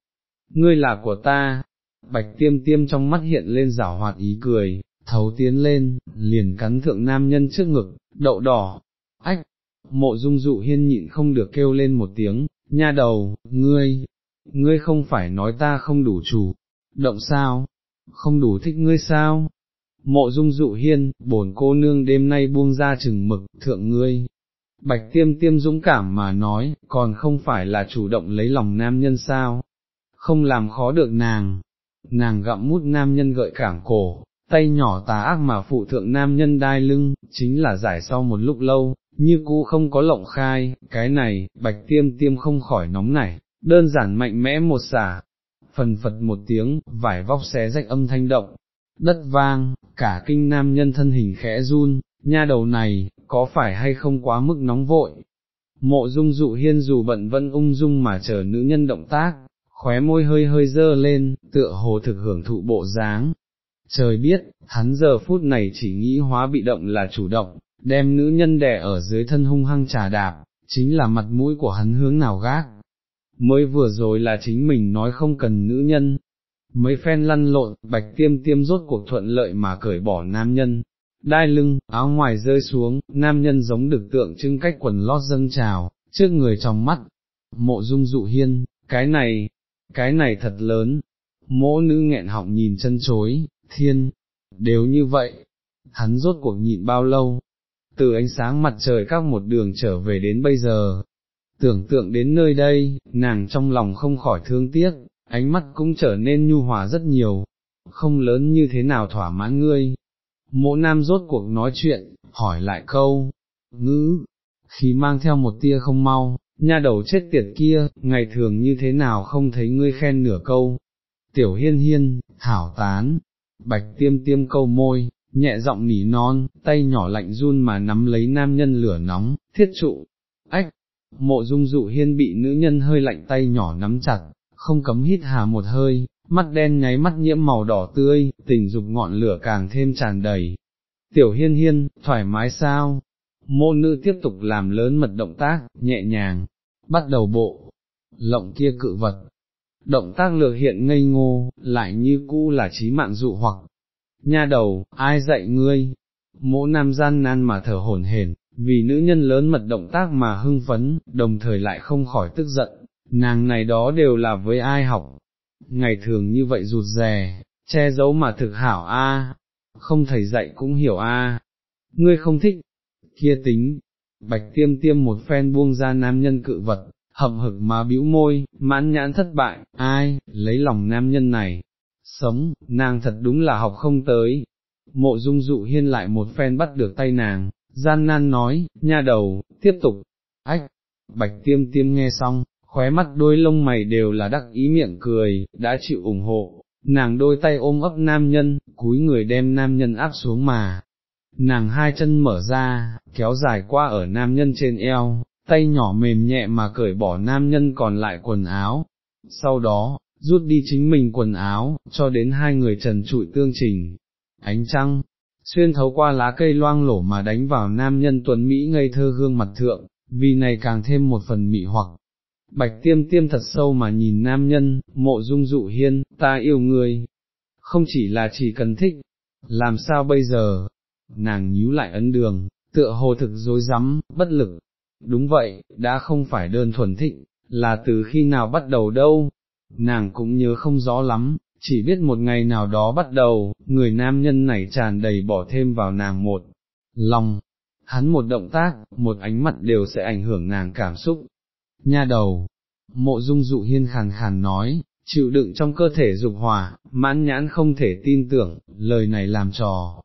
S1: ngươi là của ta, bạch tiêm tiêm trong mắt hiện lên rảo hoạt ý cười, thấu tiến lên, liền cắn thượng nam nhân trước ngực, đậu đỏ, ách, mộ dung dụ hiên nhịn không được kêu lên một tiếng, nha đầu, ngươi, ngươi không phải nói ta không đủ chủ, động sao, không đủ thích ngươi sao, mộ dung dụ hiên, bổn cô nương đêm nay buông ra chừng mực, thượng ngươi. Bạch tiêm tiêm dũng cảm mà nói, còn không phải là chủ động lấy lòng nam nhân sao, không làm khó được nàng, nàng gặm mút nam nhân gợi cảm cổ, tay nhỏ tà ác mà phụ thượng nam nhân đai lưng, chính là giải sau một lúc lâu, như cũ không có lộng khai, cái này, bạch tiêm tiêm không khỏi nóng nảy, đơn giản mạnh mẽ một xả, phần phật một tiếng, vải vóc xé rách âm thanh động, đất vang, cả kinh nam nhân thân hình khẽ run, nha đầu này, có phải hay không quá mức nóng vội. Mộ dung dụ hiên dù bận vẫn ung dung mà chờ nữ nhân động tác, khóe môi hơi hơi dơ lên, tựa hồ thực hưởng thụ bộ dáng, trời biết, hắn giờ phút này chỉ nghĩ hóa bị động là chủ động, đem nữ nhân đè ở dưới thân hung hăng trà đạp, chính là mặt mũi của hắn hướng nào gác. Mới vừa rồi là chính mình nói không cần nữ nhân, mấy phen lăn lộn, bạch tiêm tiêm rốt cuộc thuận lợi mà cởi bỏ nam nhân, đai lưng, áo ngoài rơi xuống, nam nhân giống được tượng trưng cách quần lót dâng trào, trước người trong mắt, mộ dung dụ hiên, cái này, cái này thật lớn, mỗ nữ nghẹn họng nhìn chân chối, thiên, đều như vậy, hắn rốt cuộc nhịn bao lâu, từ ánh sáng mặt trời các một đường trở về đến bây giờ, tưởng tượng đến nơi đây, nàng trong lòng không khỏi thương tiếc, ánh mắt cũng trở nên nhu hòa rất nhiều, không lớn như thế nào thỏa mãn ngươi. Mộ nam rốt cuộc nói chuyện, hỏi lại câu, ngữ, khi mang theo một tia không mau, nha đầu chết tiệt kia, ngày thường như thế nào không thấy ngươi khen nửa câu. Tiểu hiên hiên, hảo tán, bạch tiêm tiêm câu môi, nhẹ giọng nỉ non, tay nhỏ lạnh run mà nắm lấy nam nhân lửa nóng, thiết trụ, ách, mộ dung dụ hiên bị nữ nhân hơi lạnh tay nhỏ nắm chặt, không cấm hít hà một hơi, mắt đen nháy mắt nhiễm màu đỏ tươi, tình dục ngọn lửa càng thêm tràn đầy. Tiểu hiên hiên, thoải mái sao? Mô nữ tiếp tục làm lớn mật động tác, nhẹ nhàng, bắt đầu bộ, lộng kia cự vật, động tác lược hiện ngây ngô, lại như cũ là trí mạng dụ hoặc. Nha đầu, ai dạy ngươi? Mỗ nam gian nan mà thở hổn hển, vì nữ nhân lớn mật động tác mà hưng phấn, đồng thời lại không khỏi tức giận, nàng này đó đều là với ai học, ngày thường như vậy rụt rè, che giấu mà thực hảo a, không thầy dạy cũng hiểu a, ngươi không thích, kia tính, bạch tiêm tiêm một phen buông ra nam nhân cự vật, hậm hực mà bĩu môi, mãn nhãn thất bại, ai, lấy lòng nam nhân này, sống, nàng thật đúng là học không tới. Mộ dung dụ hiên lại một phen bắt được tay nàng, gian nan nói, nha đầu, tiếp tục, ách, bạch tiêm tiêm nghe xong, khóe mắt đôi lông mày đều là đắc ý miệng cười, đã chịu ủng hộ, nàng đôi tay ôm ấp nam nhân, cúi người đem nam nhân áp xuống mà. Nàng hai chân mở ra, kéo dài qua ở nam nhân trên eo, tay nhỏ mềm nhẹ mà cởi bỏ nam nhân còn lại quần áo. Sau đó, rút đi chính mình quần áo, cho đến hai người trần trụi tương trình. Ánh trăng, xuyên thấu qua lá cây loang lổ mà đánh vào nam nhân tuấn Mỹ ngây thơ gương mặt thượng, vì này càng thêm một phần mị hoặc. Bạch tiêm tiêm thật sâu mà nhìn nam nhân, mộ dung dụ hiên, ta yêu người, không chỉ là chỉ cần thích, làm sao bây giờ, nàng nhíu lại ấn đường, tựa hồ thực dối rắm bất lực, đúng vậy, đã không phải đơn thuần thịnh, là từ khi nào bắt đầu đâu, nàng cũng nhớ không rõ lắm, chỉ biết một ngày nào đó bắt đầu, người nam nhân này tràn đầy bỏ thêm vào nàng một lòng, hắn một động tác, một ánh mắt đều sẽ ảnh hưởng nàng cảm xúc. Nha đầu, mộ dung dụ hiên khàn khàn nói, chịu đựng trong cơ thể dục hỏa, mãn nhãn không thể tin tưởng, lời này làm trò.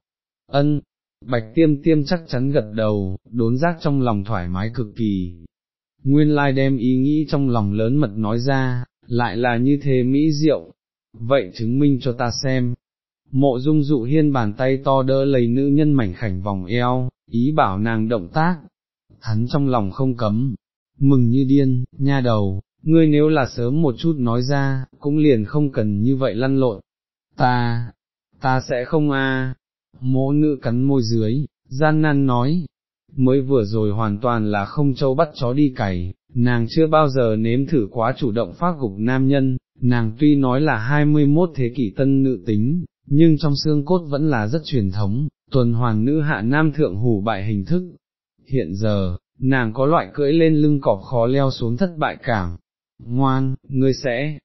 S1: Ân, bạch tiêm tiêm chắc chắn gật đầu, đốn giác trong lòng thoải mái cực kỳ. Nguyên lai đem ý nghĩ trong lòng lớn mật nói ra, lại là như thế mỹ diệu, vậy chứng minh cho ta xem. Mộ dung dụ hiên bàn tay to đỡ lấy nữ nhân mảnh khảnh vòng eo, ý bảo nàng động tác, hắn trong lòng không cấm, mừng như điên, nha đầu, ngươi nếu là sớm một chút nói ra, cũng liền không cần như vậy lăn lộn, ta, ta sẽ không a. À mỗ nữ cắn môi dưới, gian nan nói, mới vừa rồi hoàn toàn là không châu bắt chó đi cày, nàng chưa bao giờ nếm thử quá chủ động phát gục nam nhân, nàng tuy nói là 21 thế kỷ tân nữ tính, nhưng trong xương cốt vẫn là rất truyền thống, tuần hoàn nữ hạ nam thượng hủ bại hình thức. Hiện giờ, nàng có loại cưỡi lên lưng cọp khó leo xuống thất bại cảm. Ngoan, ngươi sẽ,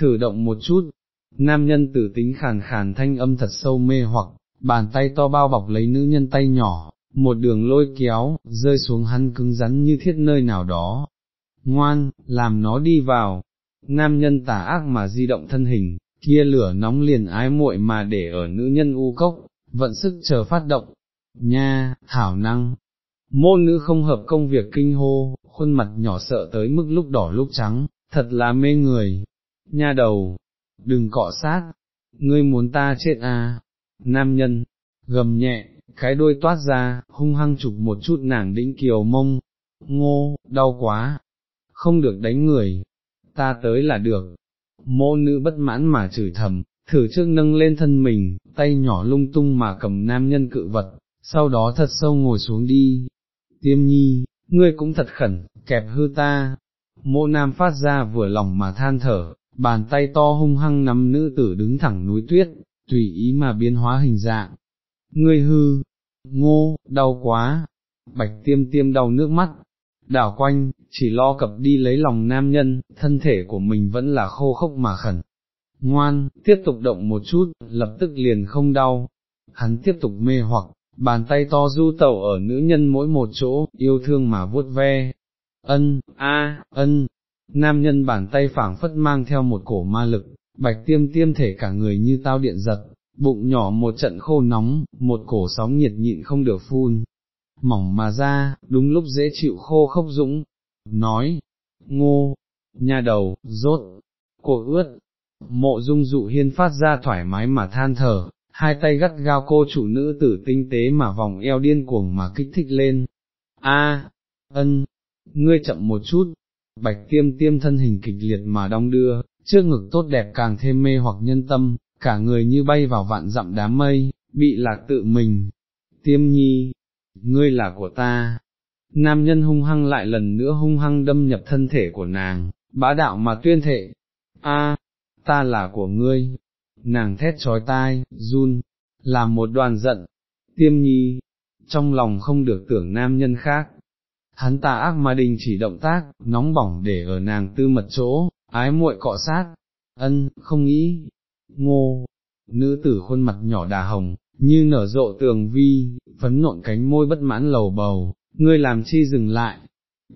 S1: thử động một chút. Nam nhân tử tính khàn khàn thanh âm thật sâu mê hoặc, bàn tay to bao bọc lấy nữ nhân tay nhỏ, một đường lôi kéo, rơi xuống hắn cứng rắn như thiết nơi nào đó. Ngoan, làm nó đi vào. Nam nhân tà ác mà di động thân hình, kia lửa nóng liền ái muội mà để ở nữ nhân u cốc, vận sức chờ phát động, nha, thảo năng, môn nữ không hợp công việc kinh hô, khuôn mặt nhỏ sợ tới mức lúc đỏ lúc trắng, thật là mê người, nha đầu, đừng cọ sát, ngươi muốn ta chết à, nam nhân, gầm nhẹ, cái đôi toát ra, hung hăng chụp một chút nàng đĩnh kiều mông, ngô, đau quá, không được đánh người, ta tới là được, mô nữ bất mãn mà chửi thầm, thử trước nâng lên thân mình, tay nhỏ lung tung mà cầm nam nhân cự vật, sau đó thật sâu ngồi xuống đi. Tiêm nhi, ngươi cũng thật khẩn, kẹp hư ta. mô nam phát ra vừa lòng mà than thở, bàn tay to hung hăng nắm nữ tử đứng thẳng núi tuyết, tùy ý mà biến hóa hình dạng. Ngươi hư, ngô, đau quá, bạch tiêm tiêm đau nước mắt, đảo quanh, chỉ lo cập đi lấy lòng nam nhân, thân thể của mình vẫn là khô khốc mà khẩn, ngoan, tiếp tục động một chút, lập tức liền không đau, hắn tiếp tục mê hoặc, bàn tay to du tẩu ở nữ nhân mỗi một chỗ, yêu thương mà vuốt ve, ân, a, ân, nam nhân bàn tay phảng phất mang theo một cổ ma lực, bạch tiêm tiêm thể cả người như tao điện giật, bụng nhỏ một trận khô nóng, một cổ sóng nhiệt nhịn không được phun, mỏng mà ra, đúng lúc dễ chịu khô khốc dũng, nói, ngô, nhà đầu, rốt, cổ ướt, Mộ dung dụ hiên phát ra thoải mái mà than thở, hai tay gắt gao cô chủ nữ tử tinh tế mà vòng eo điên cuồng mà kích thích lên. A, ân, ngươi chậm một chút, bạch tiêm tiêm thân hình kịch liệt mà đong đưa, trước ngực tốt đẹp càng thêm mê hoặc nhân tâm, cả người như bay vào vạn dặm đám mây, bị lạc tự mình. Tiêm nhi, ngươi là của ta. Nam nhân hung hăng lại lần nữa hung hăng đâm nhập thân thể của nàng, bá đạo mà tuyên thệ. A, ta là của ngươi, nàng thét trói tai, run, làm một đoàn giận, tiêm nhi, trong lòng không được tưởng nam nhân khác, hắn tà ác mà đình chỉ động tác, nóng bỏng để ở nàng tư mật chỗ, ái muội cọ sát, ân, không nghĩ, ngô, nữ tử khuôn mặt nhỏ đà hồng, như nở rộ tường vi, phấn nộn cánh môi bất mãn lầu bầu, ngươi làm chi dừng lại,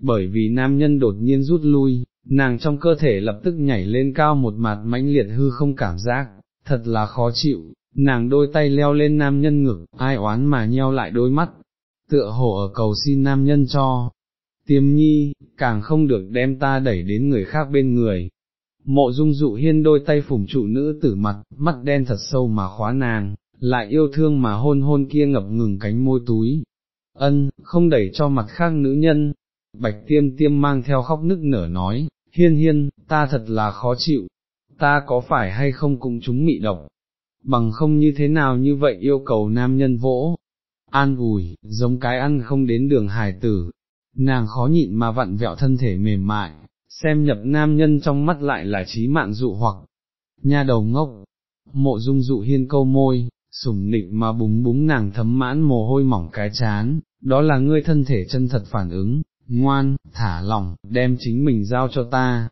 S1: bởi vì nam nhân đột nhiên rút lui, nàng trong cơ thể lập tức nhảy lên cao một mặt mãnh liệt hư không cảm giác, thật là khó chịu, nàng đôi tay leo lên nam nhân ngực, ai oán mà nheo lại đôi mắt, tựa hồ ở cầu xin nam nhân cho. Tiêm nhi, càng không được đem ta đẩy đến người khác bên người. Mộ dung dụ hiên đôi tay phủng trụ nữ tử mặt, mắt đen thật sâu mà khóa nàng, lại yêu thương mà hôn hôn kia ngập ngừng cánh môi túi. Ân, không đẩy cho mặt khác nữ nhân. Bạch tiêm tiêm mang theo khóc nức nở nói, hiên hiên, ta thật là khó chịu, ta có phải hay không cũng chúng mị độc, bằng không như thế nào như vậy yêu cầu nam nhân vỗ, an ủi, giống cái ăn không đến đường Hải tử, nàng khó nhịn mà vặn vẹo thân thể mềm mại, xem nhập nam nhân trong mắt lại là trí mạng dụ hoặc, nha đầu ngốc, mộ dung dụ hiên câu môi, sủng nịnh mà búng búng nàng thấm mãn mồ hôi mỏng cái chán, đó là ngươi thân thể chân thật phản ứng, ngoan, thả lỏng, đem chính mình giao cho ta.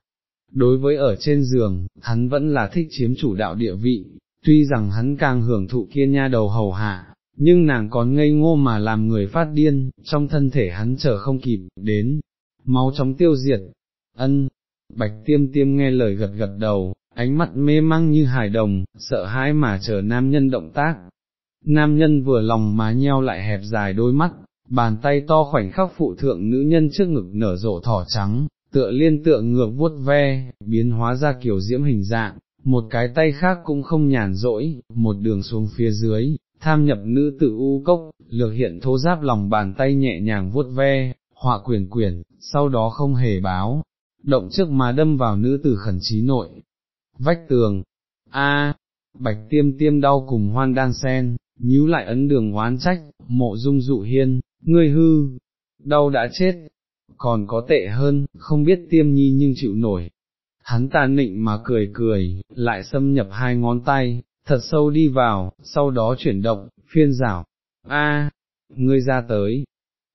S1: Đối với ở trên giường, hắn vẫn là thích chiếm chủ đạo địa vị, tuy rằng hắn càng hưởng thụ kia nha đầu hầu hạ, nhưng nàng còn ngây ngô mà làm người phát điên, trong thân thể hắn chờ không kịp, đến, máu chóng tiêu diệt, ân, bạch tiêm tiêm nghe lời gật gật đầu, ánh mắt mê mang như hải đồng, sợ hãi mà chờ nam nhân động tác. Nam nhân vừa lòng mà nheo lại hẹp dài đôi mắt, bàn tay to khoảnh khắc phụ thượng nữ nhân trước ngực nở rộ thỏ trắng, tựa liên tựa ngược vuốt ve, biến hóa ra kiểu diễm hình dạng, một cái tay khác cũng không nhàn rỗi, một đường xuống phía dưới, tham nhập nữ tử u cốc, lược hiện thô giáp lòng bàn tay nhẹ nhàng vuốt ve, họa quyển quyển, sau đó không hề báo, động trước mà đâm vào nữ tử khẩn trí nội. Vách tường, a. Bạch tiêm tiêm đau cùng hoan đan sen, nhíu lại ấn đường oán trách, mộ dung dụ hiên, ngươi hư, đau đã chết, còn có tệ hơn, không biết tiêm nhi nhưng chịu nổi. Hắn ta nịnh mà cười cười, lại xâm nhập hai ngón tay, thật sâu đi vào, sau đó chuyển động, phiên rảo, a, ngươi ra tới.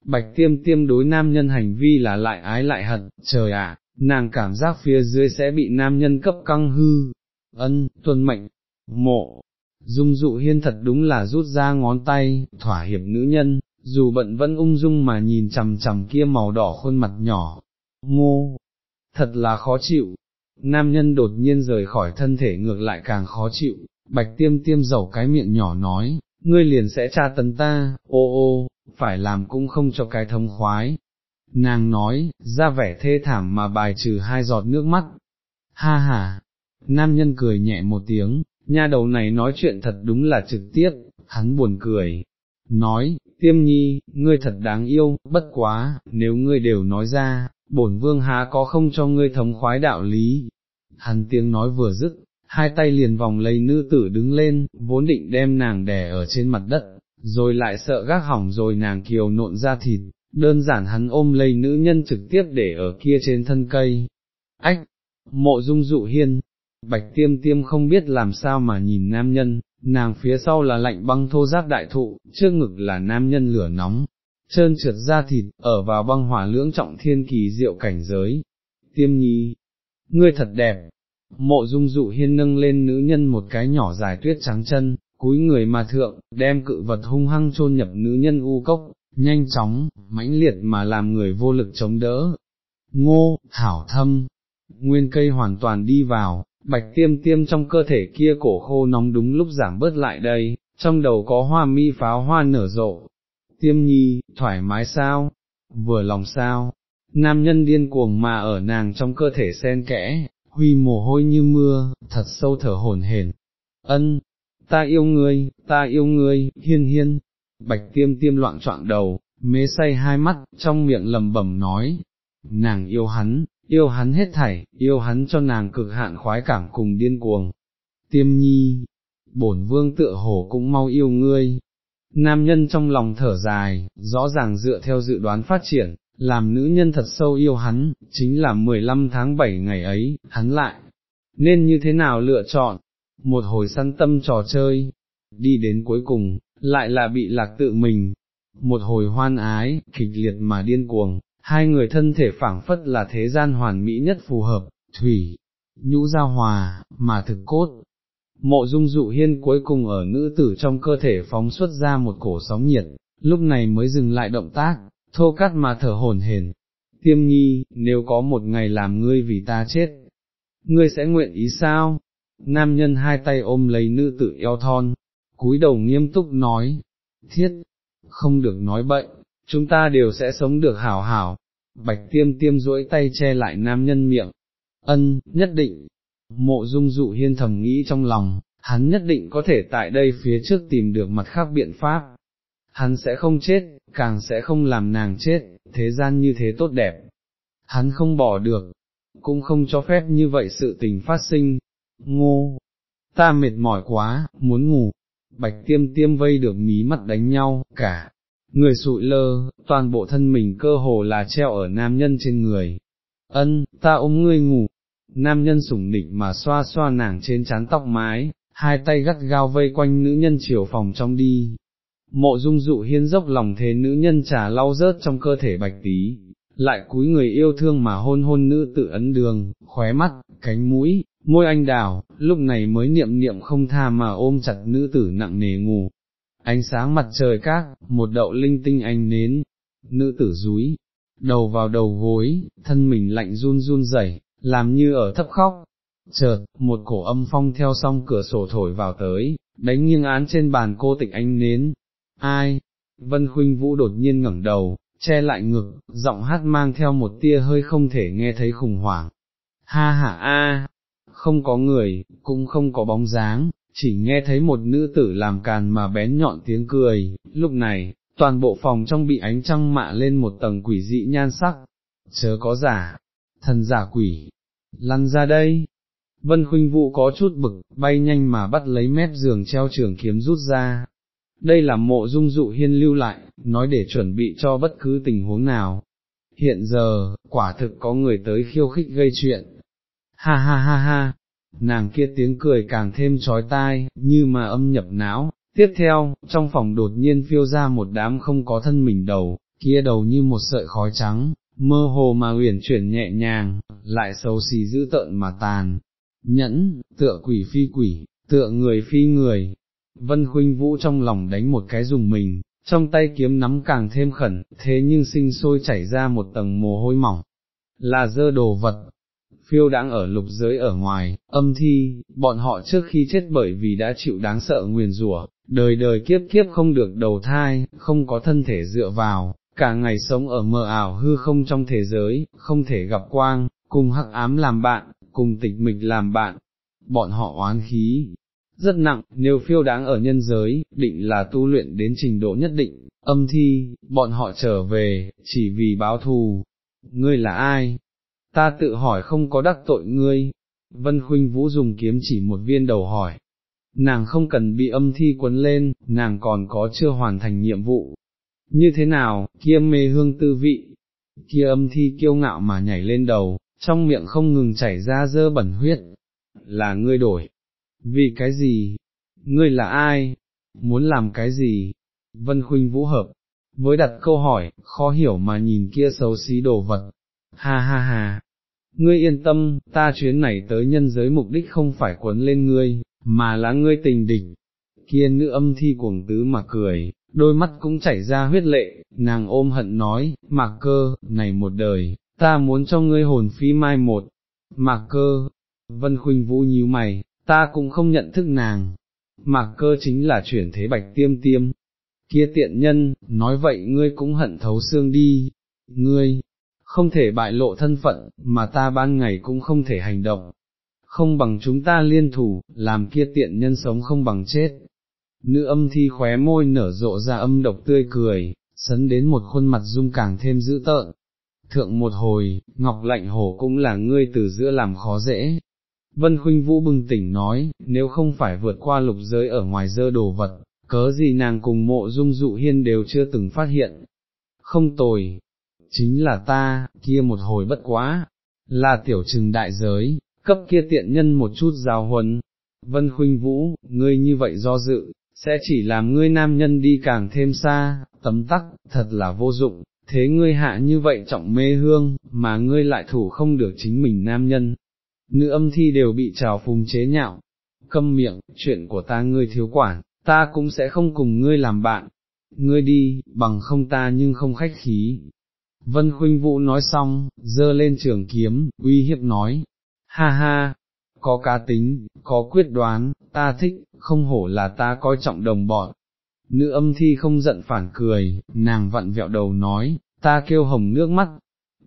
S1: Bạch tiêm tiêm đối nam nhân hành vi là lại ái lại hận, trời ạ, nàng cảm giác phía dưới sẽ bị nam nhân cấp căng hư, ân, tuân mệnh, mộ, dung dụ hiên thật đúng là rút ra ngón tay, thỏa hiệp nữ nhân, dù bận vẫn ung dung mà nhìn chằm chằm kia màu đỏ khuôn mặt nhỏ, ngô, thật là khó chịu, nam nhân đột nhiên rời khỏi thân thể ngược lại càng khó chịu, bạch tiêm tiêm dầu cái miệng nhỏ nói, ngươi liền sẽ tra tấn ta, ô ô, phải làm cũng không cho cái thông khoái. Nàng nói, ra vẻ thê thảm mà bài trừ hai giọt nước mắt. Ha ha, nam nhân cười nhẹ một tiếng, nha đầu này nói chuyện thật đúng là trực tiếp, hắn buồn cười, nói, tiêm nhi, ngươi thật đáng yêu, bất quá, nếu ngươi đều nói ra, bổn vương há có không cho ngươi thống khoái đạo lý. Hắn tiếng nói vừa dứt, hai tay liền vòng lấy nữ tử đứng lên, vốn định đem nàng đè ở trên mặt đất, rồi lại sợ gác hỏng rồi nàng kiều nộn ra thịt, đơn giản hắn ôm lấy nữ nhân trực tiếp để ở kia trên thân cây. Ách! Mộ dung dụ hiên, bạch tiêm tiêm không biết làm sao mà nhìn nam nhân, nàng phía sau là lạnh băng thô giác đại thụ, trước ngực là nam nhân lửa nóng, trơn trượt ra thịt, ở vào băng hỏa lưỡng trọng thiên kỳ diệu cảnh giới. Tiêm nhi, ngươi thật đẹp, mộ dung dụ hiên nâng lên nữ nhân một cái nhỏ dài tuyết trắng chân, cúi người mà thượng, đem cự vật hung hăng chôn nhập nữ nhân u cốc, nhanh chóng, mãnh liệt mà làm người vô lực chống đỡ. Ngô, Thảo thâm, nguyên cây hoàn toàn đi vào, bạch tiêm tiêm trong cơ thể kia cổ khô nóng đúng lúc giảm bớt lại đây, trong đầu có hoa mi pháo hoa nở rộ. Tiêm nhi, thoải mái sao? Vừa lòng sao? Nam nhân điên cuồng mà ở nàng trong cơ thể sen kẽ, huy mồ hôi như mưa, thật sâu thở hồn hển. Ân, ta yêu ngươi, ta yêu ngươi, hiên hiên. Bạch tiêm tiêm loạn trọng đầu, mê say hai mắt, trong miệng lầm bẩm nói. Nàng yêu hắn, yêu hắn hết thảy, yêu hắn cho nàng cực hạn khoái cảm cùng điên cuồng. Tiêm nhi, bổn vương tựa hổ cũng mau yêu ngươi. Nam nhân trong lòng thở dài, rõ ràng dựa theo dự đoán phát triển, làm nữ nhân thật sâu yêu hắn, chính là 15 tháng 7 ngày ấy, hắn lại, nên như thế nào lựa chọn, một hồi săn tâm trò chơi, đi đến cuối cùng, lại là bị lạc tự mình, một hồi hoan ái, kịch liệt mà điên cuồng, hai người thân thể phảng phất là thế gian hoàn mỹ nhất phù hợp, thủy, nhũ giao hòa, mà thực cốt. Mộ dung dụ hiên cuối cùng ở nữ tử trong cơ thể phóng xuất ra một cổ sóng nhiệt, lúc này mới dừng lại động tác, thô cắt mà thở hổn hển. Tiêm nhi, nếu có một ngày làm ngươi vì ta chết, ngươi sẽ nguyện ý sao? Nam nhân hai tay ôm lấy nữ tử eo thon, cúi đầu nghiêm túc nói, thiết, không được nói bậy, chúng ta đều sẽ sống được hảo hảo. Bạch tiêm tiêm duỗi tay che lại nam nhân miệng, ân, nhất định, mộ dung dụ hiên thầm nghĩ trong lòng, hắn nhất định có thể tại đây phía trước tìm được mặt khác biện pháp, hắn sẽ không chết, càng sẽ không làm nàng chết, thế gian như thế tốt đẹp, hắn không bỏ được, cũng không cho phép như vậy sự tình phát sinh, ngô, ta mệt mỏi quá, muốn ngủ, bạch tiêm tiêm vây được mí mắt đánh nhau, cả, người sụi lơ, toàn bộ thân mình cơ hồ là treo ở nam nhân trên người, ân, ta ôm ngươi ngủ, nam nhân sủng nịnh mà xoa xoa nàng trên chán tóc mái, hai tay gắt gao vây quanh nữ nhân chiều phòng trong đi. Mộ dung dụ hiên dốc lòng thế nữ nhân trà lau rớt trong cơ thể bạch tí, lại cúi người yêu thương mà hôn hôn nữ tự ấn đường, khóe mắt, cánh mũi, môi anh đào, lúc này mới niệm niệm không tha mà ôm chặt nữ tử nặng nề ngủ. Ánh sáng mặt trời các, một đậu linh tinh anh nến, nữ tử rúi, đầu vào đầu gối, thân mình lạnh run run rẩy, làm như ở thấp khóc. Chợt, một cổ âm phong theo song cửa sổ thổi vào tới, đánh nghiêng án trên bàn cô tịch anh nến. Ai? Vân Khuynh Vũ đột nhiên ngẩng đầu, che lại ngực, giọng hát mang theo một tia hơi không thể nghe thấy khủng hoảng. Ha ha a, không có người, cũng không có bóng dáng, chỉ nghe thấy một nữ tử làm càn mà bén nhọn tiếng cười, lúc này, toàn bộ phòng trong bị ánh trăng mạ lên một tầng quỷ dị nhan sắc, chớ có giả, thần giả quỷ, lăn ra đây. Vân Khuynh Vũ có chút bực, bay nhanh mà bắt lấy mép giường treo trường kiếm rút ra. Đây là mộ dung dụ hiên lưu lại, nói để chuẩn bị cho bất cứ tình huống nào. Hiện giờ, quả thực có người tới khiêu khích gây chuyện. Ha ha ha ha, nàng kia tiếng cười càng thêm trói tai, như mà âm nhập não. Tiếp theo, trong phòng đột nhiên phiêu ra một đám không có thân mình đầu, kia đầu như một sợi khói trắng, mơ hồ mà uyển chuyển nhẹ nhàng, lại xấu xí dữ tợn mà tàn, nhẫn, tựa quỷ phi quỷ, tựa người phi người. Vân Khuynh Vũ trong lòng đánh một cái dùng mình, trong tay kiếm nắm càng thêm khẩn, thế nhưng sinh sôi chảy ra một tầng mồ hôi mỏng, là dơ đồ vật. Phiêu đang ở lục giới ở ngoài, âm thi, bọn họ trước khi chết bởi vì đã chịu đáng sợ nguyền rủa, đời đời kiếp kiếp không được đầu thai, không có thân thể dựa vào, cả ngày sống ở mờ ảo hư không trong thế giới, không thể gặp quang, cùng hắc ám làm bạn, cùng tịch mịch làm bạn, bọn họ oán khí, rất nặng, nếu phiêu đáng ở nhân giới, định là tu luyện đến trình độ nhất định, âm thi, bọn họ trở về, chỉ vì báo thù, ngươi là ai? Ta tự hỏi không có đắc tội ngươi, Vân Khuynh Vũ dùng kiếm chỉ một viên đầu hỏi, nàng không cần bị âm thi quấn lên, nàng còn có chưa hoàn thành nhiệm vụ, như thế nào, kia mê hương tư vị, kia âm thi kiêu ngạo mà nhảy lên đầu, trong miệng không ngừng chảy ra dơ bẩn huyết, là ngươi đổi, vì cái gì, ngươi là ai, muốn làm cái gì, vân khuynh vũ hợp, với đặt câu hỏi, khó hiểu mà nhìn kia xấu xí đồ vật, ha ha ha, ngươi yên tâm, ta chuyến này tới nhân giới mục đích không phải quấn lên ngươi, mà là ngươi tình địch. kia nữ âm thi cuồng tứ mà cười, đôi mắt cũng chảy ra huyết lệ, nàng ôm hận nói, mạc cơ, này một đời, ta muốn cho ngươi hồn phi mai một, mạc cơ, vân khuynh vũ nhíu mày, ta cũng không nhận thức nàng, mạc cơ chính là chuyển thế bạch tiêm tiêm, kia tiện nhân, nói vậy ngươi cũng hận thấu xương đi, ngươi, không thể bại lộ thân phận, mà ta ban ngày cũng không thể hành động, không bằng chúng ta liên thủ, làm kia tiện nhân sống không bằng chết, nữ âm thi khóe môi nở rộ ra âm độc tươi cười, sấn đến một khuôn mặt dung càng thêm dữ tợn. Thượng một hồi, Ngọc Lạnh Hổ cũng là ngươi từ giữa làm khó dễ. Vân Khuynh Vũ bừng tỉnh nói, nếu không phải vượt qua lục giới ở ngoài dơ đồ vật, cớ gì nàng cùng mộ dung dụ hiên đều chưa từng phát hiện. Không tồi, chính là ta, kia một hồi bất quá, là tiểu trừng đại giới, cấp kia tiện nhân một chút giáo huấn. Vân Khuynh Vũ, ngươi như vậy do dự, sẽ chỉ làm ngươi nam nhân đi càng thêm xa, tấm tắc, thật là vô dụng, thế ngươi hạ như vậy trọng mê hương, mà ngươi lại thủ không được chính mình nam nhân. Nữ âm thi đều bị trào phùng chế nhạo, câm miệng, chuyện của ta ngươi thiếu quản, ta cũng sẽ không cùng ngươi làm bạn, ngươi đi, bằng không ta nhưng không khách khí. Vân Khuynh Vũ nói xong, dơ lên trường kiếm, uy hiếp nói, ha ha, có cá tính, có quyết đoán, ta thích, không hổ là ta coi trọng đồng bọn. Nữ âm thi không giận phản cười, nàng vặn vẹo đầu nói, ta kêu hồng nước mắt,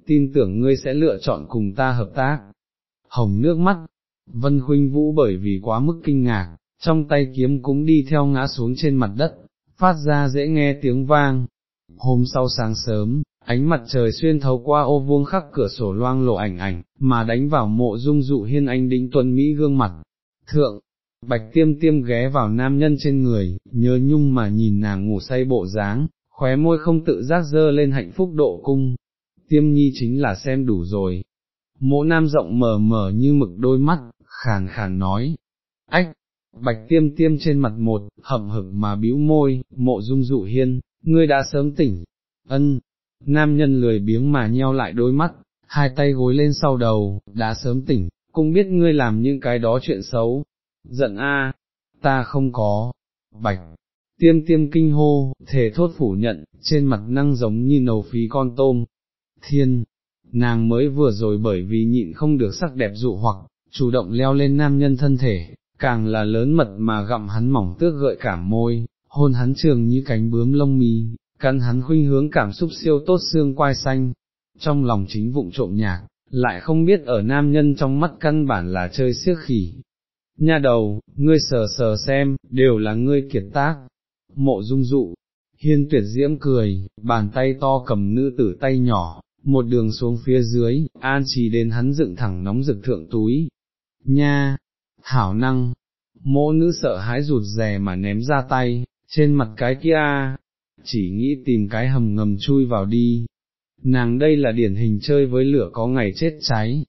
S1: tin tưởng ngươi sẽ lựa chọn cùng ta hợp tác. Hồng nước mắt, Vân Khuynh Vũ bởi vì quá mức kinh ngạc, trong tay kiếm cũng đi theo ngã xuống trên mặt đất, phát ra dễ nghe tiếng vang. Hôm sau sáng sớm, ánh mặt trời xuyên thấu qua ô vuông khắc cửa sổ loang lộ ảnh ảnh, mà đánh vào mộ dung dụ hiên anh đĩnh tuần Mỹ gương mặt. Thượng, bạch tiêm tiêm ghé vào nam nhân trên người, nhớ nhung mà nhìn nàng ngủ say bộ dáng, khóe môi không tự giác dơ lên hạnh phúc độ cung. Tiêm nhi chính là xem đủ rồi. Mộ nam rộng mờ mờ như mực đôi mắt, khàn khàn nói. Ách, bạch tiêm tiêm trên mặt một, hậm hực mà bĩu môi, mộ dung dụ hiên, ngươi đã sớm tỉnh. Ân, nam nhân lười biếng mà nheo lại đôi mắt, hai tay gối lên sau đầu, đã sớm tỉnh, cũng biết ngươi làm những cái đó chuyện xấu. Giận a, ta không có. Bạch, tiêm tiêm kinh hô, thể thốt phủ nhận, trên mặt năng giống như nầu phí con tôm. Thiên, nàng mới vừa rồi bởi vì nhịn không được sắc đẹp dụ hoặc, chủ động leo lên nam nhân thân thể, càng là lớn mật mà gặm hắn mỏng tước gợi cảm môi, hôn hắn trường như cánh bướm lông mì, cắn hắn khuynh hướng cảm xúc siêu tốt xương quai xanh, trong lòng chính vụng trộm nhạc, lại không biết ở nam nhân trong mắt căn bản là chơi siếc khỉ. Nha đầu, ngươi sờ sờ xem, đều là ngươi kiệt tác. Mộ dung dụ, hiên tuyệt diễm cười, bàn tay to cầm nữ tử tay nhỏ, một đường xuống phía dưới, an trì đến hắn dựng thẳng nóng rực thượng túi. Nha, thảo năng, mỗ nữ sợ hãi rụt rè mà ném ra tay, trên mặt cái kia, chỉ nghĩ tìm cái hầm ngầm chui vào đi. Nàng đây là điển hình chơi với lửa có ngày chết cháy.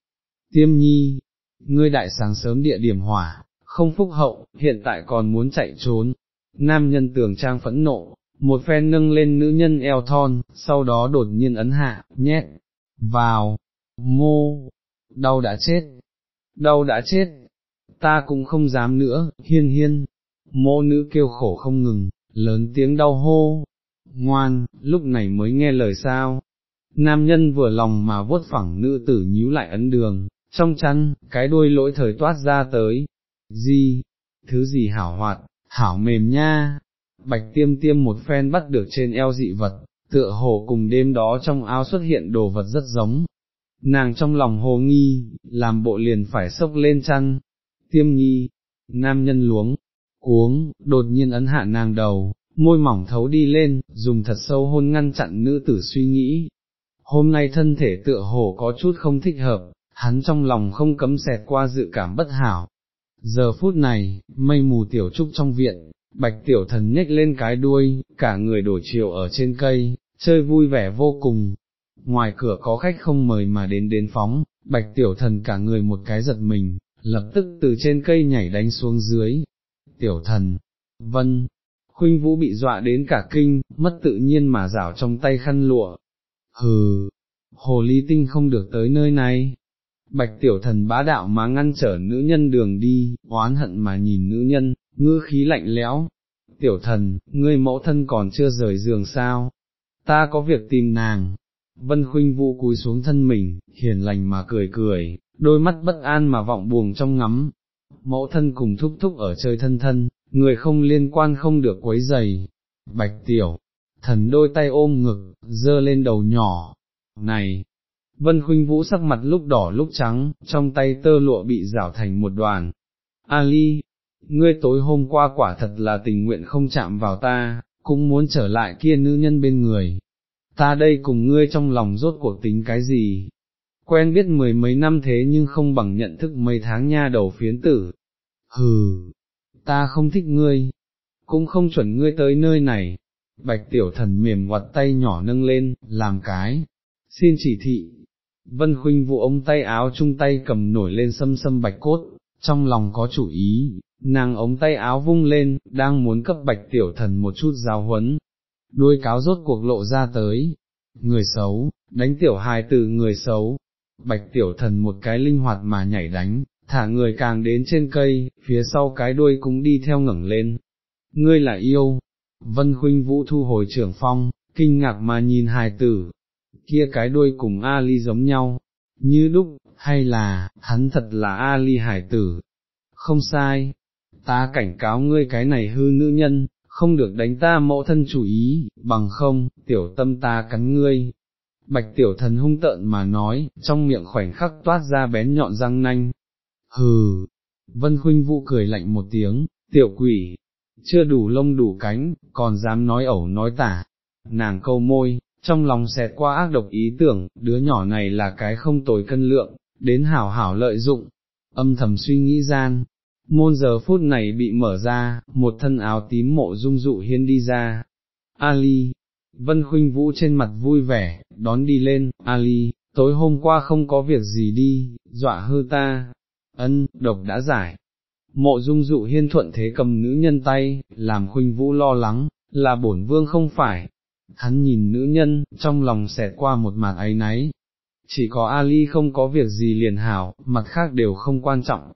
S1: Tiêm nhi, ngươi đại sáng sớm địa điểm hỏa, không phúc hậu, hiện tại còn muốn chạy trốn. Nam nhân tường trang phẫn nộ, một phen nâng lên nữ nhân eo thon, sau đó đột nhiên ấn hạ, nhét, vào, mô, đau đã chết, đau đã chết, ta cũng không dám nữa, hiên hiên, mô nữ kêu khổ không ngừng, lớn tiếng đau hô, ngoan, lúc này mới nghe lời sao. Nam nhân vừa lòng mà vuốt phẳng nữ tử nhíu lại ấn đường, trong chăn, cái đuôi lỗi thời toát ra tới. Gì? Thứ gì hảo hoạt, hảo mềm nha. Bạch tiêm tiêm một phen bắt được trên eo dị vật, tựa hồ cùng đêm đó trong áo xuất hiện đồ vật rất giống. Nàng trong lòng hồ nghi, làm bộ liền phải sốc lên chăn. Tiêm nhi, nam nhân luống, cuống, đột nhiên ấn hạ nàng đầu, môi mỏng thấu đi lên, dùng thật sâu hôn ngăn chặn nữ tử suy nghĩ. Hôm nay thân thể tựa hồ có chút không thích hợp, hắn trong lòng không cấm xẹt qua dự cảm bất hảo. Giờ phút này, mây mù tiểu trúc trong viện, bạch tiểu thần nhếch lên cái đuôi, cả người đổ chiều ở trên cây, chơi vui vẻ vô cùng. Ngoài cửa có khách không mời mà đến đến phóng, bạch tiểu thần cả người một cái giật mình, lập tức từ trên cây nhảy đánh xuống dưới. Tiểu thần, vân, khuynh vũ bị dọa đến cả kinh, mất tự nhiên mà rảo trong tay khăn lụa. Hừ, hồ ly tinh không được tới nơi này. Bạch tiểu thần bá đạo mà ngăn trở nữ nhân đường đi, oán hận mà nhìn nữ nhân, ngư khí lạnh lẽo. Tiểu thần, ngươi mẫu thân còn chưa rời giường sao? Ta có việc tìm nàng. Vân khuynh vũ cúi xuống thân mình, hiền lành mà cười cười, đôi mắt bất an mà vọng buồn trong ngắm. Mẫu thân cùng thúc thúc ở chơi thân thân, người không liên quan không được quấy giày. Bạch tiểu, thần đôi tay ôm ngực, dơ lên đầu nhỏ. Này, Vân Khuynh Vũ sắc mặt lúc đỏ lúc trắng, trong tay tơ lụa bị rảo thành một đoàn. Ali, ngươi tối hôm qua quả thật là tình nguyện không chạm vào ta, cũng muốn trở lại kia nữ nhân bên người. Ta đây cùng ngươi trong lòng rốt cuộc tính cái gì? Quen biết mười mấy năm thế nhưng không bằng nhận thức mấy tháng nha đầu phiến tử. Hừ, ta không thích ngươi, cũng không chuẩn ngươi tới nơi này. Bạch tiểu thần mềm ngoặt tay nhỏ nâng lên, làm cái, xin chỉ thị. Vân khuynh vụ ống tay áo chung tay cầm nổi lên sâm sâm bạch cốt, trong lòng có chủ ý, nàng ống tay áo vung lên, đang muốn cấp bạch tiểu thần một chút giáo huấn. Đuôi cáo rốt cuộc lộ ra tới, người xấu, đánh tiểu hài từ người xấu, bạch tiểu thần một cái linh hoạt mà nhảy đánh, thả người càng đến trên cây, phía sau cái đuôi cũng đi theo ngẩng lên. Ngươi là yêu, vân khuynh vũ thu hồi trưởng phong, kinh ngạc mà nhìn hài tử, kia cái đuôi cùng Ali giống nhau, như đúc, hay là, hắn thật là Ali hải tử. Không sai, ta cảnh cáo ngươi cái này hư nữ nhân, không được đánh ta mẫu thân chủ ý, bằng không, tiểu tâm ta cắn ngươi. Bạch tiểu thần hung tợn mà nói, trong miệng khoảnh khắc toát ra bén nhọn răng nanh. Hừ, vân khuynh vũ cười lạnh một tiếng, tiểu quỷ, chưa đủ lông đủ cánh, còn dám nói ẩu nói tả. Nàng câu môi, trong lòng xẹt qua ác độc ý tưởng, đứa nhỏ này là cái không tồi cân lượng, đến hảo hảo lợi dụng, âm thầm suy nghĩ gian, môn giờ phút này bị mở ra, một thân áo tím mộ dung dụ hiên đi ra. Ali, Vân Khuynh Vũ trên mặt vui vẻ, đón đi lên, Ali, tối hôm qua không có việc gì đi, dọa hư ta, ân, độc đã giải. Mộ dung dụ hiên thuận thế cầm nữ nhân tay, làm Khuynh Vũ lo lắng, là bổn vương không phải. Hắn nhìn nữ nhân, trong lòng xẹt qua một màn ấy náy. Chỉ có Ali không có việc gì liền hảo, mặt khác đều không quan trọng,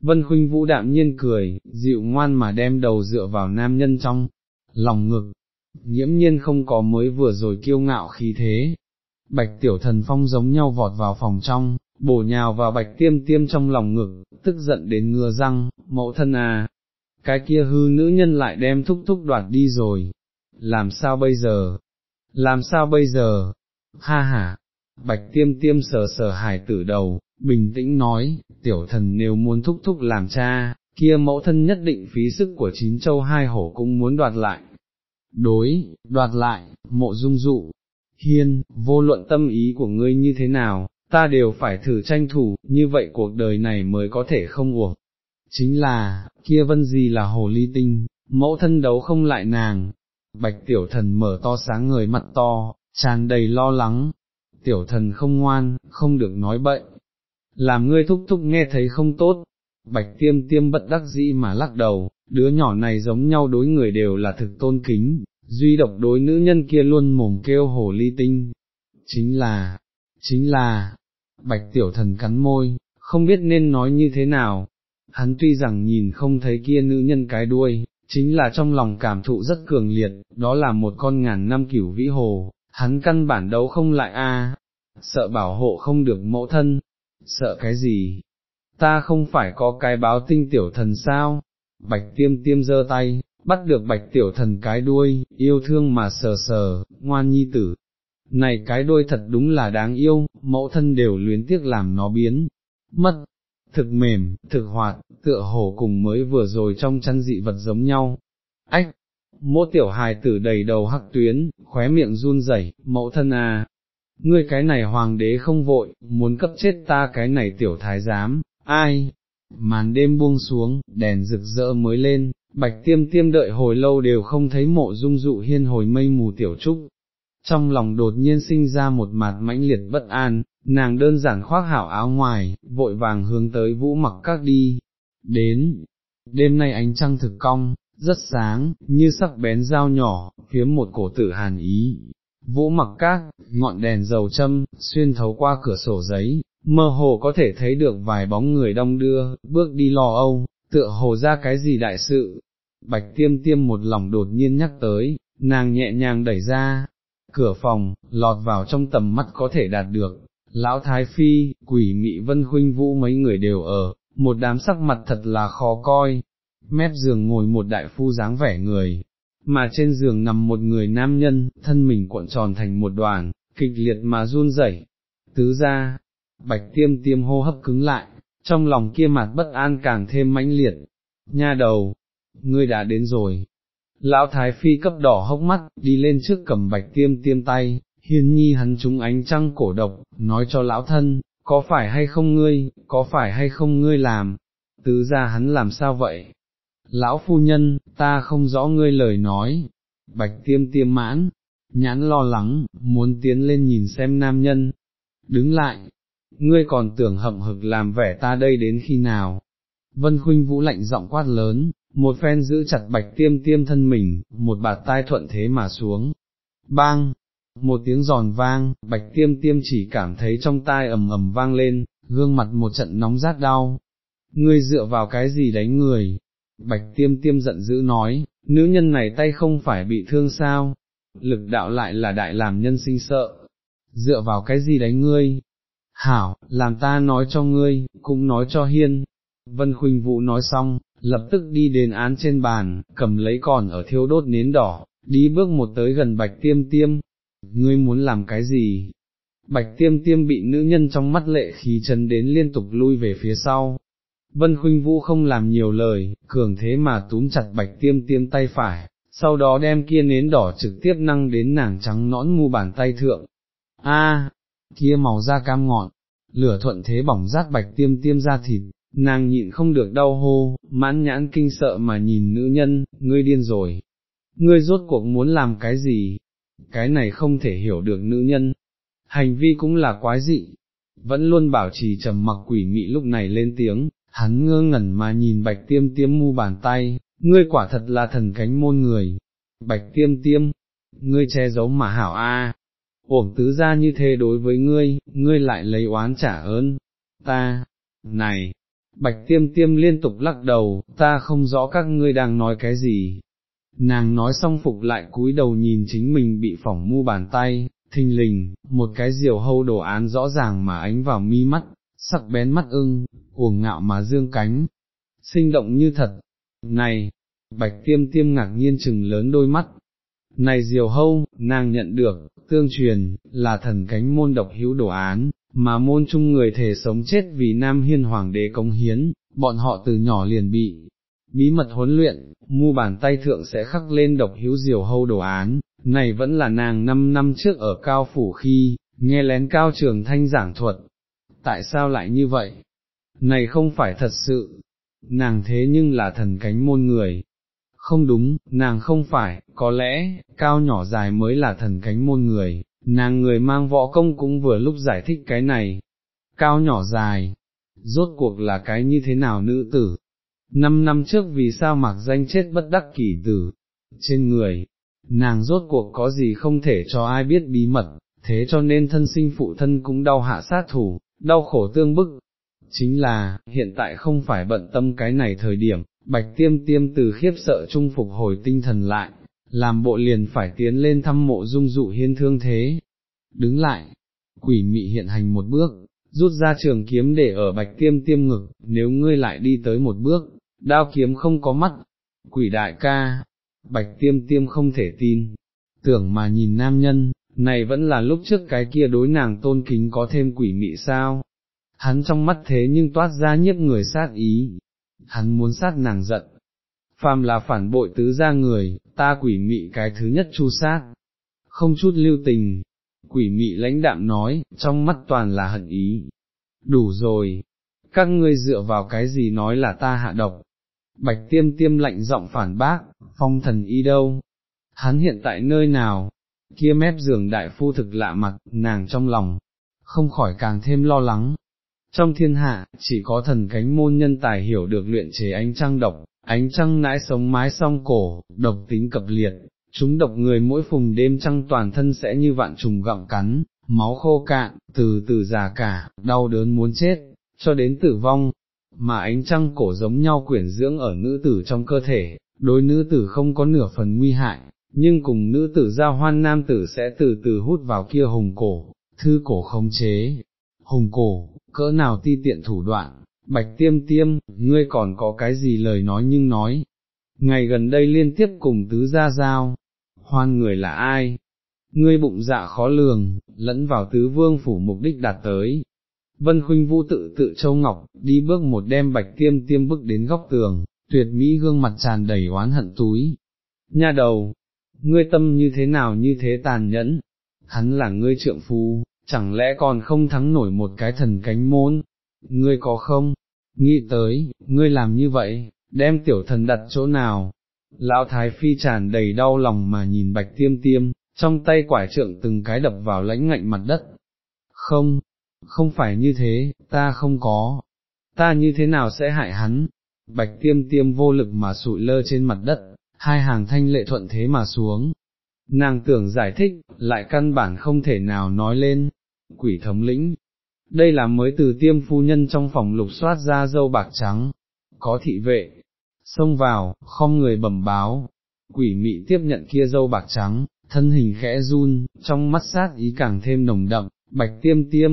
S1: Vân Khuynh Vũ đạm nhiên cười, dịu ngoan mà đem đầu dựa vào nam nhân trong, lòng ngực, nhiễm nhiên không có mới vừa rồi kiêu ngạo khí thế. Bạch tiểu thần phong giống nhau vọt vào phòng trong, bổ nhào vào bạch tiêm tiêm trong lòng ngực, tức giận đến ngừa răng, mẫu thân à, cái kia hư nữ nhân lại đem thúc thúc đoạt đi rồi, làm sao bây giờ, làm sao bây giờ, ha ha, bạch tiêm tiêm sờ sờ hải tử đầu, bình tĩnh nói, tiểu thần nếu muốn thúc thúc làm cha, kia mẫu thân nhất định phí sức của chín châu hai hổ cũng muốn đoạt lại. Đối, đoạt lại, mộ dung dụ, hiên, vô luận tâm ý của ngươi như thế nào, ta đều phải thử tranh thủ, như vậy cuộc đời này mới có thể không uổng. Chính là, kia vân gì là hồ ly tinh, mẫu thân đấu không lại nàng. Bạch tiểu thần mở to sáng người mặt to, tràn đầy lo lắng. Tiểu thần không ngoan, không được nói bậy, làm ngươi thúc thúc nghe thấy không tốt, bạch tiêm tiêm bất đắc dĩ mà lắc đầu, đứa nhỏ này giống nhau đối người đều là thực tôn kính, duy độc đối nữ nhân kia luôn mồm kêu hồ ly tinh, chính là, chính là, bạch tiểu thần cắn môi, không biết nên nói như thế nào, hắn tuy rằng nhìn không thấy kia nữ nhân cái đuôi, chính là trong lòng cảm thụ rất cường liệt, đó là một con ngàn năm cửu vĩ hồ, hắn căn bản đấu không lại a, sợ bảo hộ không được mẫu thân, sợ cái gì, ta không phải có cái báo tinh tiểu thần sao, bạch tiêm tiêm giơ tay, bắt được bạch tiểu thần cái đuôi, yêu thương mà sờ sờ, ngoan nhi tử. Này cái đuôi thật đúng là đáng yêu, mẫu thân đều luyến tiếc làm nó biến, mất, thực mềm, thực hoạt, tựa hồ cùng mới vừa rồi trong chăn dị vật giống nhau. Ách, mỗ tiểu hài tử đầy đầu hắc tuyến, khóe miệng run rẩy, mẫu thân à, ngươi cái này hoàng đế không vội, muốn cấp chết ta cái này tiểu thái giám, ai? Màn đêm buông xuống, đèn rực rỡ mới lên, bạch tiêm tiêm đợi hồi lâu đều không thấy mộ dung dụ hiên hồi mây mù tiểu trúc. Trong lòng đột nhiên sinh ra một mặt mãnh liệt bất an, nàng đơn giản khoác hảo áo ngoài, vội vàng hướng tới vũ mặc các đi. Đến, đêm nay ánh trăng thực cong, rất sáng, như sắc bén dao nhỏ, phía một cổ tử hàn ý, vũ mặc các, ngọn đèn dầu châm, xuyên thấu qua cửa sổ giấy, mơ hồ có thể thấy được vài bóng người đông đưa, bước đi lo âu, tựa hồ ra cái gì đại sự. Bạch tiêm tiêm một lòng đột nhiên nhắc tới, nàng nhẹ nhàng đẩy ra, cửa phòng, lọt vào trong tầm mắt có thể đạt được, lão thái phi, quỷ mị vân khuynh vũ mấy người đều ở, một đám sắc mặt thật là khó coi, mép giường ngồi một đại phu dáng vẻ người, mà trên giường nằm một người nam nhân, thân mình cuộn tròn thành một đoàn, kịch liệt mà run rẩy. Tứ ra, bạch tiêm tiêm hô hấp cứng lại, trong lòng kia mặt bất an càng thêm mãnh liệt. Nha đầu, ngươi đã đến rồi. Lão Thái Phi cấp đỏ hốc mắt, đi lên trước cầm bạch tiêm tiêm tay, hiên nhi hắn trúng ánh trăng cổ độc, nói cho lão thân, có phải hay không ngươi, có phải hay không ngươi làm, tứ ra hắn làm sao vậy, lão phu nhân, ta không rõ ngươi lời nói, bạch tiêm tiêm mãn, nhãn lo lắng, muốn tiến lên nhìn xem nam nhân, đứng lại, ngươi còn tưởng hậm hực làm vẻ ta đây đến khi nào, vân khuynh vũ lạnh giọng quát lớn, một phen giữ chặt bạch tiêm tiêm thân mình, một bạt tai thuận thế mà xuống, bang, một tiếng giòn vang, bạch tiêm tiêm chỉ cảm thấy trong tai ầm ầm vang lên, gương mặt một trận nóng rát đau. Ngươi dựa vào cái gì đánh người? Bạch tiêm tiêm giận dữ nói, nữ nhân này tay không phải bị thương sao? Lực đạo lại là đại làm nhân sinh sợ. Dựa vào cái gì đánh ngươi? Hảo, làm ta nói cho ngươi, cũng nói cho hiên. Vân Khuynh Vũ nói xong, lập tức đi đến án trên bàn, cầm lấy còn ở thiêu đốt nến đỏ, đi bước một tới gần bạch tiêm tiêm, ngươi muốn làm cái gì? Bạch tiêm tiêm bị nữ nhân trong mắt lệ khí chấn đến liên tục lui về phía sau. Vân Khuynh Vũ không làm nhiều lời, cường thế mà túm chặt bạch tiêm tiêm tay phải, sau đó đem kia nến đỏ trực tiếp năng đến nàng trắng nõn mu bàn tay thượng. A, kia màu da cam ngọt, lửa thuận thế bỏng rát bạch tiêm tiêm ra thịt, nàng nhịn không được đau hô, mãn nhãn kinh sợ mà nhìn nữ nhân, ngươi điên rồi, ngươi rốt cuộc muốn làm cái gì, cái này không thể hiểu được nữ nhân, hành vi cũng là quái dị, vẫn luôn bảo trì trầm mặc quỷ mị lúc này lên tiếng, hắn ngơ ngẩn mà nhìn bạch tiêm tiêm mu bàn tay, ngươi quả thật là thần cánh môn người, bạch tiêm tiêm, ngươi che giấu mà hảo a, à. tứ ra như thế đối với ngươi, ngươi lại lấy oán trả ơn, ta, này, bạch tiêm tiêm liên tục lắc đầu, ta không rõ các ngươi đang nói cái gì, Nàng nói xong phục lại cúi đầu nhìn chính mình bị phỏng mu bàn tay, thình lình, một cái diều hâu đồ án rõ ràng mà ánh vào mi mắt, sắc bén mắt ưng, cuồng ngạo mà dương cánh, sinh động như thật. Này, bạch tiêm tiêm ngạc nhiên chừng lớn đôi mắt. Này diều hâu, nàng nhận được, tương truyền, là thần cánh môn độc hữu đồ án, mà môn chung người thể sống chết vì Nam Hiên Hoàng đế công hiến, bọn họ từ nhỏ liền bị, bí mật huấn luyện, mu bàn tay thượng sẽ khắc lên độc hữu diều hâu đồ án, này vẫn là nàng năm năm trước ở cao phủ khi, nghe lén cao trường thanh giảng thuật. Tại sao lại như vậy? Này không phải thật sự, nàng thế nhưng là thần cánh môn người. Không đúng, nàng không phải, có lẽ, cao nhỏ dài mới là thần cánh môn người, nàng người mang võ công cũng vừa lúc giải thích cái này. Cao nhỏ dài, rốt cuộc là cái như thế nào nữ tử, năm năm trước vì sao mặc danh chết bất đắc kỷ tử, trên người, nàng rốt cuộc có gì không thể cho ai biết bí mật, thế cho nên thân sinh phụ thân cũng đau hạ sát thủ, đau khổ tương bức. Chính là, hiện tại không phải bận tâm cái này thời điểm, bạch tiêm tiêm từ khiếp sợ chung phục hồi tinh thần lại, làm bộ liền phải tiến lên thăm mộ dung dụ hiên thương thế. Đứng lại, quỷ mị hiện hành một bước, rút ra trường kiếm để ở bạch tiêm tiêm ngực, nếu ngươi lại đi tới một bước, đao kiếm không có mắt, quỷ đại ca, bạch tiêm tiêm không thể tin, tưởng mà nhìn nam nhân, này vẫn là lúc trước cái kia đối nàng tôn kính có thêm quỷ mị sao, hắn trong mắt thế nhưng toát ra nhiếp người sát ý, hắn muốn sát nàng giận, phàm là phản bội tứ ra người, ta quỷ mị cái thứ nhất chu sát, không chút lưu tình, quỷ mị lãnh đạm nói, trong mắt toàn là hận ý, đủ rồi, các ngươi dựa vào cái gì nói là ta hạ độc, Bạch tiêm tiêm lạnh giọng phản bác, phong thần y đâu, hắn hiện tại nơi nào, kia mép giường đại phu thực lạ mặt, nàng trong lòng, không khỏi càng thêm lo lắng. Trong thiên hạ, chỉ có thần cánh môn nhân tài hiểu được luyện chế ánh trăng độc, ánh trăng nãi sống mái song cổ, độc tính cập liệt, chúng độc người mỗi phùng đêm trăng toàn thân sẽ như vạn trùng gặm cắn, máu khô cạn, từ từ già cả, đau đớn muốn chết, cho đến tử vong, mà ánh trăng cổ giống nhau quyển dưỡng ở nữ tử trong cơ thể, đối nữ tử không có nửa phần nguy hại, nhưng cùng nữ tử giao hoan nam tử sẽ từ từ hút vào kia hùng cổ, thư cổ không chế, hùng cổ, cỡ nào ti tiện thủ đoạn, bạch tiêm tiêm, ngươi còn có cái gì lời nói nhưng nói, ngày gần đây liên tiếp cùng tứ gia giao, hoan người là ai? Ngươi bụng dạ khó lường, lẫn vào tứ vương phủ mục đích đạt tới, Vân Khuynh Vũ tự tự châu ngọc, đi bước một đem bạch tiêm tiêm bước đến góc tường, tuyệt mỹ gương mặt tràn đầy oán hận túi. Nha đầu, ngươi tâm như thế nào như thế tàn nhẫn, hắn là ngươi trượng phu, chẳng lẽ còn không thắng nổi một cái thần cánh môn, ngươi có không, nghĩ tới, ngươi làm như vậy, đem tiểu thần đặt chỗ nào, lão thái phi tràn đầy đau lòng mà nhìn bạch tiêm tiêm, trong tay quải trượng từng cái đập vào lãnh ngạnh mặt đất, không, không phải như thế, ta không có, ta như thế nào sẽ hại hắn, bạch tiêm tiêm vô lực mà sụi lơ trên mặt đất, hai hàng thanh lệ thuận thế mà xuống, nàng tưởng giải thích, lại căn bản không thể nào nói lên, quỷ thống lĩnh, đây là mới từ tiêm phu nhân trong phòng lục soát ra dâu bạc trắng, có thị vệ, xông vào, không người bẩm báo, quỷ mị tiếp nhận kia dâu bạc trắng, thân hình khẽ run, trong mắt sát ý càng thêm nồng đậm, bạch tiêm tiêm,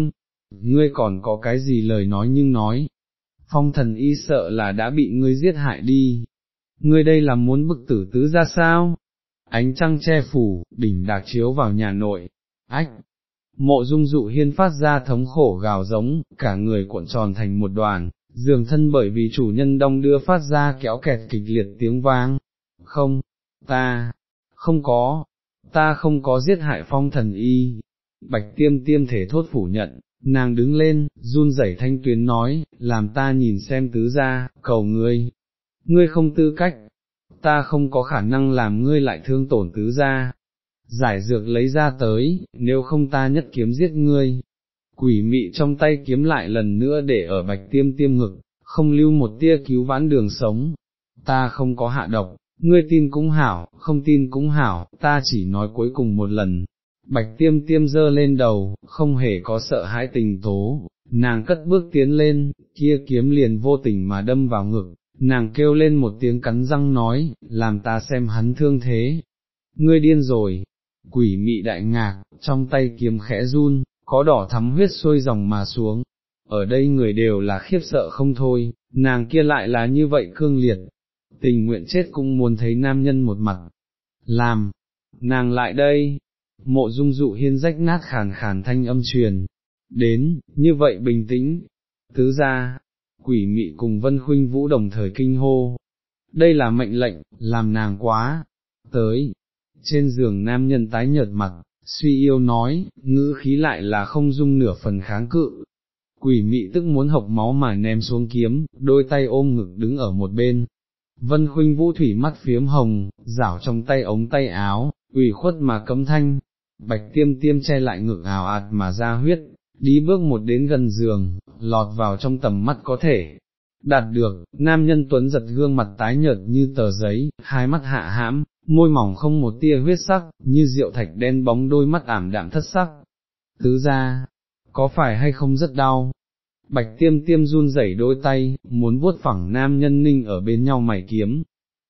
S1: ngươi còn có cái gì lời nói nhưng nói, phong thần y sợ là đã bị ngươi giết hại đi, ngươi đây là muốn bức tử tứ ra sao? Ánh trăng che phủ, đỉnh đạc chiếu vào nhà nội, ách, mộ dung dụ hiên phát ra thống khổ gào giống, cả người cuộn tròn thành một đoàn, dường thân bởi vì chủ nhân đông đưa phát ra kéo kẹt kịch liệt tiếng vang, không, ta, không có, ta không có giết hại phong thần y, bạch tiêm tiêm thể thốt phủ nhận, nàng đứng lên, run rẩy thanh tuyến nói, làm ta nhìn xem tứ ra, cầu ngươi, ngươi không tư cách, ta không có khả năng làm ngươi lại thương tổn tứ ra, giải dược lấy ra tới, nếu không ta nhất kiếm giết ngươi. Quỷ mị trong tay kiếm lại lần nữa để ở bạch tiêm tiêm ngực, không lưu một tia cứu vãn đường sống. Ta không có hạ độc, ngươi tin cũng hảo, không tin cũng hảo, ta chỉ nói cuối cùng một lần. Bạch tiêm tiêm dơ lên đầu, không hề có sợ hãi tình tố, nàng cất bước tiến lên, kia kiếm liền vô tình mà đâm vào ngực, nàng kêu lên một tiếng cắn răng nói, làm ta xem hắn thương thế. Ngươi điên rồi, quỷ mị đại ngạc, trong tay kiếm khẽ run, có đỏ thắm huyết xuôi dòng mà xuống. Ở đây người đều là khiếp sợ không thôi, nàng kia lại là như vậy cương liệt, tình nguyện chết cũng muốn thấy nam nhân một mặt. Làm, nàng lại đây, mộ dung dụ hiên rách nát khàn khàn thanh âm truyền, đến, như vậy bình tĩnh, tứ ra, quỷ mị cùng vân khuynh vũ đồng thời kinh hô, đây là mệnh lệnh, làm nàng quá, tới, trên giường nam nhân tái nhợt mặt, suy yêu nói, ngữ khí lại là không dung nửa phần kháng cự. Quỷ mị tức muốn học máu mà ném xuống kiếm, đôi tay ôm ngực đứng ở một bên. Vân khuynh vũ thủy mắt phiếm hồng, rảo trong tay ống tay áo, ủy khuất mà cấm thanh, bạch tiêm tiêm che lại ngực ảo ạt mà ra huyết, đi bước một đến gần giường, lọt vào trong tầm mắt có thể. Đạt được, nam nhân tuấn giật gương mặt tái nhợt như tờ giấy, hai mắt hạ hãm, môi mỏng không một tia huyết sắc, như rượu thạch đen bóng đôi mắt ảm đạm thất sắc. Tứ ra, có phải hay không rất đau? Bạch tiêm tiêm run rẩy đôi tay, muốn vuốt phẳng nam nhân ninh ở bên nhau mày kiếm.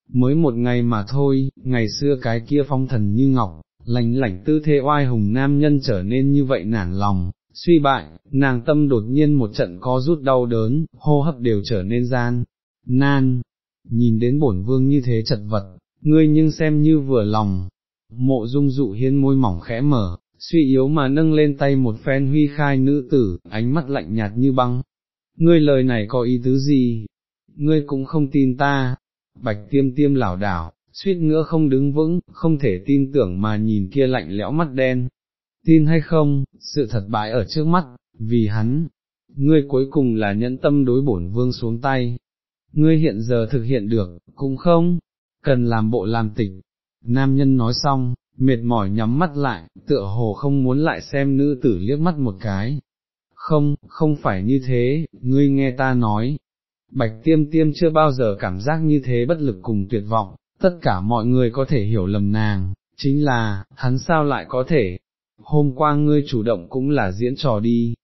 S1: Mới một ngày mà thôi, ngày xưa cái kia phong thần như ngọc, lành lảnh tư thế oai hùng nam nhân trở nên như vậy nản lòng, suy bại, nàng tâm đột nhiên một trận có rút đau đớn, hô hấp đều trở nên gian, nan, nhìn đến bổn vương như thế chật vật, ngươi nhưng xem như vừa lòng, mộ dung dụ hiên môi mỏng khẽ mở, suy yếu mà nâng lên tay một phen huy khai nữ tử, ánh mắt lạnh nhạt như băng. Ngươi lời này có ý tứ gì? Ngươi cũng không tin ta. Bạch tiêm tiêm lảo đảo, suýt nữa không đứng vững, không thể tin tưởng mà nhìn kia lạnh lẽo mắt đen. Tin hay không, sự thật bại ở trước mắt, vì hắn, ngươi cuối cùng là nhẫn tâm đối bổn vương xuống tay. Ngươi hiện giờ thực hiện được, cũng không, cần làm bộ làm tịch. Nam nhân nói xong, mệt mỏi nhắm mắt lại, tựa hồ không muốn lại xem nữ tử liếc mắt một cái. Không, không phải như thế, ngươi nghe ta nói. Bạch tiêm tiêm chưa bao giờ cảm giác như thế bất lực cùng tuyệt vọng, tất cả mọi người có thể hiểu lầm nàng, chính là, hắn sao lại có thể. Hôm qua ngươi chủ động cũng là diễn trò đi.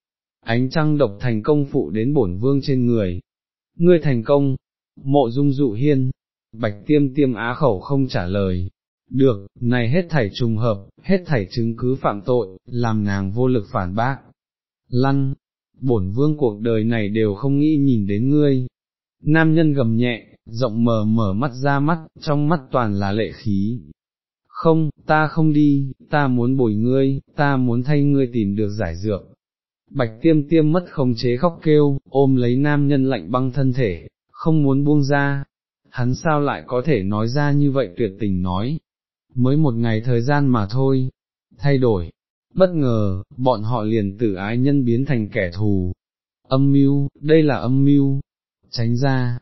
S1: Ánh trăng độc thành công phụ đến bổn vương trên người. Ngươi thành công, mộ dung dụ hiên, bạch tiêm tiêm á khẩu không trả lời, được, này hết thảy trùng hợp, hết thảy chứng cứ phạm tội, làm nàng vô lực phản bác. Lăn, bổn vương cuộc đời này đều không nghĩ nhìn đến ngươi. Nam nhân gầm nhẹ, rộng mở mở mắt ra mắt, trong mắt toàn là lệ khí. Không, ta không đi, ta muốn bồi ngươi, ta muốn thay ngươi tìm được giải dược. Bạch tiêm tiêm mất không chế khóc kêu, ôm lấy nam nhân lạnh băng thân thể, không muốn buông ra, hắn sao lại có thể nói ra như vậy tuyệt tình nói, mới một ngày thời gian mà thôi, thay đổi, bất ngờ, bọn họ liền từ ái nhân biến thành kẻ thù, âm mưu, đây là âm mưu, tránh ra,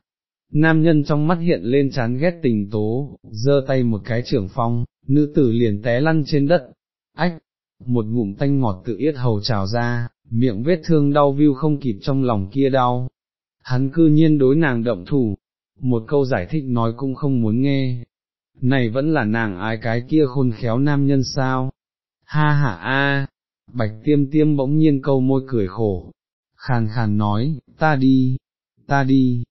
S1: nam nhân trong mắt hiện lên chán ghét tình tố, giơ tay một cái trưởng phong, nữ tử liền té lăn trên đất, ách, một ngụm tanh ngọt tự yết hầu trào ra, miệng vết thương đau viu không kịp trong lòng kia đau. Hắn cư nhiên đối nàng động thủ, một câu giải thích nói cũng không muốn nghe. này vẫn là nàng ái cái kia khôn khéo nam nhân sao, ha ha a, bạch tiêm tiêm bỗng nhiên câu môi cười khổ, khàn khàn nói, ta đi, ta đi,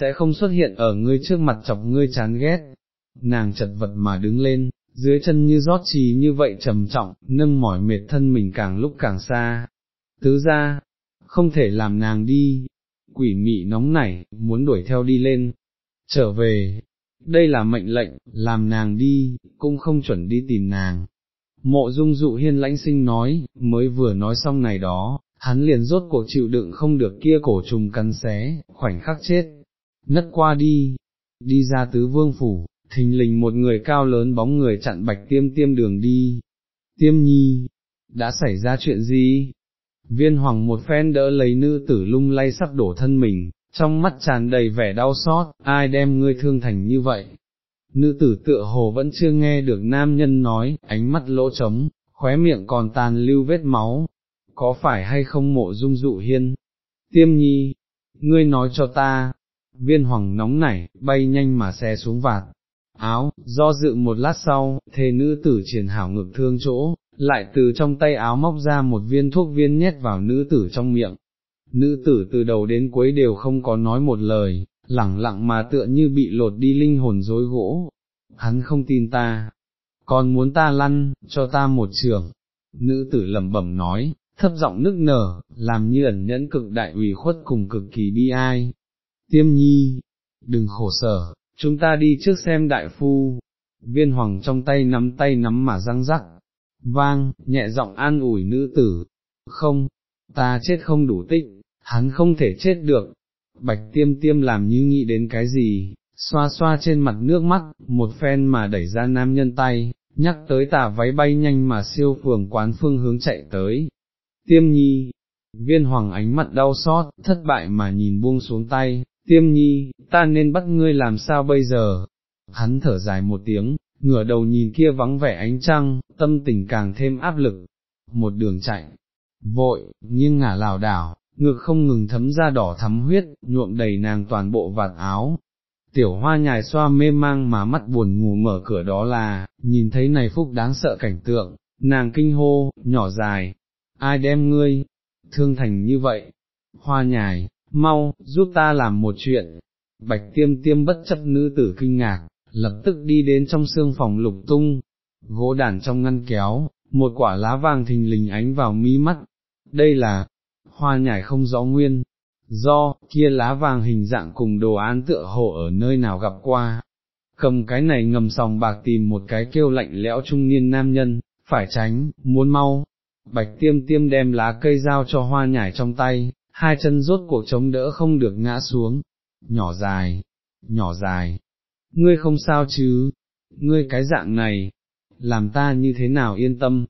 S1: sẽ không xuất hiện ở ngươi trước mặt chọc ngươi chán ghét, nàng chật vật mà đứng lên, dưới chân như rót trì như vậy trầm trọng, nâng mỏi mệt thân mình càng lúc càng xa, tứ ra, không thể làm nàng đi, quỷ mị nóng nảy, muốn đuổi theo đi lên, trở về, đây là mệnh lệnh, làm nàng đi, cũng không chuẩn đi tìm nàng. Mộ dung dụ hiên lãnh sinh nói, mới vừa nói xong này đó, hắn liền rốt cuộc chịu đựng không được kia cổ trùng cắn xé, khoảnh khắc chết, nất qua đi, đi ra tứ vương phủ, thình lình một người cao lớn bóng người chặn bạch tiêm tiêm đường đi. Tiêm nhi, đã xảy ra chuyện gì? Viên hoàng một phen đỡ lấy nữ tử lung lay sắp đổ thân mình, trong mắt tràn đầy vẻ đau xót, ai đem ngươi thương thành như vậy. Nữ tử tựa hồ vẫn chưa nghe được nam nhân nói, ánh mắt lỗ trống, khóe miệng còn tàn lưu vết máu, có phải hay không mộ dung dụ hiên? Tiêm nhi, ngươi nói cho ta, viên hoàng nóng nảy, bay nhanh mà xe xuống vạt, áo, do dự một lát sau, thề nữ tử triển hảo ngực thương chỗ, lại từ trong tay áo móc ra một viên thuốc viên nhét vào nữ tử trong miệng. Nữ tử từ đầu đến cuối đều không có nói một lời, lẳng lặng mà tựa như bị lột đi linh hồn dối gỗ. Hắn không tin ta, còn muốn ta lăn, cho ta một trường. Nữ tử lẩm bẩm nói, thấp giọng nức nở, làm như ẩn nhẫn cực đại ủy khuất cùng cực kỳ bi ai. Tiêm nhi, đừng khổ sở, chúng ta đi trước xem đại phu. Viên hoàng trong tay nắm tay nắm mà răng rắc, vang, nhẹ giọng an ủi nữ tử, không, ta chết không đủ tích, hắn không thể chết được. Bạch tiêm tiêm làm như nghĩ đến cái gì, xoa xoa trên mặt nước mắt, một phen mà đẩy ra nam nhân tay, nhắc tới tà váy bay nhanh mà siêu phường quán phương hướng chạy tới, tiêm nhi, viên hoàng ánh mặt đau xót, thất bại mà nhìn buông xuống tay, tiêm nhi, ta nên bắt ngươi làm sao bây giờ, hắn thở dài một tiếng, ngửa đầu nhìn kia vắng vẻ ánh trăng, tâm tình càng thêm áp lực, một đường chạy, vội, nghiêng ngả lảo đảo, ngực không ngừng thấm ra đỏ thắm huyết, nhuộm đầy nàng toàn bộ vạt áo. Tiểu hoa nhài xoa mê mang mà mắt buồn ngủ mở cửa đó là, nhìn thấy này phúc đáng sợ cảnh tượng, nàng kinh hô, nhỏ dài, ai đem ngươi, thương thành như vậy, hoa nhài, mau, giúp ta làm một chuyện, bạch tiêm tiêm bất chấp nữ tử kinh ngạc, lập tức đi đến trong xương phòng lục tung, gỗ đàn trong ngăn kéo, một quả lá vàng thình lình ánh vào mí mắt, đây là, hoa nhài không rõ nguyên, do, kia lá vàng hình dạng cùng đồ án tựa hồ ở nơi nào gặp qua, cầm cái này ngầm sòng bạc tìm một cái kêu lạnh lẽo trung niên nam nhân, phải tránh, muốn mau, bạch tiêm tiêm đem lá cây dao cho hoa nhải trong tay, hai chân rốt cuộc chống đỡ không được ngã xuống, nhỏ dài, nhỏ dài, ngươi không sao chứ, ngươi cái dạng này, làm ta như thế nào yên tâm,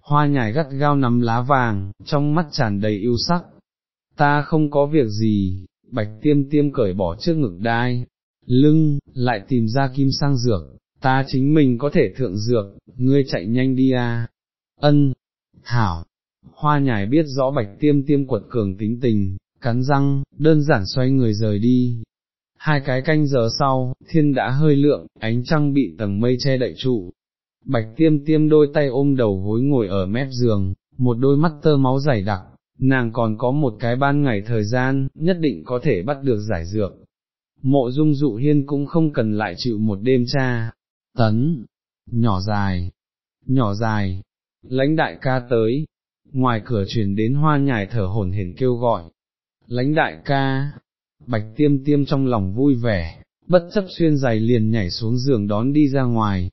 S1: hoa nhài gắt gao nắm lá vàng, trong mắt tràn đầy yêu sắc, ta không có việc gì, bạch tiêm tiêm cởi bỏ trước ngực đai, lưng, lại tìm ra kim sang dược, ta chính mình có thể thượng dược, ngươi chạy nhanh đi à, ân, hảo, hoa nhài biết rõ bạch tiêm tiêm quật cường tính tình, cắn răng, đơn giản xoay người rời đi. Hai cái canh giờ sau, thiên đã hơi lượng, ánh trăng bị tầng mây che đậy trụ. Bạch tiêm tiêm đôi tay ôm đầu gối ngồi ở mép giường, một đôi mắt tơ máu dày đặc, nàng còn có một cái ban ngày thời gian, nhất định có thể bắt được giải dược. Mộ dung dụ hiên cũng không cần lại chịu một đêm cha, tấn, nhỏ dài, nhỏ dài, lãnh đại ca tới, ngoài cửa truyền đến hoa nhài thở hổn hển kêu gọi, lãnh đại ca, bạch tiêm tiêm trong lòng vui vẻ, bất chấp xuyên giày liền nhảy xuống giường đón đi ra ngoài,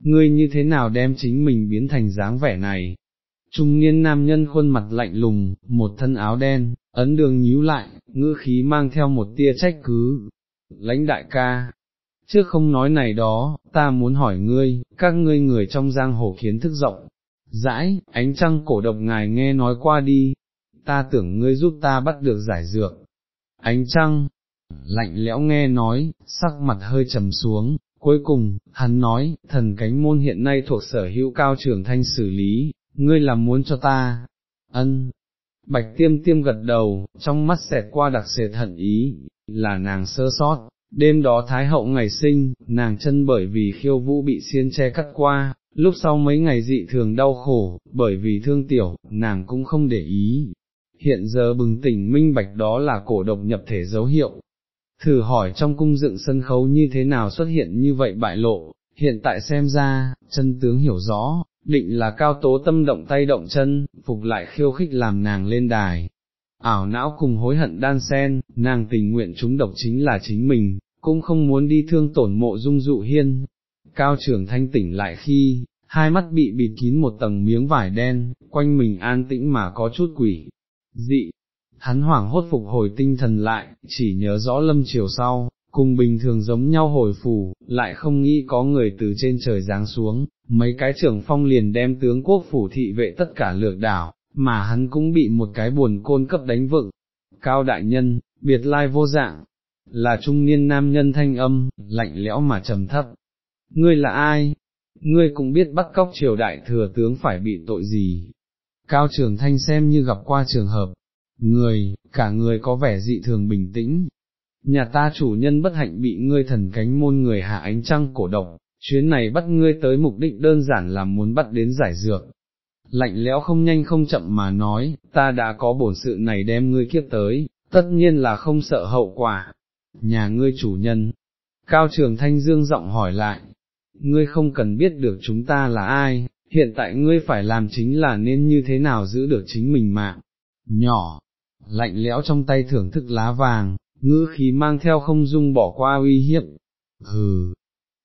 S1: ngươi như thế nào đem chính mình biến thành dáng vẻ này, trung niên nam nhân khuôn mặt lạnh lùng, một thân áo đen, ấn đường nhíu lại, ngữ khí mang theo một tia trách cứ, lãnh đại ca, trước không nói này đó, ta muốn hỏi ngươi, các ngươi người trong giang hồ kiến thức rộng, Dãi, ánh trăng cổ độc ngài nghe nói qua đi, ta tưởng ngươi giúp ta bắt được giải dược. Ánh trăng, lạnh lẽo nghe nói, sắc mặt hơi trầm xuống, cuối cùng, hắn nói, thần cánh môn hiện nay thuộc sở hữu cao trưởng thanh xử lý, ngươi làm muốn cho ta, ân. Bạch tiêm tiêm gật đầu, trong mắt xẹt qua đặc sệt hận ý, là nàng sơ sót, Đêm đó Thái hậu ngày sinh, nàng chân bởi vì khiêu vũ bị xiên che cắt qua, lúc sau mấy ngày dị thường đau khổ, bởi vì thương tiểu, nàng cũng không để ý. Hiện giờ bừng tỉnh minh bạch đó là cổ độc nhập thể dấu hiệu. Thử hỏi trong cung dựng sân khấu như thế nào xuất hiện như vậy bại lộ, hiện tại xem ra, chân tướng hiểu rõ, định là cao tố tâm động tay động chân, phục lại khiêu khích làm nàng lên đài. Ảo não cùng hối hận đan sen, nàng tình nguyện chúng độc chính là chính mình, cũng không muốn đi thương tổn mộ dung dụ hiên. Cao trưởng thanh tỉnh lại khi, hai mắt bị bịt kín một tầng miếng vải đen, quanh mình an tĩnh mà có chút quỷ, dị. Hắn hoảng hốt phục hồi tinh thần lại, chỉ nhớ rõ lâm chiều sau, cùng bình thường giống nhau hồi phù, lại không nghĩ có người từ trên trời giáng xuống, mấy cái trưởng phong liền đem tướng quốc phủ thị vệ tất cả lược đảo, mà hắn cũng bị một cái buồn côn cấp đánh vựng. Cao đại nhân, biệt lai vô dạng, là trung niên nam nhân thanh âm, lạnh lẽo mà trầm thấp. Ngươi là ai? Ngươi cũng biết bắt cóc triều đại thừa tướng phải bị tội gì? Cao trường thanh xem như gặp qua trường hợp, người, cả người có vẻ dị thường bình tĩnh. Nhà ta chủ nhân bất hạnh bị ngươi thần cánh môn người hạ ánh trăng cổ độc, chuyến này bắt ngươi tới mục đích đơn giản là muốn bắt đến giải dược. Lạnh lẽo không nhanh không chậm mà nói, ta đã có bổn sự này đem ngươi kiếp tới, tất nhiên là không sợ hậu quả. Nhà ngươi chủ nhân, Cao Trường Thanh Dương giọng hỏi lại, ngươi không cần biết được chúng ta là ai, hiện tại ngươi phải làm chính là nên như thế nào giữ được chính mình mạng. Nhỏ, lạnh lẽo trong tay thưởng thức lá vàng, ngữ khí mang theo không dung bỏ qua uy hiếp. Hừ,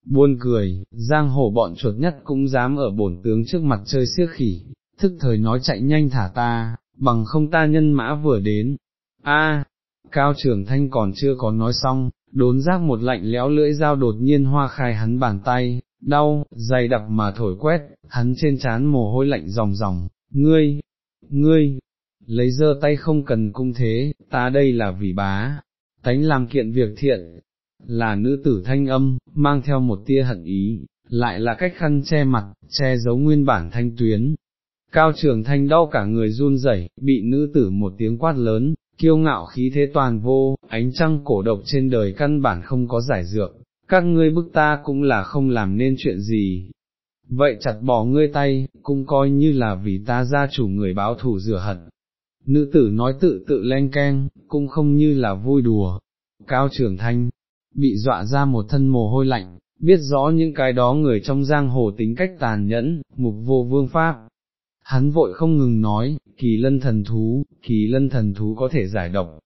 S1: buôn cười, giang hồ bọn chuột nhất cũng dám ở bổn tướng trước mặt chơi siếc khỉ, thức thời nói chạy nhanh thả ta, bằng không ta nhân mã vừa đến. A, cao trưởng thanh còn chưa có nói xong, đốn giác một lạnh lẽo lưỡi dao đột nhiên hoa khai hắn bàn tay, đau, dày đặc mà thổi quét, hắn trên trán mồ hôi lạnh ròng ròng, ngươi, ngươi, lấy dơ tay không cần cung thế, ta đây là vì bá, tánh làm kiện việc thiện, là nữ tử thanh âm, mang theo một tia hận ý, lại là cách khăn che mặt, che giấu nguyên bản thanh tuyến. Cao trường thanh đau cả người run rẩy, bị nữ tử một tiếng quát lớn, kiêu ngạo khí thế toàn vô, ánh trăng cổ độc trên đời căn bản không có giải dược, các ngươi bức ta cũng là không làm nên chuyện gì. Vậy chặt bỏ ngươi tay, cũng coi như là vì ta gia chủ người báo thù rửa hận. Nữ tử nói tự tự len keng, cũng không như là vui đùa. Cao trưởng thanh, bị dọa ra một thân mồ hôi lạnh, biết rõ những cái đó người trong giang hồ tính cách tàn nhẫn, mục vô vương pháp. Hắn vội không ngừng nói, kỳ lân thần thú, kỳ lân thần thú có thể giải độc.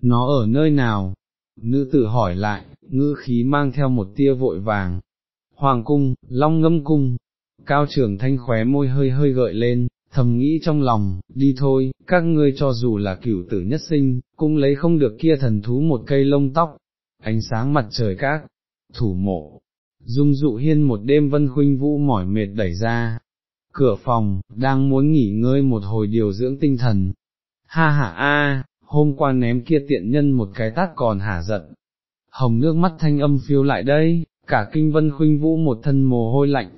S1: Nó ở nơi nào? Nữ tử hỏi lại, ngữ khí mang theo một tia vội vàng. Hoàng cung, long ngâm cung, cao trưởng thanh khóe môi hơi hơi gợi lên, thầm nghĩ trong lòng, đi thôi, các ngươi cho dù là cửu tử nhất sinh, cũng lấy không được kia thần thú một cây lông tóc, ánh sáng mặt trời các, thủ mộ, dung dụ hiên một đêm vân khuynh vũ mỏi mệt đẩy ra, cửa phòng, đang muốn nghỉ ngơi một hồi điều dưỡng tinh thần, ha ha a, hôm qua ném kia tiện nhân một cái tát còn hả giận, hồng nước mắt thanh âm phiêu lại đây, cả kinh vân khuynh vũ một thân mồ hôi lạnh,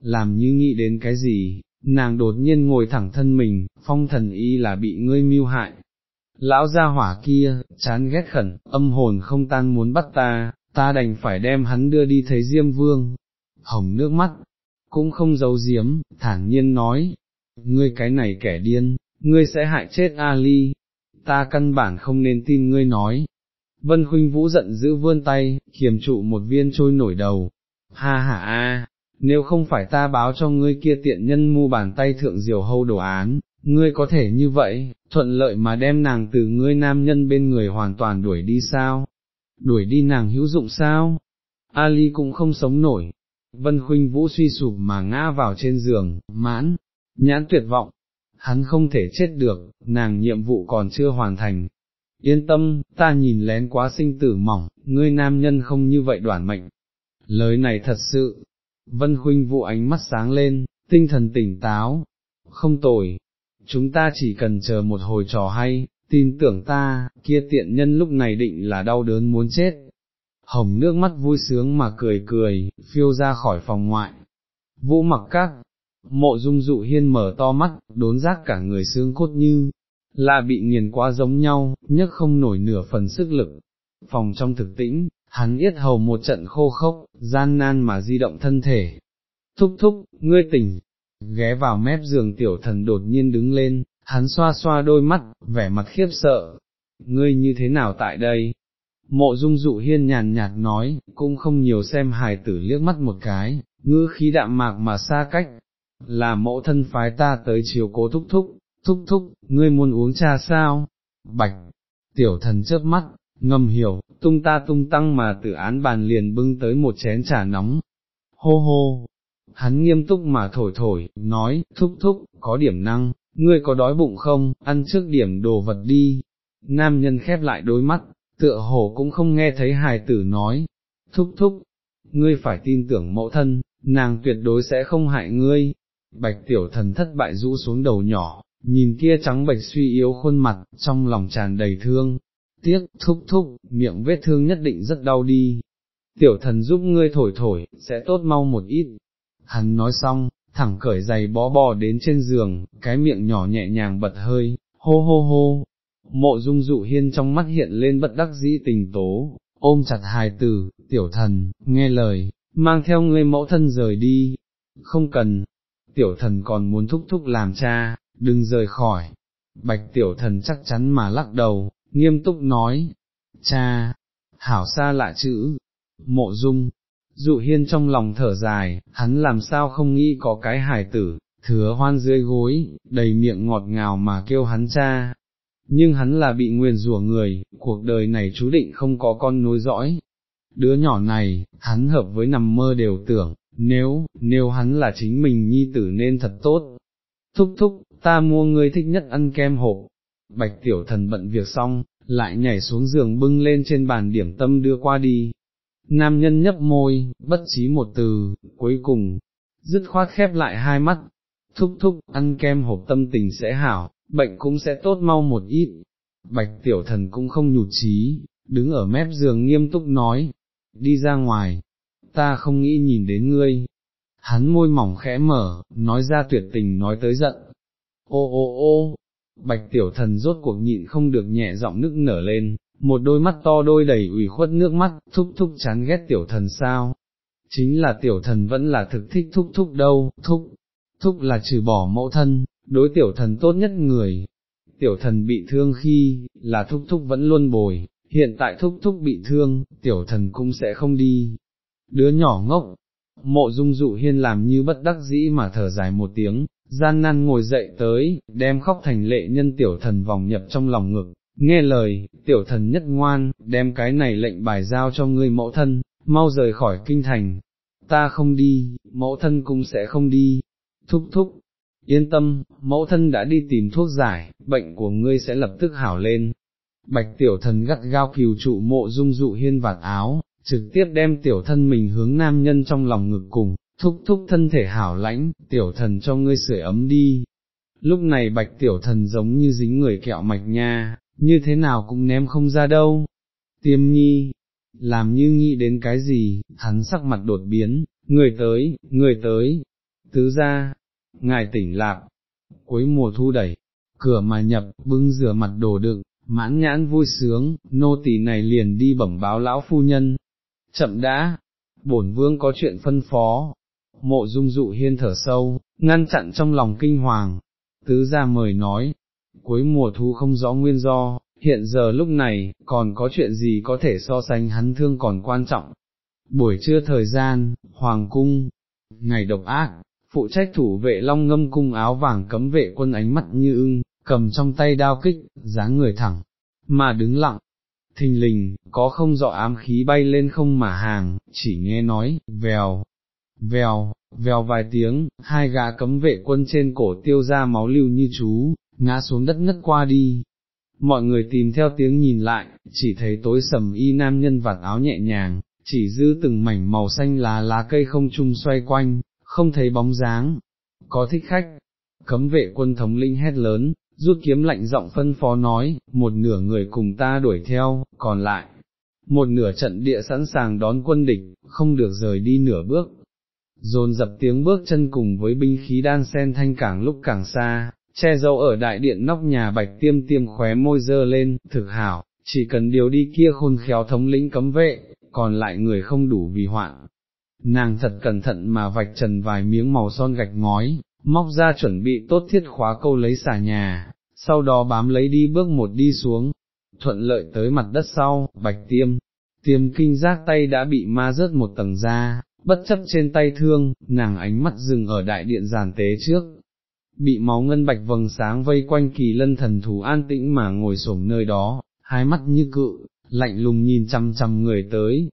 S1: làm như nghĩ đến cái gì, nàng đột nhiên ngồi thẳng thân mình, phong thần y là bị ngươi mưu hại. Lão gia hỏa kia, chán ghét khẩn, âm hồn không tan muốn bắt ta, ta đành phải đem hắn đưa đi thấy Diêm Vương. Hồng nước mắt, cũng không giấu giếm, thản nhiên nói, ngươi cái này kẻ điên, ngươi sẽ hại chết Ali, ta căn bản không nên tin ngươi nói. Vân Khuynh Vũ giận giữ vươn tay, kiềm trụ một viên trôi nổi đầu. Ha ha a, nếu không phải ta báo cho ngươi kia tiện nhân mu bàn tay thượng diều hâu đồ án, ngươi có thể như vậy, thuận lợi mà đem nàng từ ngươi nam nhân bên người hoàn toàn đuổi đi sao? Đuổi đi nàng hữu dụng sao? Ali cũng không sống nổi. Vân Khuynh Vũ suy sụp mà ngã vào trên giường, mãn, nhãn tuyệt vọng, hắn không thể chết được, nàng nhiệm vụ còn chưa hoàn thành. Yên tâm, ta nhìn lén quá sinh tử mỏng, ngươi nam nhân không như vậy đoản mệnh. Lời này thật sự, Vân Khuynh vụ ánh mắt sáng lên, tinh thần tỉnh táo, không tồi, chúng ta chỉ cần chờ một hồi trò hay, tin tưởng ta, kia tiện nhân lúc này định là đau đớn muốn chết. Hồng nước mắt vui sướng mà cười cười, phiêu ra khỏi phòng ngoại. Vũ mặc các, mộ dung dụ hiên mở to mắt, đốn giác cả người xương cốt như, là bị nghiền quá giống nhau, nhất không nổi nửa phần sức lực. phòng trong thực tĩnh, hắn yết hầu một trận khô khốc, gian nan mà di động thân thể. Thúc thúc, ngươi tỉnh, ghé vào mép giường tiểu thần đột nhiên đứng lên, hắn xoa xoa đôi mắt, vẻ mặt khiếp sợ. Ngươi như thế nào tại đây? Mộ dung dụ hiên nhàn nhạt nói, cũng không nhiều xem hài tử liếc mắt một cái, ngư khí đạm mạc mà xa cách, là mẫu thân phái ta tới chiều cố thúc thúc, thúc thúc, ngươi muốn uống trà sao? Bạch, tiểu thần chớp mắt, ngầm hiểu, tung ta tung tăng mà tự án bàn liền bưng tới một chén trà nóng. Hô hô, hắn nghiêm túc mà thổi thổi, nói, thúc thúc, có điểm năng, ngươi có đói bụng không, ăn trước điểm đồ vật đi. Nam nhân khép lại đôi mắt, tựa hồ cũng không nghe thấy hài tử nói, thúc thúc, ngươi phải tin tưởng mẫu thân, nàng tuyệt đối sẽ không hại ngươi. Bạch tiểu thần thất bại rũ xuống đầu nhỏ, nhìn kia trắng bạch suy yếu khuôn mặt, trong lòng tràn đầy thương, tiếc, thúc thúc, miệng vết thương nhất định rất đau đi. Tiểu thần giúp ngươi thổi thổi, sẽ tốt mau một ít. Hắn nói xong, thẳng cởi giày bó bò đến trên giường, cái miệng nhỏ nhẹ nhàng bật hơi, hô hô hô. Mộ dung dụ hiên trong mắt hiện lên bất đắc dĩ tình tố, ôm chặt hài tử, tiểu thần, nghe lời, mang theo ngươi mẫu thân rời đi. Không cần, tiểu thần còn muốn thúc thúc làm cha, đừng rời khỏi. Bạch tiểu thần chắc chắn mà lắc đầu, nghiêm túc nói, cha, hảo xa lạ chữ, mộ dung, dụ hiên trong lòng thở dài, hắn làm sao không nghĩ có cái hài tử, thừa hoan dưới gối, đầy miệng ngọt ngào mà kêu hắn cha. Nhưng hắn là bị nguyền rủa người, cuộc đời này chú định không có con nối dõi. Đứa nhỏ này, hắn hợp với nằm mơ đều tưởng, nếu, nếu hắn là chính mình nhi tử nên thật tốt. Thúc thúc, ta mua ngươi thích nhất ăn kem hộp, bạch tiểu thần bận việc xong, lại nhảy xuống giường bưng lên trên bàn điểm tâm đưa qua đi. Nam nhân nhấp môi, bất trí một từ, cuối cùng, dứt khoát khép lại hai mắt, thúc thúc, ăn kem hộp tâm tình sẽ hảo, bệnh cũng sẽ tốt mau một ít. Bạch tiểu thần cũng không nhụt chí, đứng ở mép giường nghiêm túc nói, đi ra ngoài, ta không nghĩ nhìn đến ngươi. Hắn môi mỏng khẽ mở, nói ra tuyệt tình nói tới giận. Ô ô ô, bạch tiểu thần rốt cuộc nhịn không được nhẹ giọng nức nở lên, một đôi mắt to đôi đầy ủy khuất nước mắt, thúc thúc chán ghét tiểu thần sao, chính là tiểu thần vẫn là thực thích thúc thúc đâu, thúc, thúc là trừ bỏ mẫu thân, đối tiểu thần tốt nhất người, tiểu thần bị thương khi, là thúc thúc vẫn luôn bồi, hiện tại thúc thúc bị thương, tiểu thần cũng sẽ không đi, đứa nhỏ ngốc, mộ dung dụ hiên làm như bất đắc dĩ mà thở dài một tiếng, gian nan ngồi dậy tới, đem khóc thành lệ nhân tiểu thần vòng nhập trong lòng ngực, nghe lời, tiểu thần nhất ngoan, đem cái này lệnh bài giao cho ngươi mẫu thân, mau rời khỏi kinh thành, ta không đi, mẫu thân cũng sẽ không đi, thúc thúc, yên tâm, mẫu thân đã đi tìm thuốc giải, bệnh của ngươi sẽ lập tức hảo lên. Bạch tiểu thần gắt gao kiều trụ mộ dung dụ hiên vạt áo, trực tiếp đem tiểu thân mình hướng nam nhân trong lòng ngực cùng, thúc thúc thân thể hảo lãnh, tiểu thần cho ngươi sưởi ấm đi. Lúc này bạch tiểu thần giống như dính người kẹo mạch nha, như thế nào cũng ném không ra đâu. Tiêm nhi, làm như nghĩ đến cái gì, hắn sắc mặt đột biến, người tới, người tới, tứ ra, ngài tỉnh lạc, cuối mùa thu đẩy, cửa mà nhập, bưng rửa mặt đồ đựng, mãn nhãn vui sướng, nô tỳ này liền đi bẩm báo lão phu nhân. Chậm đã, bổn vương có chuyện phân phó, mộ dung dụ hiên thở sâu, ngăn chặn trong lòng kinh hoàng, tứ ra mời nói, cuối mùa thu không rõ nguyên do, hiện giờ lúc này, còn có chuyện gì có thể so sánh hắn thương còn quan trọng. Buổi trưa thời gian, Hoàng cung, ngày độc ác, phụ trách thủ vệ long ngâm cung áo vàng cấm vệ quân ánh mắt như ưng, cầm trong tay đao kích, dáng người thẳng, mà đứng lặng. Thình lình, có không rõ ám khí bay lên không mà hàng, chỉ nghe nói, vèo, vèo, vèo vài tiếng, hai gã cấm vệ quân trên cổ tiêu ra máu lưu như chú, ngã xuống đất ngất qua đi. Mọi người tìm theo tiếng nhìn lại, chỉ thấy tối sầm y nam nhân vạt áo nhẹ nhàng, chỉ giữ từng mảnh màu xanh lá lá cây không trung xoay quanh, không thấy bóng dáng. Có thích khách, cấm vệ quân thống linh hét lớn, rút kiếm lạnh giọng phân phó nói, một nửa người cùng ta đuổi theo, còn lại, một nửa trận địa sẵn sàng đón quân địch, không được rời đi nửa bước, dồn dập tiếng bước chân cùng với binh khí đan sen thanh càng lúc càng xa, che dâu ở đại điện nóc nhà bạch tiêm tiêm khóe môi dơ lên, thực hảo, chỉ cần điều đi kia khôn khéo thống lĩnh cấm vệ, còn lại người không đủ vì hoạn. Nàng thật cẩn thận mà vạch trần vài miếng màu son gạch ngói, móc ra chuẩn bị tốt thiết khóa câu lấy xà nhà, sau đó bám lấy đi bước một đi xuống, thuận lợi tới mặt đất sau, bạch tiêm, tiêm kinh giác tay đã bị ma rớt một tầng ra, bất chấp trên tay thương, nàng ánh mắt dừng ở đại điện giàn tế trước. Bị máu ngân bạch vầng sáng vây quanh kỳ lân thần thú an tĩnh mà ngồi sổm nơi đó, hai mắt như cự, lạnh lùng nhìn chăm chăm người tới.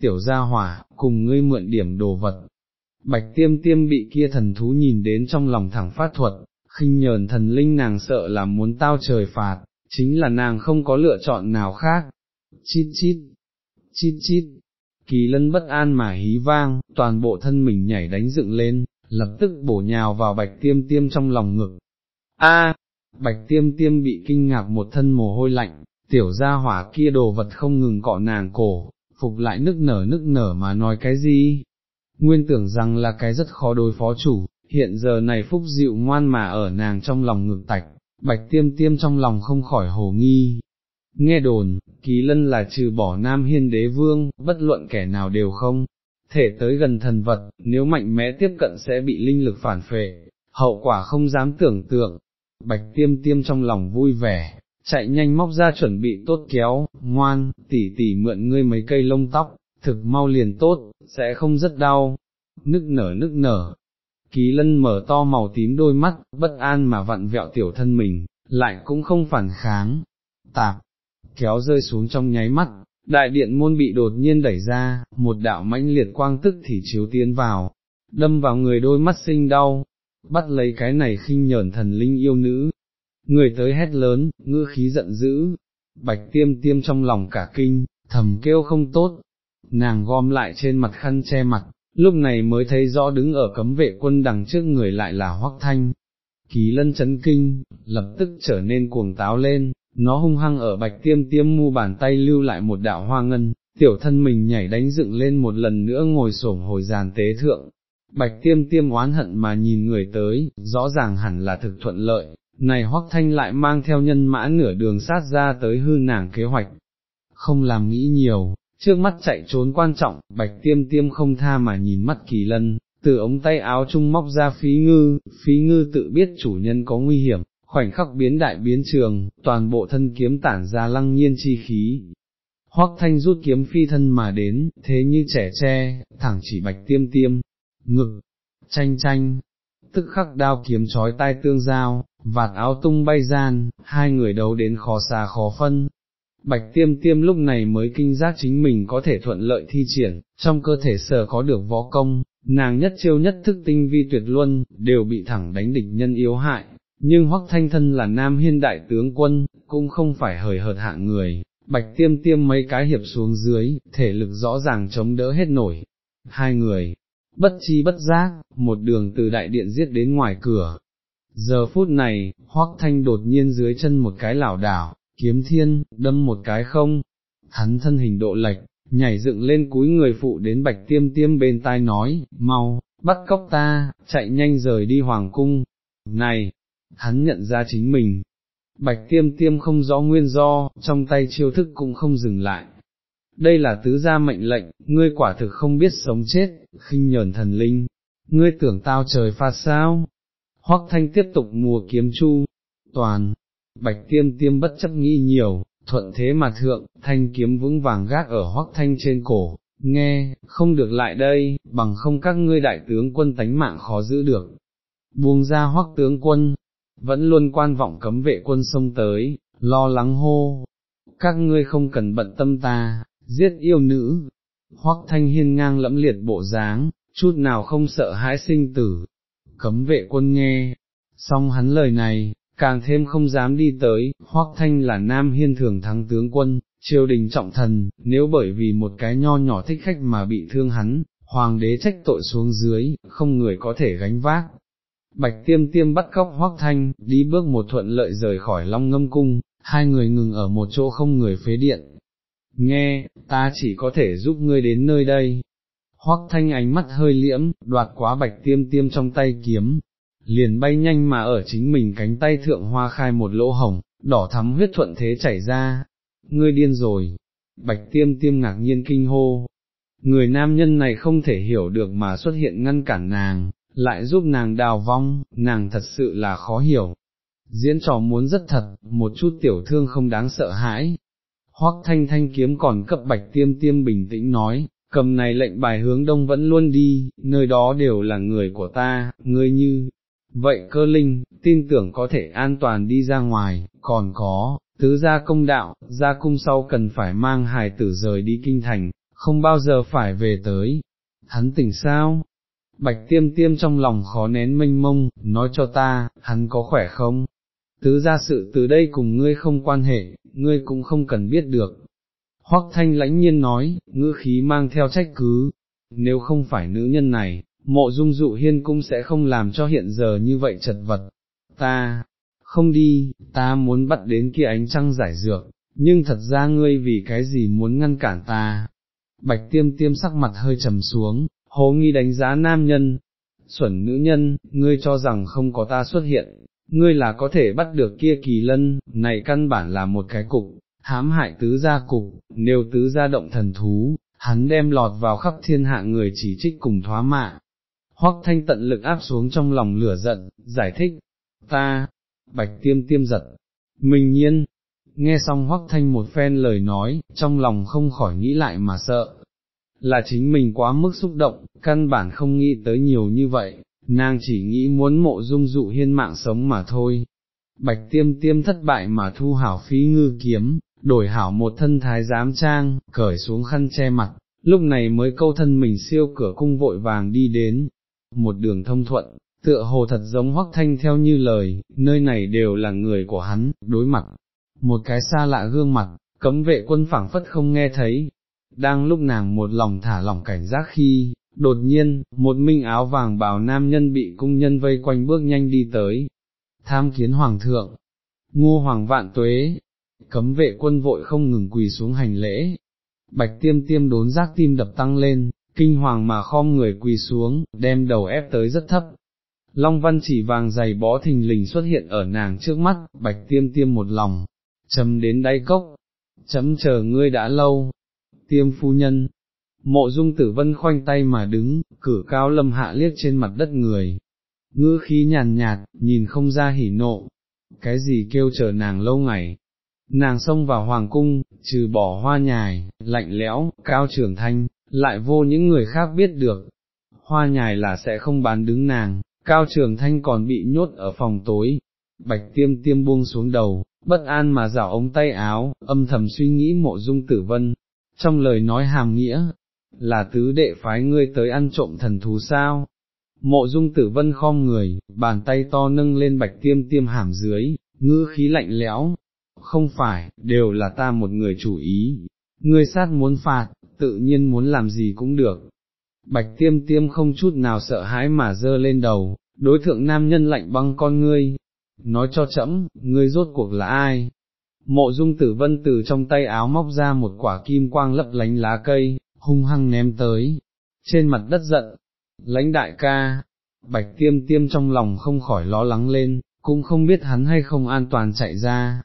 S1: Tiểu gia hỏa, cùng ngươi mượn điểm đồ vật. Bạch tiêm tiêm bị kia thần thú nhìn đến trong lòng thẳng phát thuật, khinh nhờn thần linh nàng sợ là muốn tao trời phạt, chính là nàng không có lựa chọn nào khác. Chít chít, chít chít, kỳ lân bất an mà hí vang, toàn bộ thân mình nhảy đánh dựng lên, lập tức bổ nhào vào bạch tiêm tiêm trong lòng ngực. A, bạch tiêm tiêm bị kinh ngạc một thân mồ hôi lạnh, tiểu gia hỏa kia đồ vật không ngừng cọ nàng cổ, phục lại nức nở nức nở mà nói cái gì. Nguyên tưởng rằng là cái rất khó đối phó chủ, hiện giờ này phúc dịu ngoan mà ở nàng trong lòng ngực tạch, bạch tiêm tiêm trong lòng không khỏi hồ nghi. Nghe đồn, ký lân là trừ bỏ nam hiên đế vương, bất luận kẻ nào đều không, thể tới gần thần vật, nếu mạnh mẽ tiếp cận sẽ bị linh lực phản phệ, hậu quả không dám tưởng tượng. Bạch tiêm tiêm trong lòng vui vẻ, chạy nhanh móc ra chuẩn bị tốt kéo, ngoan, tỉ tỉ mượn ngươi mấy cây lông tóc, thực mau liền tốt, sẽ không rất đau. Nức nở nức nở, Ký lân mở to màu tím đôi mắt, bất an mà vặn vẹo tiểu thân mình, lại cũng không phản kháng. Tạp, kéo rơi xuống trong nháy mắt, đại điện môn bị đột nhiên đẩy ra, một đạo mãnh liệt quang tức thì chiếu tiến vào, đâm vào người đôi mắt sinh đau, bắt lấy cái này khinh nhởn thần linh yêu nữ. Người tới hét lớn, ngữ khí giận dữ, bạch tiêm tiêm trong lòng cả kinh, thầm kêu không tốt, nàng gom lại trên mặt khăn che mặt, lúc này mới thấy rõ đứng ở cấm vệ quân đằng trước người lại là Hoắc Thanh. Kỳ lân chấn kinh, lập tức trở nên cuồng táo lên, nó hung hăng ở bạch tiêm tiêm mu bàn tay lưu lại một đạo hoa ngân, tiểu thân mình nhảy đánh dựng lên một lần nữa ngồi xổm hồi giàn tế thượng. Bạch tiêm tiêm oán hận mà nhìn người tới, rõ ràng hẳn là thực thuận lợi, này Hoắc Thanh lại mang theo nhân mã nửa đường sát ra tới hư nàng kế hoạch. Không làm nghĩ nhiều, trước mắt chạy trốn quan trọng, bạch tiêm tiêm không tha mà nhìn mắt kỳ lân, từ ống tay áo trung móc ra phí ngư, phí ngư tự biết chủ nhân có nguy hiểm, khoảnh khắc biến đại biến trường, toàn bộ thân kiếm tản ra lăng nhiên chi khí. Hoắc thanh rút kiếm phi thân mà đến, thế như trẻ tre, thẳng chỉ bạch tiêm tiêm, ngực, tranh tranh, tức khắc đao kiếm chói tai tương giao, vạt áo tung bay gian, hai người đấu đến khó xa khó phân, Bạch tiêm tiêm lúc này mới kinh giác chính mình có thể thuận lợi thi triển, trong cơ thể sở có được võ công, nàng nhất chiêu nhất thức tinh vi tuyệt luân, đều bị thẳng đánh địch nhân yếu hại, nhưng hoắc thanh thân là nam hiên đại tướng quân, cũng không phải hời hợt hạng người, bạch tiêm tiêm mấy cái hiệp xuống dưới, thể lực rõ ràng chống đỡ hết nổi. Hai người, bất chi bất giác, một đường từ đại điện giết đến ngoài cửa. Giờ phút này, hoắc thanh đột nhiên dưới chân một cái lảo đảo, kiếm thiên, đâm một cái không, hắn thân hình độ lệch, nhảy dựng lên cúi người phụ đến bạch tiêm tiêm bên tai nói, mau, bắt cóc ta, chạy nhanh rời đi hoàng cung, này, hắn nhận ra chính mình, bạch tiêm tiêm không rõ nguyên do, trong tay chiêu thức cũng không dừng lại. Đây là tứ gia mệnh lệnh, ngươi quả thực không biết sống chết, khinh nhờn thần linh, ngươi tưởng tao trời phạt sao? Hoắc thanh tiếp tục mùa kiếm chu, toàn, bạch tiêm tiêm bất chấp nghĩ nhiều, thuận thế mà thượng, thanh kiếm vững vàng gác ở hoắc thanh trên cổ, nghe, không được lại đây, bằng không các ngươi đại tướng quân tánh mạng khó giữ được. Buông ra hoắc tướng quân, vẫn luôn quan vọng cấm vệ quân sông tới, lo lắng hô, các ngươi không cần bận tâm ta, giết yêu nữ. Hoắc thanh hiên ngang lẫm liệt bộ dáng, chút nào không sợ hãi sinh tử. Cấm vệ quân nghe, xong hắn lời này, càng thêm không dám đi tới, hoắc thanh là nam hiên thường thắng tướng quân, triều đình trọng thần, nếu bởi vì một cái nho nhỏ thích khách mà bị thương hắn, hoàng đế trách tội xuống dưới, không người có thể gánh vác. Bạch tiêm tiêm bắt cóc hoắc thanh, đi bước một thuận lợi rời khỏi long ngâm cung, hai người ngừng ở một chỗ không người phế điện. Nghe, ta chỉ có thể giúp ngươi đến nơi đây. Hoắc thanh ánh mắt hơi liễm, đoạt quá bạch tiêm tiêm trong tay kiếm, liền bay nhanh mà ở chính mình cánh tay thượng hoa khai một lỗ hồng, đỏ thắm huyết thuận thế chảy ra. ngươi điên rồi, bạch tiêm tiêm ngạc nhiên kinh hô, người nam nhân này không thể hiểu được mà xuất hiện ngăn cản nàng, lại giúp nàng đào vong, nàng thật sự là khó hiểu. Diễn trò muốn rất thật, một chút tiểu thương không đáng sợ hãi. Hoắc thanh thanh kiếm còn cấp bạch tiêm tiêm bình tĩnh nói, cầm này lệnh bài hướng đông vẫn luôn đi, nơi đó đều là người của ta, ngươi như, vậy cơ linh, tin tưởng có thể an toàn đi ra ngoài, còn có, tứ gia công đạo, gia cung sau cần phải mang hài tử rời đi kinh thành, không bao giờ phải về tới. Hắn tỉnh sao? Bạch tiêm tiêm trong lòng khó nén mênh mông, nói cho ta, hắn có khỏe không? Tứ gia sự từ đây cùng ngươi không quan hệ, ngươi cũng không cần biết được. Hoắc thanh lãnh nhiên nói, ngữ khí mang theo trách cứ, nếu không phải nữ nhân này, mộ dung dụ hiên cũng sẽ không làm cho hiện giờ như vậy chật vật. Ta, không đi, ta muốn bắt đến kia ánh trăng giải dược, nhưng thật ra ngươi vì cái gì muốn ngăn cản ta. Bạch tiêm tiêm sắc mặt hơi trầm xuống, hố nghi đánh giá nam nhân, xuẩn nữ nhân, ngươi cho rằng không có ta xuất hiện, ngươi là có thể bắt được kia kỳ lân, này căn bản là một cái cục, hãm hại tứ gia cục, nếu tứ gia động thần thú, hắn đem lọt vào khắp thiên hạ người chỉ trích cùng thoá mạ. Hoắc thanh tận lực áp xuống trong lòng lửa giận, giải thích, ta, bạch tiêm tiêm giật, mình nhiên, nghe xong hoắc thanh một phen lời nói, trong lòng không khỏi nghĩ lại mà sợ, là chính mình quá mức xúc động, căn bản không nghĩ tới nhiều như vậy, nàng chỉ nghĩ muốn mộ dung dụ hiên mạng sống mà thôi. Bạch tiêm tiêm thất bại mà thu hảo phí ngư kiếm, đổi hảo một thân thái giám trang, cởi xuống khăn che mặt, lúc này mới câu thân mình siêu cửa cung vội vàng đi đến, một đường thông thuận, tựa hồ thật giống hoắc thanh theo như lời, nơi này đều là người của hắn, đối mặt, một cái xa lạ gương mặt, cấm vệ quân phảng phất không nghe thấy, đang lúc nàng một lòng thả lỏng cảnh giác khi, đột nhiên, một minh áo vàng bào nam nhân bị cung nhân vây quanh bước nhanh đi tới, tham kiến hoàng thượng, ngô hoàng vạn tuế, cấm vệ quân vội không ngừng quỳ xuống hành lễ, bạch tiêm tiêm đốn giác tim đập tăng lên, kinh hoàng mà khom người quỳ xuống, đem đầu ép tới rất thấp. Long văn chỉ vàng dày bó thình lình xuất hiện ở nàng trước mắt, bạch tiêm tiêm một lòng, chấm đến đáy cốc, chấm chờ ngươi đã lâu, tiêm phu nhân, mộ dung tử vân khoanh tay mà đứng, cử cao lâm hạ liếc trên mặt đất người, ngữ khí nhàn nhạt, nhìn không ra hỉ nộ, cái gì kêu chờ nàng lâu ngày. Nàng xông vào hoàng cung, trừ bỏ hoa nhài, lạnh lẽo, cao trưởng thanh, lại vô những người khác biết được. Hoa nhài là sẽ không bán đứng nàng, cao trường thanh còn bị nhốt ở phòng tối. Bạch tiêm tiêm buông xuống đầu, bất an mà rảo ống tay áo, âm thầm suy nghĩ mộ dung tử vân, trong lời nói hàm nghĩa, là tứ đệ phái ngươi tới ăn trộm thần thú sao. Mộ dung tử vân khom người, bàn tay to nâng lên bạch tiêm tiêm hàm dưới, ngư khí lạnh lẽo, không phải, đều là ta một người chủ ý, ngươi sát muốn phạt, tự nhiên muốn làm gì cũng được. Bạch tiêm tiêm không chút nào sợ hãi mà dơ lên đầu, đối thượng nam nhân lạnh băng con ngươi, nói cho chậm, ngươi rốt cuộc là ai, Mộ dung tử vân từ trong tay áo móc ra một quả kim quang lấp lánh lá cây, hung hăng ném tới, trên mặt đất giận, lãnh đại ca, bạch tiêm tiêm trong lòng không khỏi lo lắng lên, cũng không biết hắn hay không an toàn chạy ra.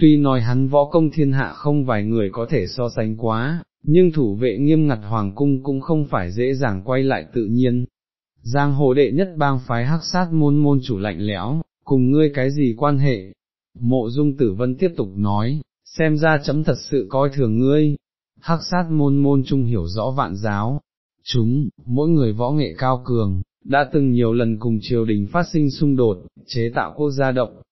S1: Tuy nói hắn võ công thiên hạ không vài người có thể so sánh quá, nhưng thủ vệ nghiêm ngặt hoàng cung cũng không phải dễ dàng quay lại tự nhiên. Giang hồ đệ nhất bang phái hắc sát môn môn chủ lạnh lẽo, cùng ngươi cái gì quan hệ, Mộ dung tử vân tiếp tục nói, xem ra chấm thật sự coi thường ngươi, hắc sát môn môn trung hiểu rõ vạn giáo, chúng, mỗi người võ nghệ cao cường, đã từng nhiều lần cùng triều đình phát sinh xung đột, chế tạo quốc gia động.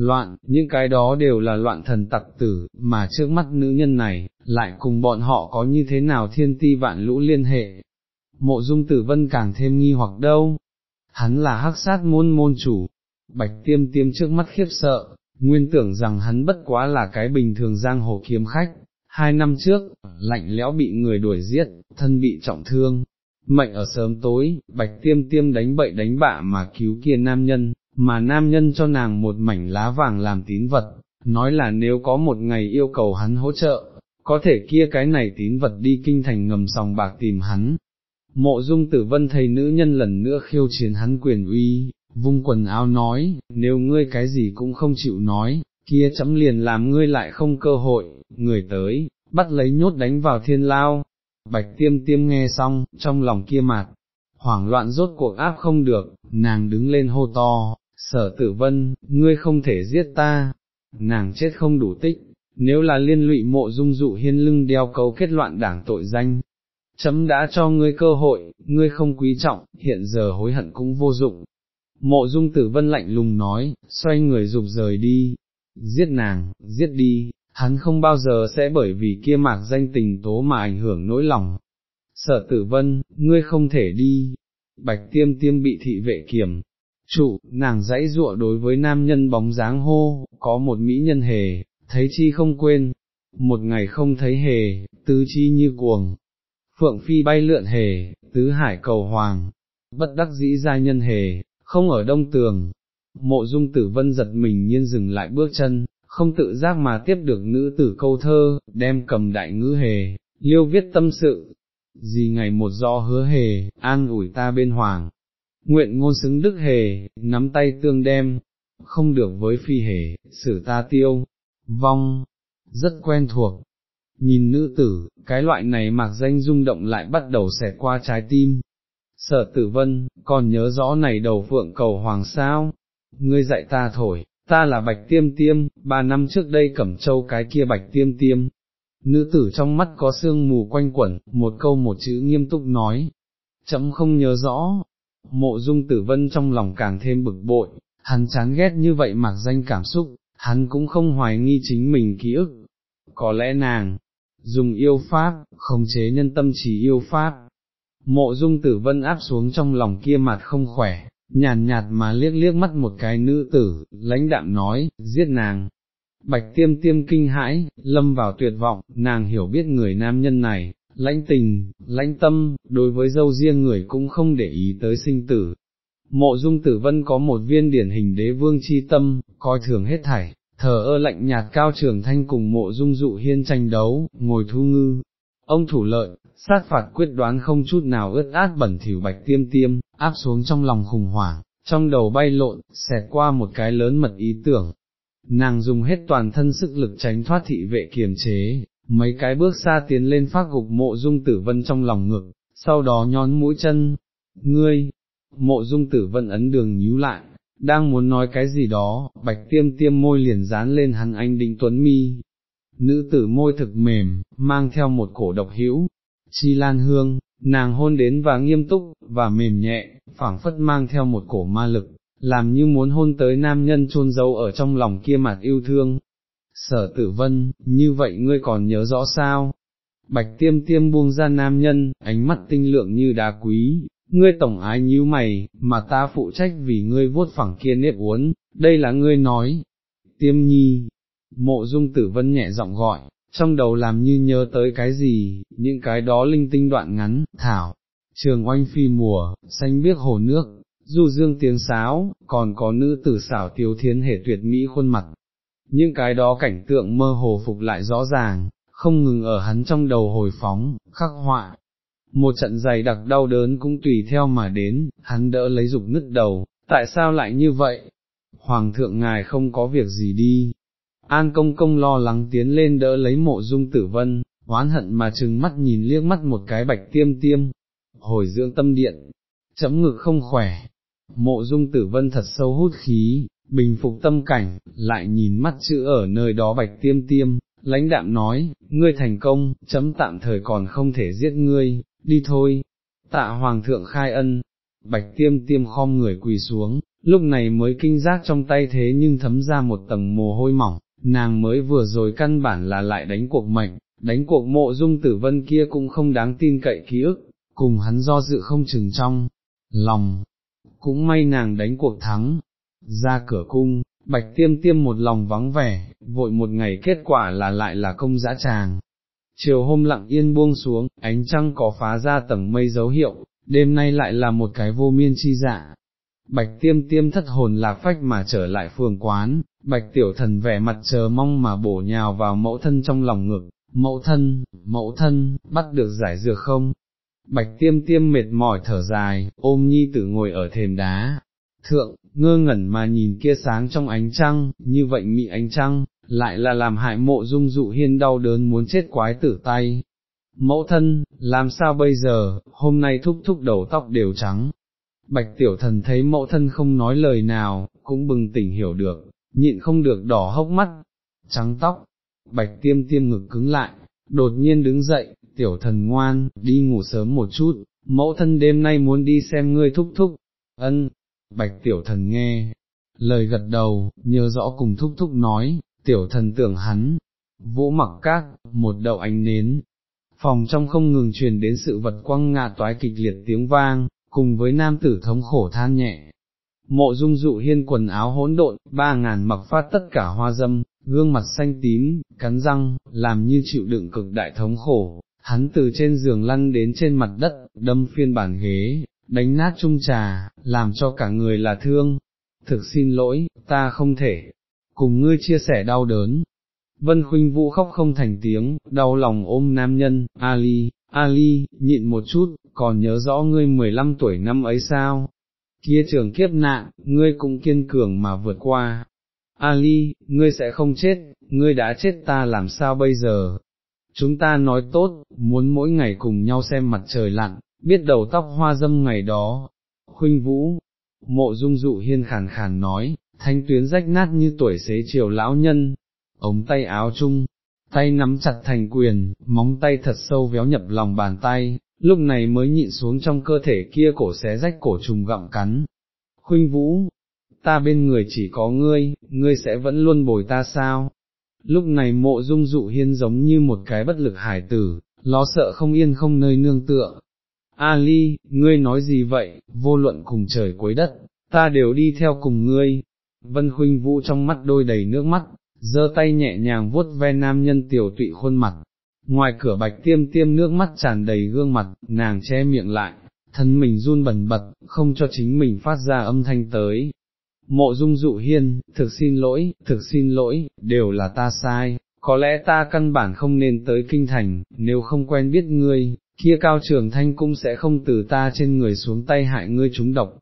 S1: Loạn, những cái đó đều là loạn thần tặc tử, mà trước mắt nữ nhân này, lại cùng bọn họ có như thế nào thiên ti vạn lũ liên hệ. Mộ dung tử vân càng thêm nghi hoặc đâu, hắn là hắc sát môn môn chủ, bạch tiêm tiêm trước mắt khiếp sợ, nguyên tưởng rằng hắn bất quá là cái bình thường giang hồ kiếm khách, hai năm trước, lạnh lẽo bị người đuổi giết, thân bị trọng thương, mệnh ở sớm tối, bạch tiêm tiêm đánh bậy đánh bạ mà cứu kia nam nhân, mà nam nhân cho nàng một mảnh lá vàng làm tín vật, nói là nếu có một ngày yêu cầu hắn hỗ trợ, có thể kia cái này tín vật đi kinh thành ngầm sòng bạc tìm hắn. Mộ dung tử vân thấy nữ nhân lần nữa khiêu chiến hắn quyền uy, vung quần áo nói, nếu ngươi cái gì cũng không chịu nói, kia chấm liền làm ngươi lại không cơ hội, người tới, bắt lấy nhốt đánh vào thiên lao. Bạch tiêm tiêm nghe xong, trong lòng kia mạt, hoảng loạn rốt cuộc áp không được, nàng đứng lên hô to, sở tử vân, ngươi không thể giết ta, nàng chết không đủ tích, nếu là liên lụy mộ dung dụ hiên lưng đeo cấu kết loạn đảng tội danh. Chấm đã cho ngươi cơ hội, ngươi không quý trọng, hiện giờ hối hận cũng vô dụng. Mộ dung tử vân lạnh lùng nói, xoay người rục rời đi, giết nàng, giết đi, hắn không bao giờ sẽ bởi vì kia mạc danh tình tố mà ảnh hưởng nỗi lòng. Sở tử vân, ngươi không thể đi, bạch tiêm tiêm bị thị vệ kiểm, trụ, nàng dãy dụa đối với nam nhân bóng dáng hô, có một mỹ nhân hề, thấy chi không quên, một ngày không thấy hề, tứ chi như cuồng, phượng phi bay lượn hề, tứ hải cầu hoàng, bất đắc dĩ gia nhân hề, không ở đông tường. Mộ dung tử vân giật mình nhiên dừng lại bước chân, không tự giác mà tiếp được nữ tử câu thơ, đem cầm đại ngữ hề, liêu viết tâm sự, gì ngày một do hứa hề, an ủi ta bên hoàng, nguyện ngôn xứng đức hề, nắm tay tương đem, không được với phi hề, xử ta tiêu, vong, rất quen thuộc. Nhìn nữ tử, cái loại này mặc danh rung động lại bắt đầu xẹt qua trái tim. Sở tử vân, còn nhớ rõ này đầu phượng cầu hoàng sao, ngươi dạy ta thổi, ta là bạch tiêm tiêm, ba năm trước đây cẩm châu cái kia bạch tiêm tiêm. Nữ tử trong mắt có sương mù quanh quẩn, một câu một chữ nghiêm túc nói, chấm không nhớ rõ, mộ dung tử vân trong lòng càng thêm bực bội, hắn chán ghét như vậy mặc danh cảm xúc, hắn cũng không hoài nghi chính mình ký ức, có lẽ nàng, dùng yêu pháp, khống chế nhân tâm trí yêu pháp. Mộ dung tử vân áp xuống trong lòng kia mặt không khỏe, nhàn nhạt, mà liếc liếc mắt một cái nữ tử, lãnh đạm nói, giết nàng. Bạch tiêm tiêm kinh hãi, lâm vào tuyệt vọng, nàng hiểu biết người nam nhân này, lãnh tình, lãnh tâm, đối với dâu riêng người cũng không để ý tới sinh tử. Mộ dung tử vân có một viên điển hình đế vương chi tâm, coi thường hết thảy, thờ ơ lạnh nhạt cao trường thanh cùng mộ dung dụ hiên tranh đấu, ngồi thu ngư. Ông thủ lợi, sát phạt quyết đoán không chút nào ướt át bẩn thỉu bạch tiêm tiêm, áp xuống trong lòng khủng hoảng, trong đầu bay lộn, xẹt qua một cái lớn mật ý tưởng. Nàng dùng hết toàn thân sức lực tránh thoát thị vệ kiềm chế, mấy cái bước xa tiến lên phát gục mộ dung tử vân trong lòng ngực, sau đó nhón mũi chân, ngươi, mộ dung tử vân ấn đường nhíu lại, đang muốn nói cái gì đó, bạch tiêm tiêm môi liền dán lên hắn anh định tuấn mi. Nữ tử môi thực mềm, mang theo một cổ độc hữu, chi lan hương, nàng hôn đến và nghiêm túc, và mềm nhẹ, phảng phất mang theo một cổ ma lực, làm như muốn hôn tới nam nhân chôn giấu ở trong lòng kia mặt yêu thương, sở tử vân, như vậy ngươi còn nhớ rõ sao? Bạch tiêm tiêm buông ra nam nhân, ánh mắt tinh lượng như đá quý, ngươi tổng ái nhíu mày, mà ta phụ trách vì ngươi vuốt phẳng kia nếp uốn, đây là ngươi nói. Tiêm nhi, mộ dung tử vân nhẹ giọng gọi, trong đầu làm như nhớ tới cái gì, những cái đó linh tinh đoạn ngắn, thảo, trường oanh phi mùa, xanh biếc hồ nước, du dương tiếng sáo, còn có nữ tử xảo tiếu thiến hệ tuyệt mỹ khuôn mặt, những cái đó cảnh tượng mơ hồ phục lại rõ ràng, không ngừng ở hắn trong đầu hồi phóng, khắc họa. Một trận dày đặc đau đớn cũng tùy theo mà đến, hắn đỡ lấy dục nứt đầu, tại sao lại như vậy? Hoàng thượng ngài không có việc gì đi. An công công lo lắng tiến lên đỡ lấy mộ dung tử vân, oán hận mà trừng mắt nhìn liếc mắt một cái bạch tiêm tiêm, hồi dưỡng tâm điện, chấm ngực không khỏe, mộ dung tử vân thật sâu hút khí, bình phục tâm cảnh, lại nhìn mắt chữ ở nơi đó bạch tiêm tiêm, lãnh đạm nói, ngươi thành công, chấm tạm thời còn không thể giết ngươi, đi thôi, tạ hoàng thượng khai ân, bạch tiêm tiêm khom người quỳ xuống, lúc này mới kinh giác trong tay thế nhưng thấm ra một tầng mồ hôi mỏng, nàng mới vừa rồi căn bản là lại đánh cuộc mệnh, đánh cuộc mộ dung tử vân kia cũng không đáng tin cậy ký ức, cùng hắn do dự không chừng trong, lòng, cũng may nàng đánh cuộc thắng, ra cửa cung, bạch tiêm tiêm một lòng vắng vẻ, vội một ngày kết quả là lại là công dã tràng. Chiều hôm lặng yên buông xuống, ánh trăng có phá ra tầng mây dấu hiệu, đêm nay lại là một cái vô miên chi dạ. Bạch tiêm tiêm thất hồn lạc phách mà trở lại phường quán, bạch tiểu thần vẻ mặt chờ mong mà bổ nhào vào mẫu thân trong lòng ngực, mẫu thân, mẫu thân, bắt được giải dược không? Bạch tiêm tiêm mệt mỏi thở dài, ôm nhi tử ngồi ở thềm đá, thượng, ngơ ngẩn mà nhìn kia sáng trong ánh trăng, như vậy mị ánh trăng, lại là làm hại mộ dung dụ hiên đau đớn muốn chết quái tử tay. Mẫu thân, làm sao bây giờ, hôm nay thúc thúc đầu tóc đều trắng. Bạch tiểu thần thấy mẫu thân không nói lời nào, cũng bừng tỉnh hiểu được, nhịn không được đỏ hốc mắt, trắng tóc, bạch tiêm tiêm ngực cứng lại, đột nhiên đứng dậy, tiểu thần ngoan, đi ngủ sớm một chút, mẫu thân đêm nay muốn đi xem ngươi thúc thúc, ân, bạch tiểu thần nghe, lời gật đầu, nhớ rõ cùng thúc thúc nói, tiểu thần tưởng hắn, vũ mặc các, một đậu ánh nến, phòng trong không ngừng truyền đến sự vật quăng ngạ toái kịch liệt tiếng vang, cùng với nam tử thống khổ than nhẹ. Mộ dung dụ hiên quần áo hỗn độn, ba ngàn mặc phát tất cả hoa dâm, gương mặt xanh tím, cắn răng, làm như chịu đựng cực đại thống khổ, hắn từ trên giường lăn đến trên mặt đất, đâm phiên bản ghế, đánh nát chung trà, làm cho cả người là thương. Thực xin lỗi, ta không thể, cùng ngươi chia sẻ đau đớn. Vân Khuynh Vũ khóc không thành tiếng, đau lòng ôm nam nhân, Ali, Ali, nhịn một chút, còn nhớ rõ ngươi 15 tuổi năm ấy sao? Kia trường kiếp nạn, ngươi cũng kiên cường mà vượt qua. Ali, ngươi sẽ không chết, ngươi đã chết ta làm sao bây giờ? Chúng ta nói tốt, muốn mỗi ngày cùng nhau xem mặt trời lặn, biết đầu tóc hoa dâm ngày đó. Khuynh Vũ, mộ dung dụ hiên khàn khàn nói, thanh tuyến rách nát như tuổi xế chiều lão nhân, ống tay áo chung, tay nắm chặt thành quyền, móng tay thật sâu véo nhập lòng bàn tay, lúc này mới nhịn xuống trong cơ thể kia cổ xé rách cổ trùng gặm cắn. Khuynh Vũ, ta bên người chỉ có ngươi, ngươi sẽ vẫn luôn bồi ta sao? Lúc này mộ dung dụ hiên giống như một cái bất lực hải tử, lo sợ không yên không nơi nương tựa. Ali, ngươi nói gì vậy, vô luận cùng trời cuối đất, ta đều đi theo cùng ngươi, Vân Khuynh Vũ trong mắt đôi đầy nước mắt, giơ tay nhẹ nhàng vuốt ve nam nhân tiểu tụy khuôn mặt. Ngoài cửa bạch tiêm tiêm nước mắt tràn đầy gương mặt, nàng che miệng lại, thân mình run bẩn bật, không cho chính mình phát ra âm thanh tới. Mộ dung dụ hiên, thực xin lỗi, thực xin lỗi, đều là ta sai, có lẽ ta căn bản không nên tới kinh thành, nếu không quen biết ngươi, kia cao trường thanh cũng sẽ không từ ta trên người xuống tay hại ngươi trúng độc,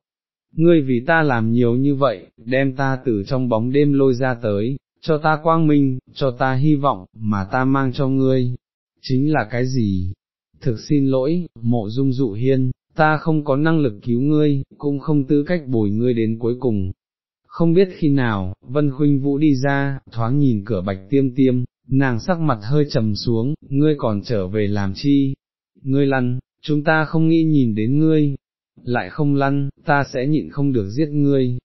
S1: ngươi vì ta làm nhiều như vậy, đem ta từ trong bóng đêm lôi ra tới, cho ta quang minh, cho ta hy vọng, mà ta mang cho ngươi, chính là cái gì? Thực xin lỗi, mộ dung dụ hiên, ta không có năng lực cứu ngươi, cũng không tư cách bồi ngươi đến cuối cùng. Không biết khi nào, Vân Khuynh Vũ đi ra, thoáng nhìn cửa bạch tiêm tiêm, nàng sắc mặt hơi trầm xuống, ngươi còn trở về làm chi? Ngươi lăn, chúng ta không nghĩ nhìn đến ngươi, lại không lăn, ta sẽ nhịn không được giết ngươi.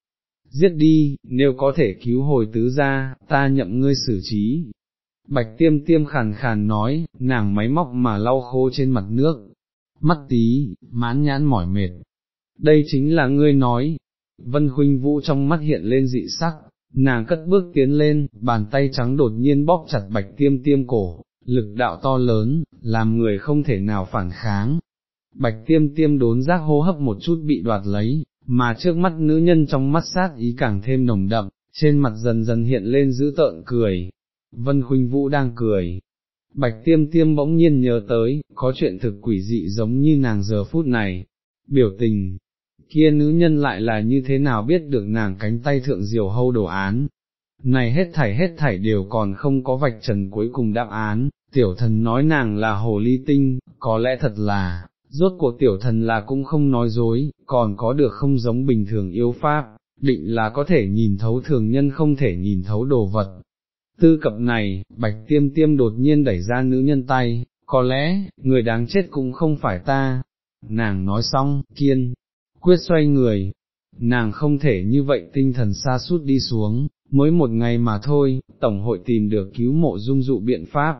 S1: Giết đi, nếu có thể cứu hồi tứ ra, ta nhậm ngươi xử trí. Bạch tiêm tiêm khàn khàn nói, nàng máy móc mà lau khô trên mặt nước, mắt tí, mán nhãn mỏi mệt. Đây chính là ngươi nói, vân huynh vũ trong mắt hiện lên dị sắc, nàng cất bước tiến lên, bàn tay trắng đột nhiên bóp chặt bạch tiêm tiêm cổ, lực đạo to lớn, làm người không thể nào phản kháng, bạch tiêm tiêm đốn giác hô hấp một chút bị đoạt lấy, mà trước mắt nữ nhân trong mắt sát ý càng thêm nồng đậm, trên mặt dần dần hiện lên dữ tợn cười, vân khuynh vũ đang cười. Bạch tiêm tiêm bỗng nhiên nhớ tới, có chuyện thực quỷ dị giống như nàng giờ phút này, biểu tình, kia nữ nhân lại là như thế nào biết được nàng cánh tay thượng diều hâu đồ án. Này hết thảy hết thảy đều còn không có vạch trần cuối cùng đáp án, tiểu thần nói nàng là hồ ly tinh, có lẽ thật là, rốt cuộc tiểu thần là cũng không nói dối, còn có được không giống bình thường yêu pháp, định là có thể nhìn thấu thường nhân không thể nhìn thấu đồ vật. Tư cập này, bạch tiêm tiêm đột nhiên đẩy ra nữ nhân tay, có lẽ, người đáng chết cũng không phải ta. Nàng nói xong, kiên, quyết xoay người, nàng không thể như vậy tinh thần xa suốt đi xuống, mới một ngày mà thôi, Tổng hội tìm được cứu mộ dung dụ biện pháp,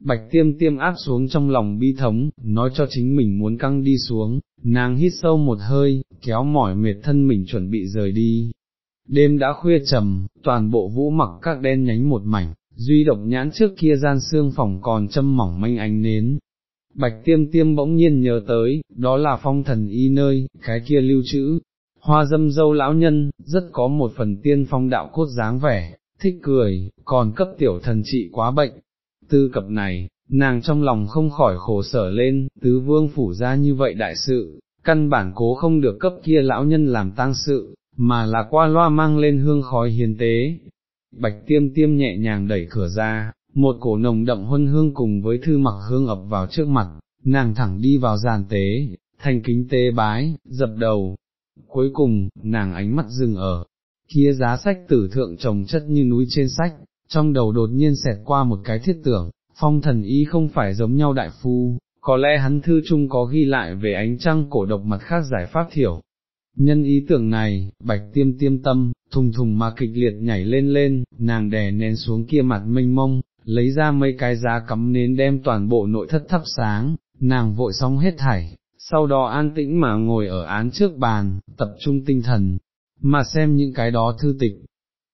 S1: Bạch tiêm tiêm áp xuống trong lòng bi thống, nói cho chính mình muốn căng đi xuống, nàng hít sâu một hơi, kéo mỏi mệt thân mình chuẩn bị rời đi. Đêm đã khuya trầm, toàn bộ vũ mặc các đen nhánh một mảnh, duy độc nhãn trước kia gian xương phòng còn châm mỏng manh ánh nến. Bạch tiêm tiêm bỗng nhiên nhớ tới, đó là phong thần y nơi, cái kia lưu trữ, hoa dâm dâu lão nhân, rất có một phần tiên phong đạo cốt dáng vẻ, thích cười, còn cấp tiểu thần trị quá bệnh, tư cập này, nàng trong lòng không khỏi khổ sở lên, tứ vương phủ ra như vậy đại sự, căn bản cố không được cấp kia lão nhân làm tang sự, mà là qua loa mang lên hương khói hiến tế. Bạch tiêm tiêm nhẹ nhàng đẩy cửa ra, một cổ nồng đậm huân hương cùng với thư mặc hương ập vào trước mặt, nàng thẳng đi vào giàn tế, thành kính tế bái, dập đầu. Cuối cùng, nàng ánh mắt dừng ở, kia giá sách tử thượng trồng chất như núi trên sách, trong đầu đột nhiên xẹt qua một cái thiết tưởng, phong thần y không phải giống nhau đại phu, có lẽ hắn thư chung có ghi lại về ánh trăng cổ độc mặt khác giải pháp thiểu. Nhân ý tưởng này, bạch tiêm tiêm tâm, thùng thùng mà kịch liệt nhảy lên lên, nàng đè nén xuống kia mặt mênh mông, lấy ra mấy cái giá cắm nến đem toàn bộ nội thất thắp sáng, nàng vội xong hết thảy, sau đó an tĩnh mà ngồi ở án trước bàn, tập trung tinh thần, mà xem những cái đó thư tịch.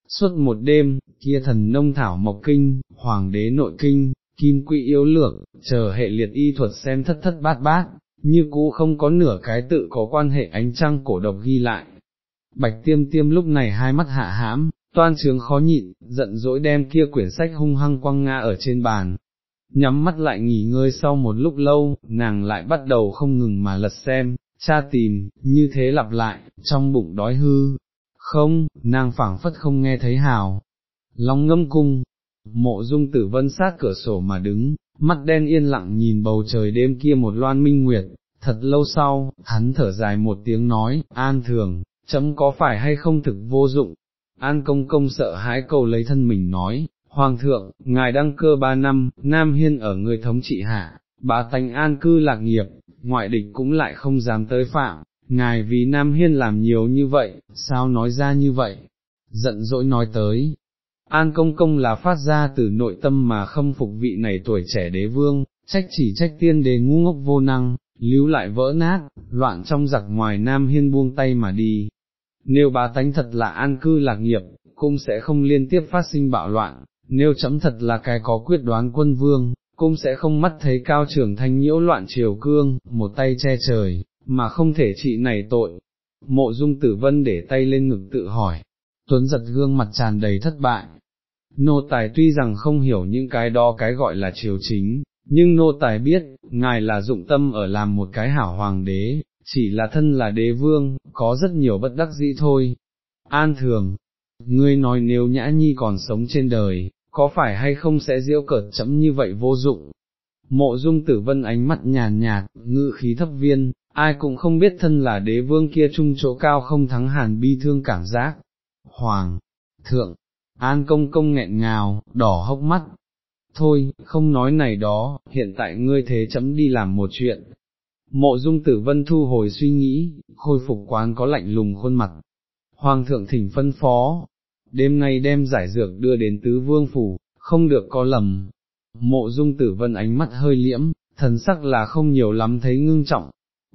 S1: Suốt một đêm, kia thần nông thảo mộc kinh, hoàng đế nội kinh, kim quỹ yếu lược, chờ hệ liệt y thuật xem thất thất bát bát, như cũ không có nửa cái tự có quan hệ ánh trăng cổ độc ghi lại. Bạch tiêm tiêm lúc này hai mắt hạ hãm, toan trướng khó nhịn, giận dỗi đem kia quyển sách hung hăng quăng ngã ở trên bàn. Nhắm mắt lại nghỉ ngơi sau một lúc lâu, nàng lại bắt đầu không ngừng mà lật xem, cha tìm, như thế lặp lại, trong bụng đói hư. Không, nàng phảng phất không nghe thấy hào. Long ngâm cung, mộ dung tử vân sát cửa sổ mà đứng, mắt đen yên lặng nhìn bầu trời đêm kia một loan minh nguyệt, thật lâu sau, hắn thở dài một tiếng nói, an thường, chấm có phải hay không thực vô dụng, an công công sợ hãi cầu lấy thân mình nói, Hoàng thượng, ngài đăng cơ ba năm, Nam Hiên ở người thống trị hạ, bá tánh an cư lạc nghiệp, ngoại địch cũng lại không dám tới phạm, ngài vì Nam Hiên làm nhiều như vậy, sao nói ra như vậy, giận dỗi nói tới, An công công là phát ra từ nội tâm mà khâm phục vị này tuổi trẻ đế vương, trách chỉ trách tiên đế ngu ngốc vô năng, lưu lại vỡ nát, loạn trong giặc ngoài nam hiên buông tay mà đi. Nếu bá tánh thật là an cư lạc nghiệp, cũng sẽ không liên tiếp phát sinh bạo loạn, nếu chấm thật là cái có quyết đoán quân vương, cũng sẽ không mắt thấy cao trưởng thanh nhiễu loạn triều cương, một tay che trời, mà không thể trị này tội. Mộ dung tử vân để tay lên ngực tự hỏi, tuấn giật gương mặt tràn đầy thất bại, nô tài tuy rằng không hiểu những cái đó cái gọi là triều chính, nhưng nô tài biết, ngài là dụng tâm ở làm một cái hảo hoàng đế, chỉ là thân là đế vương, có rất nhiều bất đắc dĩ thôi. An thường, ngươi nói nếu nhã nhi còn sống trên đời, có phải hay không sẽ diễu cợt chấm như vậy vô dụng. Mộ dung tử vân ánh mắt nhàn nhạt, ngự khí thấp viên, ai cũng không biết thân là đế vương kia chung chỗ cao không thắng hàn bi thương cảm giác. Hoàng, thượng, An công công nghẹn ngào, đỏ hốc mắt. Thôi, không nói này đó, hiện tại ngươi thế chấm đi làm một chuyện. Mộ dung tử vân thu hồi suy nghĩ, khôi phục quán có lạnh lùng khuôn mặt. Hoàng thượng thỉnh phân phó, đêm nay đem giải dược đưa đến tứ vương phủ, không được có lầm. Mộ dung tử vân ánh mắt hơi liễm, thần sắc là không nhiều lắm thấy ngưng trọng.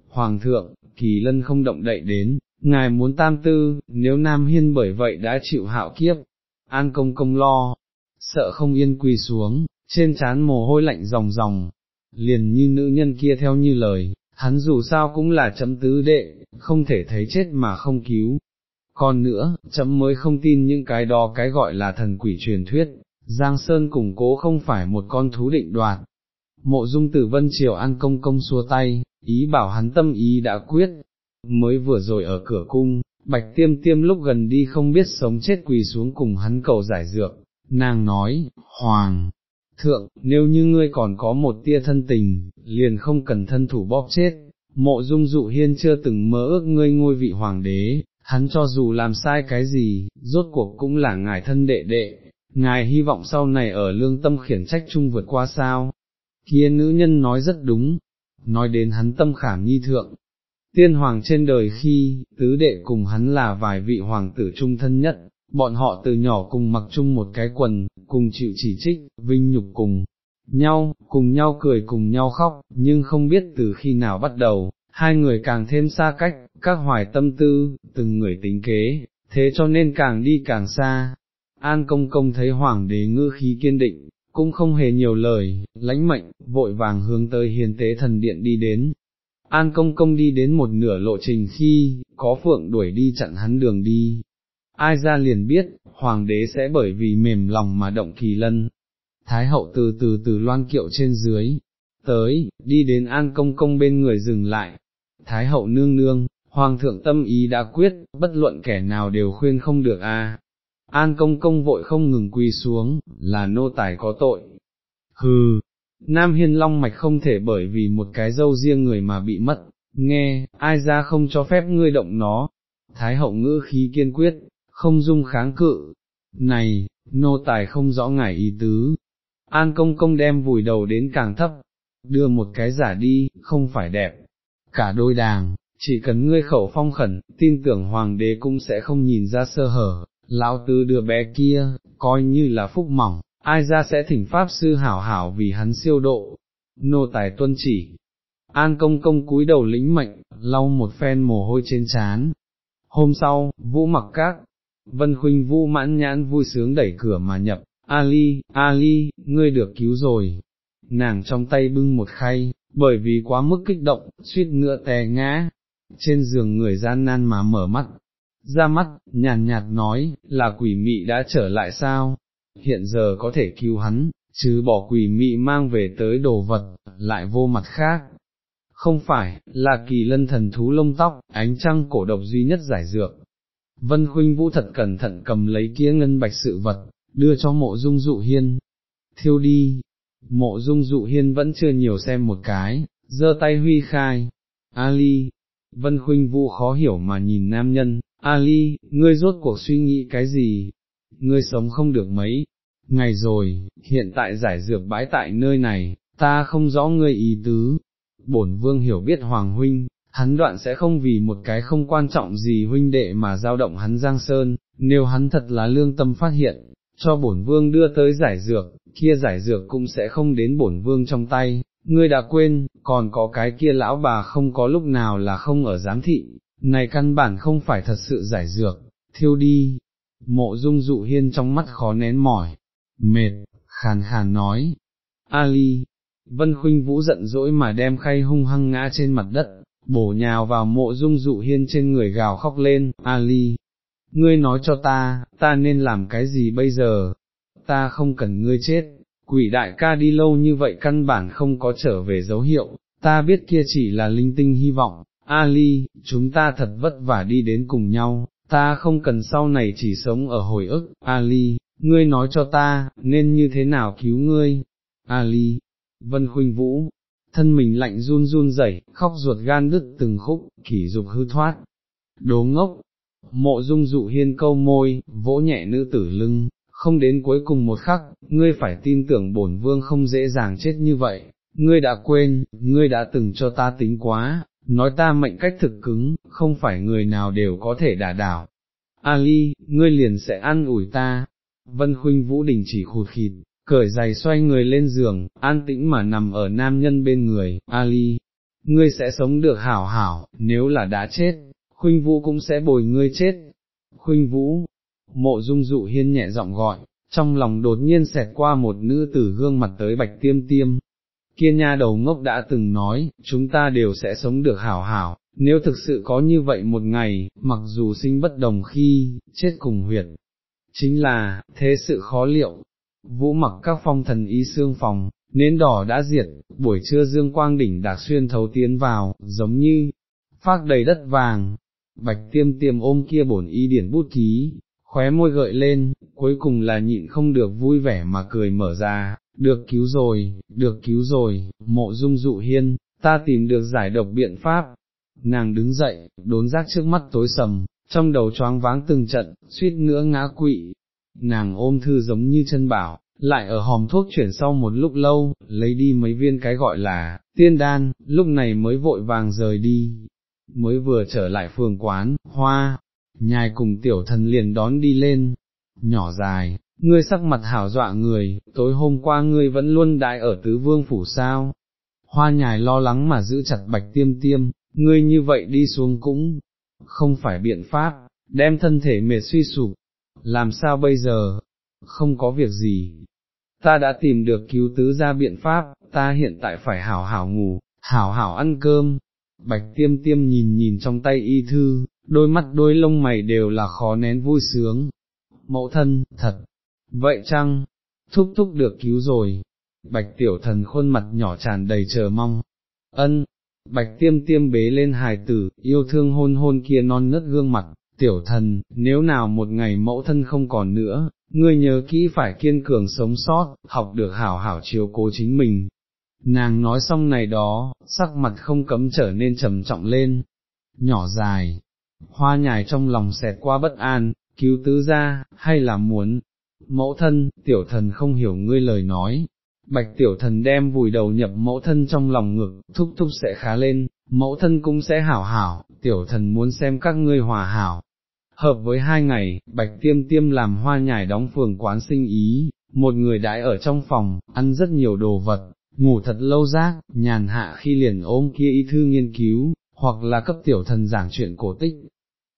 S1: Hoàng thượng, kỳ lân không động đậy đến, ngài muốn tam tư, nếu Nam Hiên bởi vậy đã chịu hạo kiếp, an công công lo, sợ không yên quỳ xuống, trên trán mồ hôi lạnh ròng ròng, liền như nữ nhân kia theo như lời, hắn dù sao cũng là chấm tứ đệ, không thể thấy chết mà không cứu. Còn nữa, chấm mới không tin những cái đó cái gọi là thần quỷ truyền thuyết, Giang Sơn củng cố không phải một con thú định đoạt. Mộ dung tử vân triều an công công xua tay, ý bảo hắn tâm ý đã quyết, mới vừa rồi ở cửa cung, Bạch tiêm tiêm lúc gần đi không biết sống chết quỳ xuống cùng hắn cầu giải dược, nàng nói, Hoàng, thượng, nếu như ngươi còn có một tia thân tình, liền không cần thân thủ bóp chết, mộ dung dụ hiên chưa từng mơ ước ngươi ngôi vị hoàng đế, hắn cho dù làm sai cái gì, rốt cuộc cũng là ngài thân đệ đệ, ngài hy vọng sau này ở lương tâm khiển trách chung vượt qua sao. Kia nữ nhân nói rất đúng, nói đến hắn tâm khảm nhi thượng, tiên hoàng trên đời khi, tứ đệ cùng hắn là vài vị hoàng tử trung thân nhất, bọn họ từ nhỏ cùng mặc chung một cái quần, cùng chịu chỉ trích, vinh nhục cùng nhau, cùng nhau cười cùng nhau khóc, nhưng không biết từ khi nào bắt đầu, hai người càng thêm xa cách, các hoài tâm tư, từng người tính kế, thế cho nên càng đi càng xa. An công công thấy hoàng đế ngư khí kiên định, cũng không hề nhiều lời, lãnh mệnh, vội vàng hướng tới hiền tế thần điện đi đến, An công công đi đến một nửa lộ trình khi, có phượng đuổi đi chặn hắn đường đi. Ai ra liền biết, hoàng đế sẽ bởi vì mềm lòng mà động kỳ lân. Thái hậu từ từ từ loan kiệu trên dưới, tới, đi đến an công công bên người dừng lại. Thái hậu nương nương, Hoàng thượng tâm ý đã quyết, bất luận kẻ nào đều khuyên không được a. An công công vội không ngừng quỳ xuống, là nô tài có tội. Hừ, Nam Hiên Long Mạch không thể bởi vì một cái dâu riêng người mà bị mất, nghe, ai ra không cho phép ngươi động nó. Thái hậu ngữ khí kiên quyết, không dung kháng cự. Này, nô tài không rõ ngải ý tứ. An công công đem vùi đầu đến càng thấp, đưa một cái giả đi, không phải đẹp. Cả đôi đàng, chỉ cần ngươi khẩu phong khẩn, tin tưởng hoàng đế cũng sẽ không nhìn ra sơ hở, lão tứ đứa bé kia, coi như là phúc mỏng, ai ra sẽ thỉnh pháp sư hảo hảo vì hắn siêu độ, nô tài tuân chỉ. An công công cúi đầu lĩnh mệnh, lau một phen mồ hôi trên trán. Hôm sau, vũ mặc các, vân khuynh vũ mãn nhãn vui sướng đẩy cửa mà nhập, Ali, Ali, ngươi được cứu rồi. Nàng trong tay bưng một khay, bởi vì quá mức kích động, suýt nữa té ngã, trên giường người gian nan mà mở mắt, ra mắt, nhàn nhạt nói, là quỷ mị đã trở lại sao, hiện giờ có thể cứu hắn, chứ bỏ quỷ mị mang về tới đồ vật, lại vô mặt khác. Không phải, là kỳ lân thần thú lông tóc, ánh trăng cổ độc duy nhất giải dược. Vân Khuynh Vũ thật cẩn thận cầm lấy kia ngân bạch sự vật, đưa cho mộ dung dụ hiên. Thiêu đi, mộ dung dụ hiên vẫn chưa nhiều xem một cái, giơ tay huy khai. Ali, Vân Khuynh Vũ khó hiểu mà nhìn nam nhân, Ali, ngươi rốt cuộc suy nghĩ cái gì? Ngươi sống không được mấy ngày rồi, hiện tại giải dược bãi tại nơi này, ta không rõ ngươi ý tứ. Bổn vương hiểu biết Hoàng Huynh, hắn đoạn sẽ không vì một cái không quan trọng gì huynh đệ mà giao động hắn Giang Sơn, nếu hắn thật là lương tâm phát hiện, cho bổn vương đưa tới giải dược, kia giải dược cũng sẽ không đến bổn vương trong tay, ngươi đã quên, còn có cái kia lão bà không có lúc nào là không ở giám thị, này căn bản không phải thật sự giải dược, thiêu đi, mộ dung dụ hiên trong mắt khó nén mỏi, mệt, khàn khàn nói, Ali, Vân Khuynh Vũ giận dỗi mà đem khay hung hăng ngã trên mặt đất, bổ nhào vào mộ dung dụ hiên trên người gào khóc lên, Ali, ngươi nói cho ta, ta nên làm cái gì bây giờ, ta không cần ngươi chết, quỷ đại ca đi lâu như vậy căn bản không có trở về dấu hiệu, ta biết kia chỉ là linh tinh hy vọng, Ali, chúng ta thật vất vả đi đến cùng nhau, ta không cần sau này chỉ sống ở hồi ức, Ali, ngươi nói cho ta, nên như thế nào cứu ngươi, Ali, Vân Khuynh Vũ, thân mình lạnh run run rẩy, khóc ruột gan đứt từng khúc, kỷ dục hư thoát, đố ngốc, mộ dung dụ hiên câu môi, vỗ nhẹ nữ tử lưng, không đến cuối cùng một khắc, ngươi phải tin tưởng bổn vương không dễ dàng chết như vậy, ngươi đã quên, ngươi đã từng cho ta tính quá, nói ta mệnh cách thực cứng, không phải người nào đều có thể đả đảo. Ali, ngươi liền sẽ ăn ủi ta. Vân Khuynh Vũ Đình chỉ khụt khịt, cởi giày xoay người lên giường, an tĩnh mà nằm ở nam nhân bên người, Ali, ngươi sẽ sống được hảo hảo, nếu là đã chết, Khuynh Vũ cũng sẽ bồi ngươi chết. Khuynh Vũ, mộ dung dụ hiên nhẹ giọng gọi, trong lòng đột nhiên xẹt qua một nữ tử gương mặt tới bạch tiêm tiêm. Kia nha đầu ngốc đã từng nói, chúng ta đều sẽ sống được hảo hảo, nếu thực sự có như vậy một ngày, mặc dù sinh bất đồng khi, chết cùng huyệt. Chính là, thế sự khó liệu, vũ mặc các phong thần ý xương phòng, nến đỏ đã diệt, buổi trưa dương quang đỉnh đã xuyên thấu tiến vào, giống như, phát đầy đất vàng, bạch tiêm tiêm ôm kia bổn y điển bút ký, khóe môi gợi lên, cuối cùng là nhịn không được vui vẻ mà cười mở ra, được cứu rồi, được cứu rồi, mộ dung dụ hiên, ta tìm được giải độc biện pháp. Nàng đứng dậy, đốn giác trước mắt tối sầm, trong đầu choáng váng từng trận, suýt nữa ngã quỵ. Nàng ôm thư giống như chân bảo, lại ở hòm thuốc chuyển sau một lúc lâu, lấy đi mấy viên cái gọi là, tiên đan, lúc này mới vội vàng rời đi. Mới vừa trở lại phường quán, hoa, nhài cùng tiểu thần liền đón đi lên, nhỏ dài, ngươi sắc mặt hảo dọa người, tối hôm qua ngươi vẫn luôn đại ở tứ vương phủ sao, hoa nhài lo lắng mà giữ chặt bạch tiêm tiêm, ngươi như vậy đi xuống cũng, không phải biện pháp, đem thân thể mệt suy sụp, làm sao bây giờ, không có việc gì, ta đã tìm được cứu tứ ra biện pháp, ta hiện tại phải hảo hảo ngủ, hảo hảo ăn cơm, bạch tiêm tiêm nhìn nhìn trong tay y thư, đôi mắt đôi lông mày đều là khó nén vui sướng. Mẫu thân, thật, vậy chăng, thúc thúc được cứu rồi, bạch tiểu thần khuôn mặt nhỏ tràn đầy chờ mong, ân, bạch tiêm tiêm bế lên hài tử, yêu thương hôn hôn kia non nớt gương mặt, tiểu thần, nếu nào một ngày mẫu thân không còn nữa, ngươi nhớ kỹ phải kiên cường sống sót, học được hảo hảo chiếu cố chính mình. Nàng nói xong này đó, sắc mặt không cấm trở nên trầm trọng lên, nhỏ dài, hoa nhài trong lòng xẹt qua bất an, cứu tứ ra, hay là muốn, mẫu thân, tiểu thần không hiểu ngươi lời nói, bạch tiểu thần đem vùi đầu nhập mẫu thân trong lòng ngực, thúc thúc sẽ khá lên, mẫu thân cũng sẽ hảo hảo, tiểu thần muốn xem các ngươi hòa hảo. Hợp với hai ngày, bạch tiêm tiêm làm hoa nhài đóng phường quán sinh ý, một người đãi ở trong phòng, ăn rất nhiều đồ vật, ngủ thật lâu giác, nhàn hạ khi liền ôm kia y thư nghiên cứu, hoặc là cấp tiểu thần giảng chuyện cổ tích.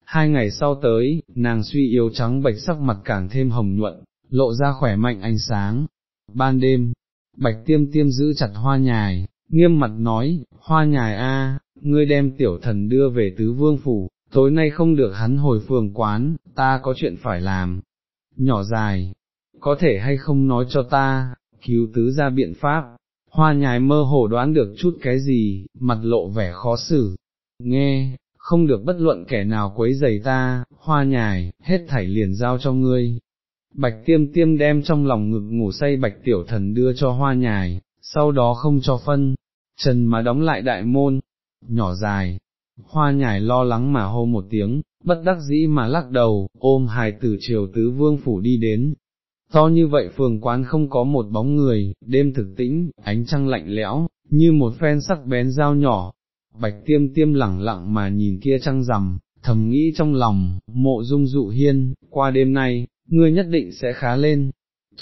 S1: Hai ngày sau tới, nàng suy yếu trắng bạch sắc mặt càng thêm hồng nhuận, lộ ra khỏe mạnh ánh sáng. Ban đêm, bạch tiêm tiêm giữ chặt hoa nhài, nghiêm mặt nói, hoa nhài a, ngươi đem tiểu thần đưa về tứ vương phủ, tối nay không được hắn hồi phường quán, ta có chuyện phải làm. Nhỏ dài, có thể hay không nói cho ta, cứu tứ ra biện pháp, hoa nhài mơ hồ đoán được chút cái gì, mặt lộ vẻ khó xử, nghe, không được bất luận kẻ nào quấy giày ta, hoa nhài, hết thảy liền giao cho ngươi. Bạch tiêm tiêm đem trong lòng ngực ngủ say bạch tiểu thần đưa cho hoa nhài, sau đó không cho phân, trần mà đóng lại đại môn, nhỏ dài, hoa nhài lo lắng mà hô một tiếng, bất đắc dĩ mà lắc đầu, ôm hài tử triều tứ vương phủ đi đến. To như vậy phường quán không có một bóng người, đêm thực tĩnh, ánh trăng lạnh lẽo, như một phen sắc bén dao nhỏ, bạch tiêm tiêm lẳng lặng mà nhìn kia trăng rằm, thầm nghĩ trong lòng, mộ dung dụ hiên, qua đêm nay, ngươi nhất định sẽ khá lên.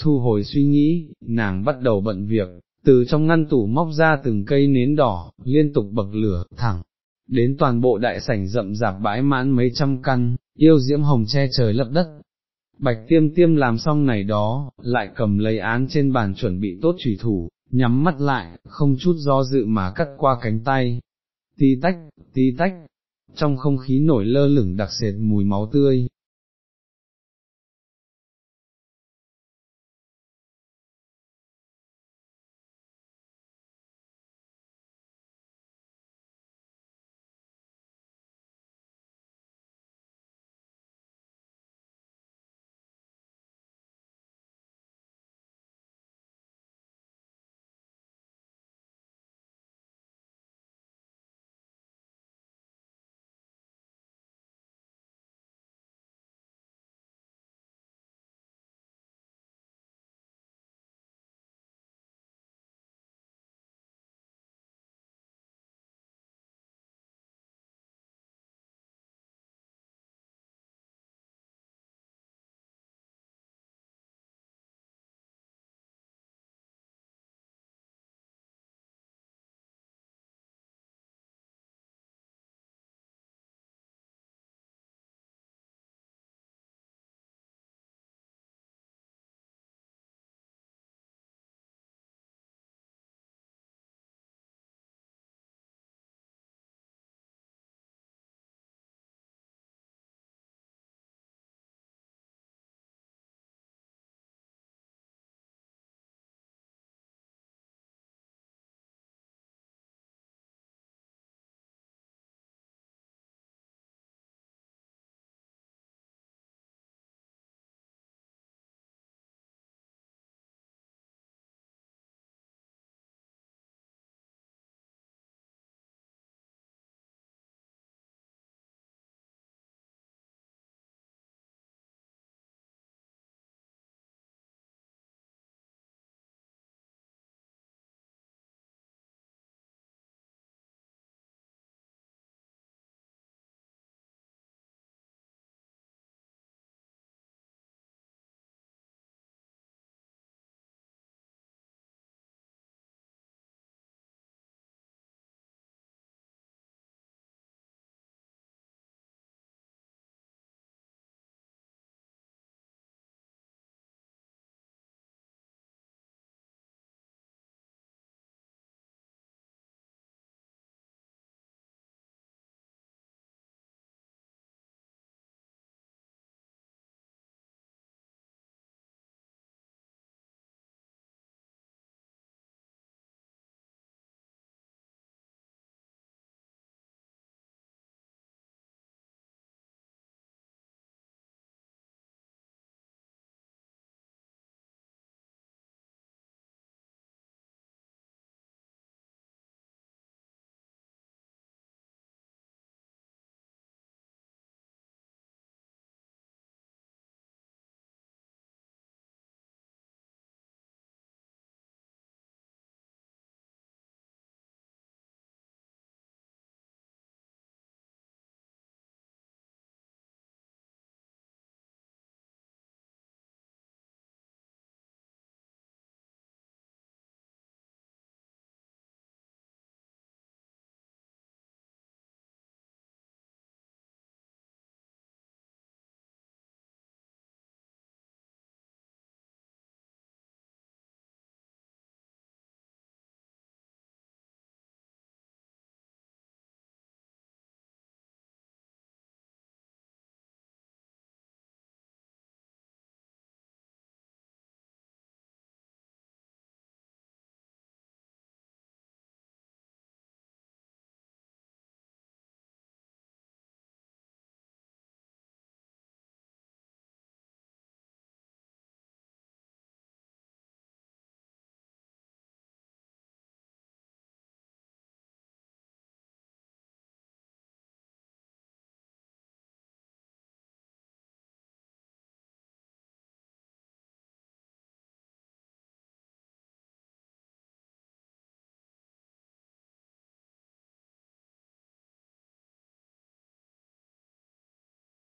S1: Thu hồi suy nghĩ, nàng bắt đầu bận việc, từ trong ngăn tủ móc ra từng cây nến đỏ, liên tục bậc lửa, thẳng, đến toàn bộ đại sảnh rậm rạp bãi mãn mấy trăm căn, yêu diễm hồng che trời lấp đất. Bạch tiêm tiêm làm xong này đó, lại cầm lấy án trên bàn chuẩn bị tốt trùy thủ, nhắm mắt lại, không chút do dự mà cắt qua cánh tay, tí tách, tí tách, trong không khí nổi lơ lửng đặc sệt mùi máu tươi,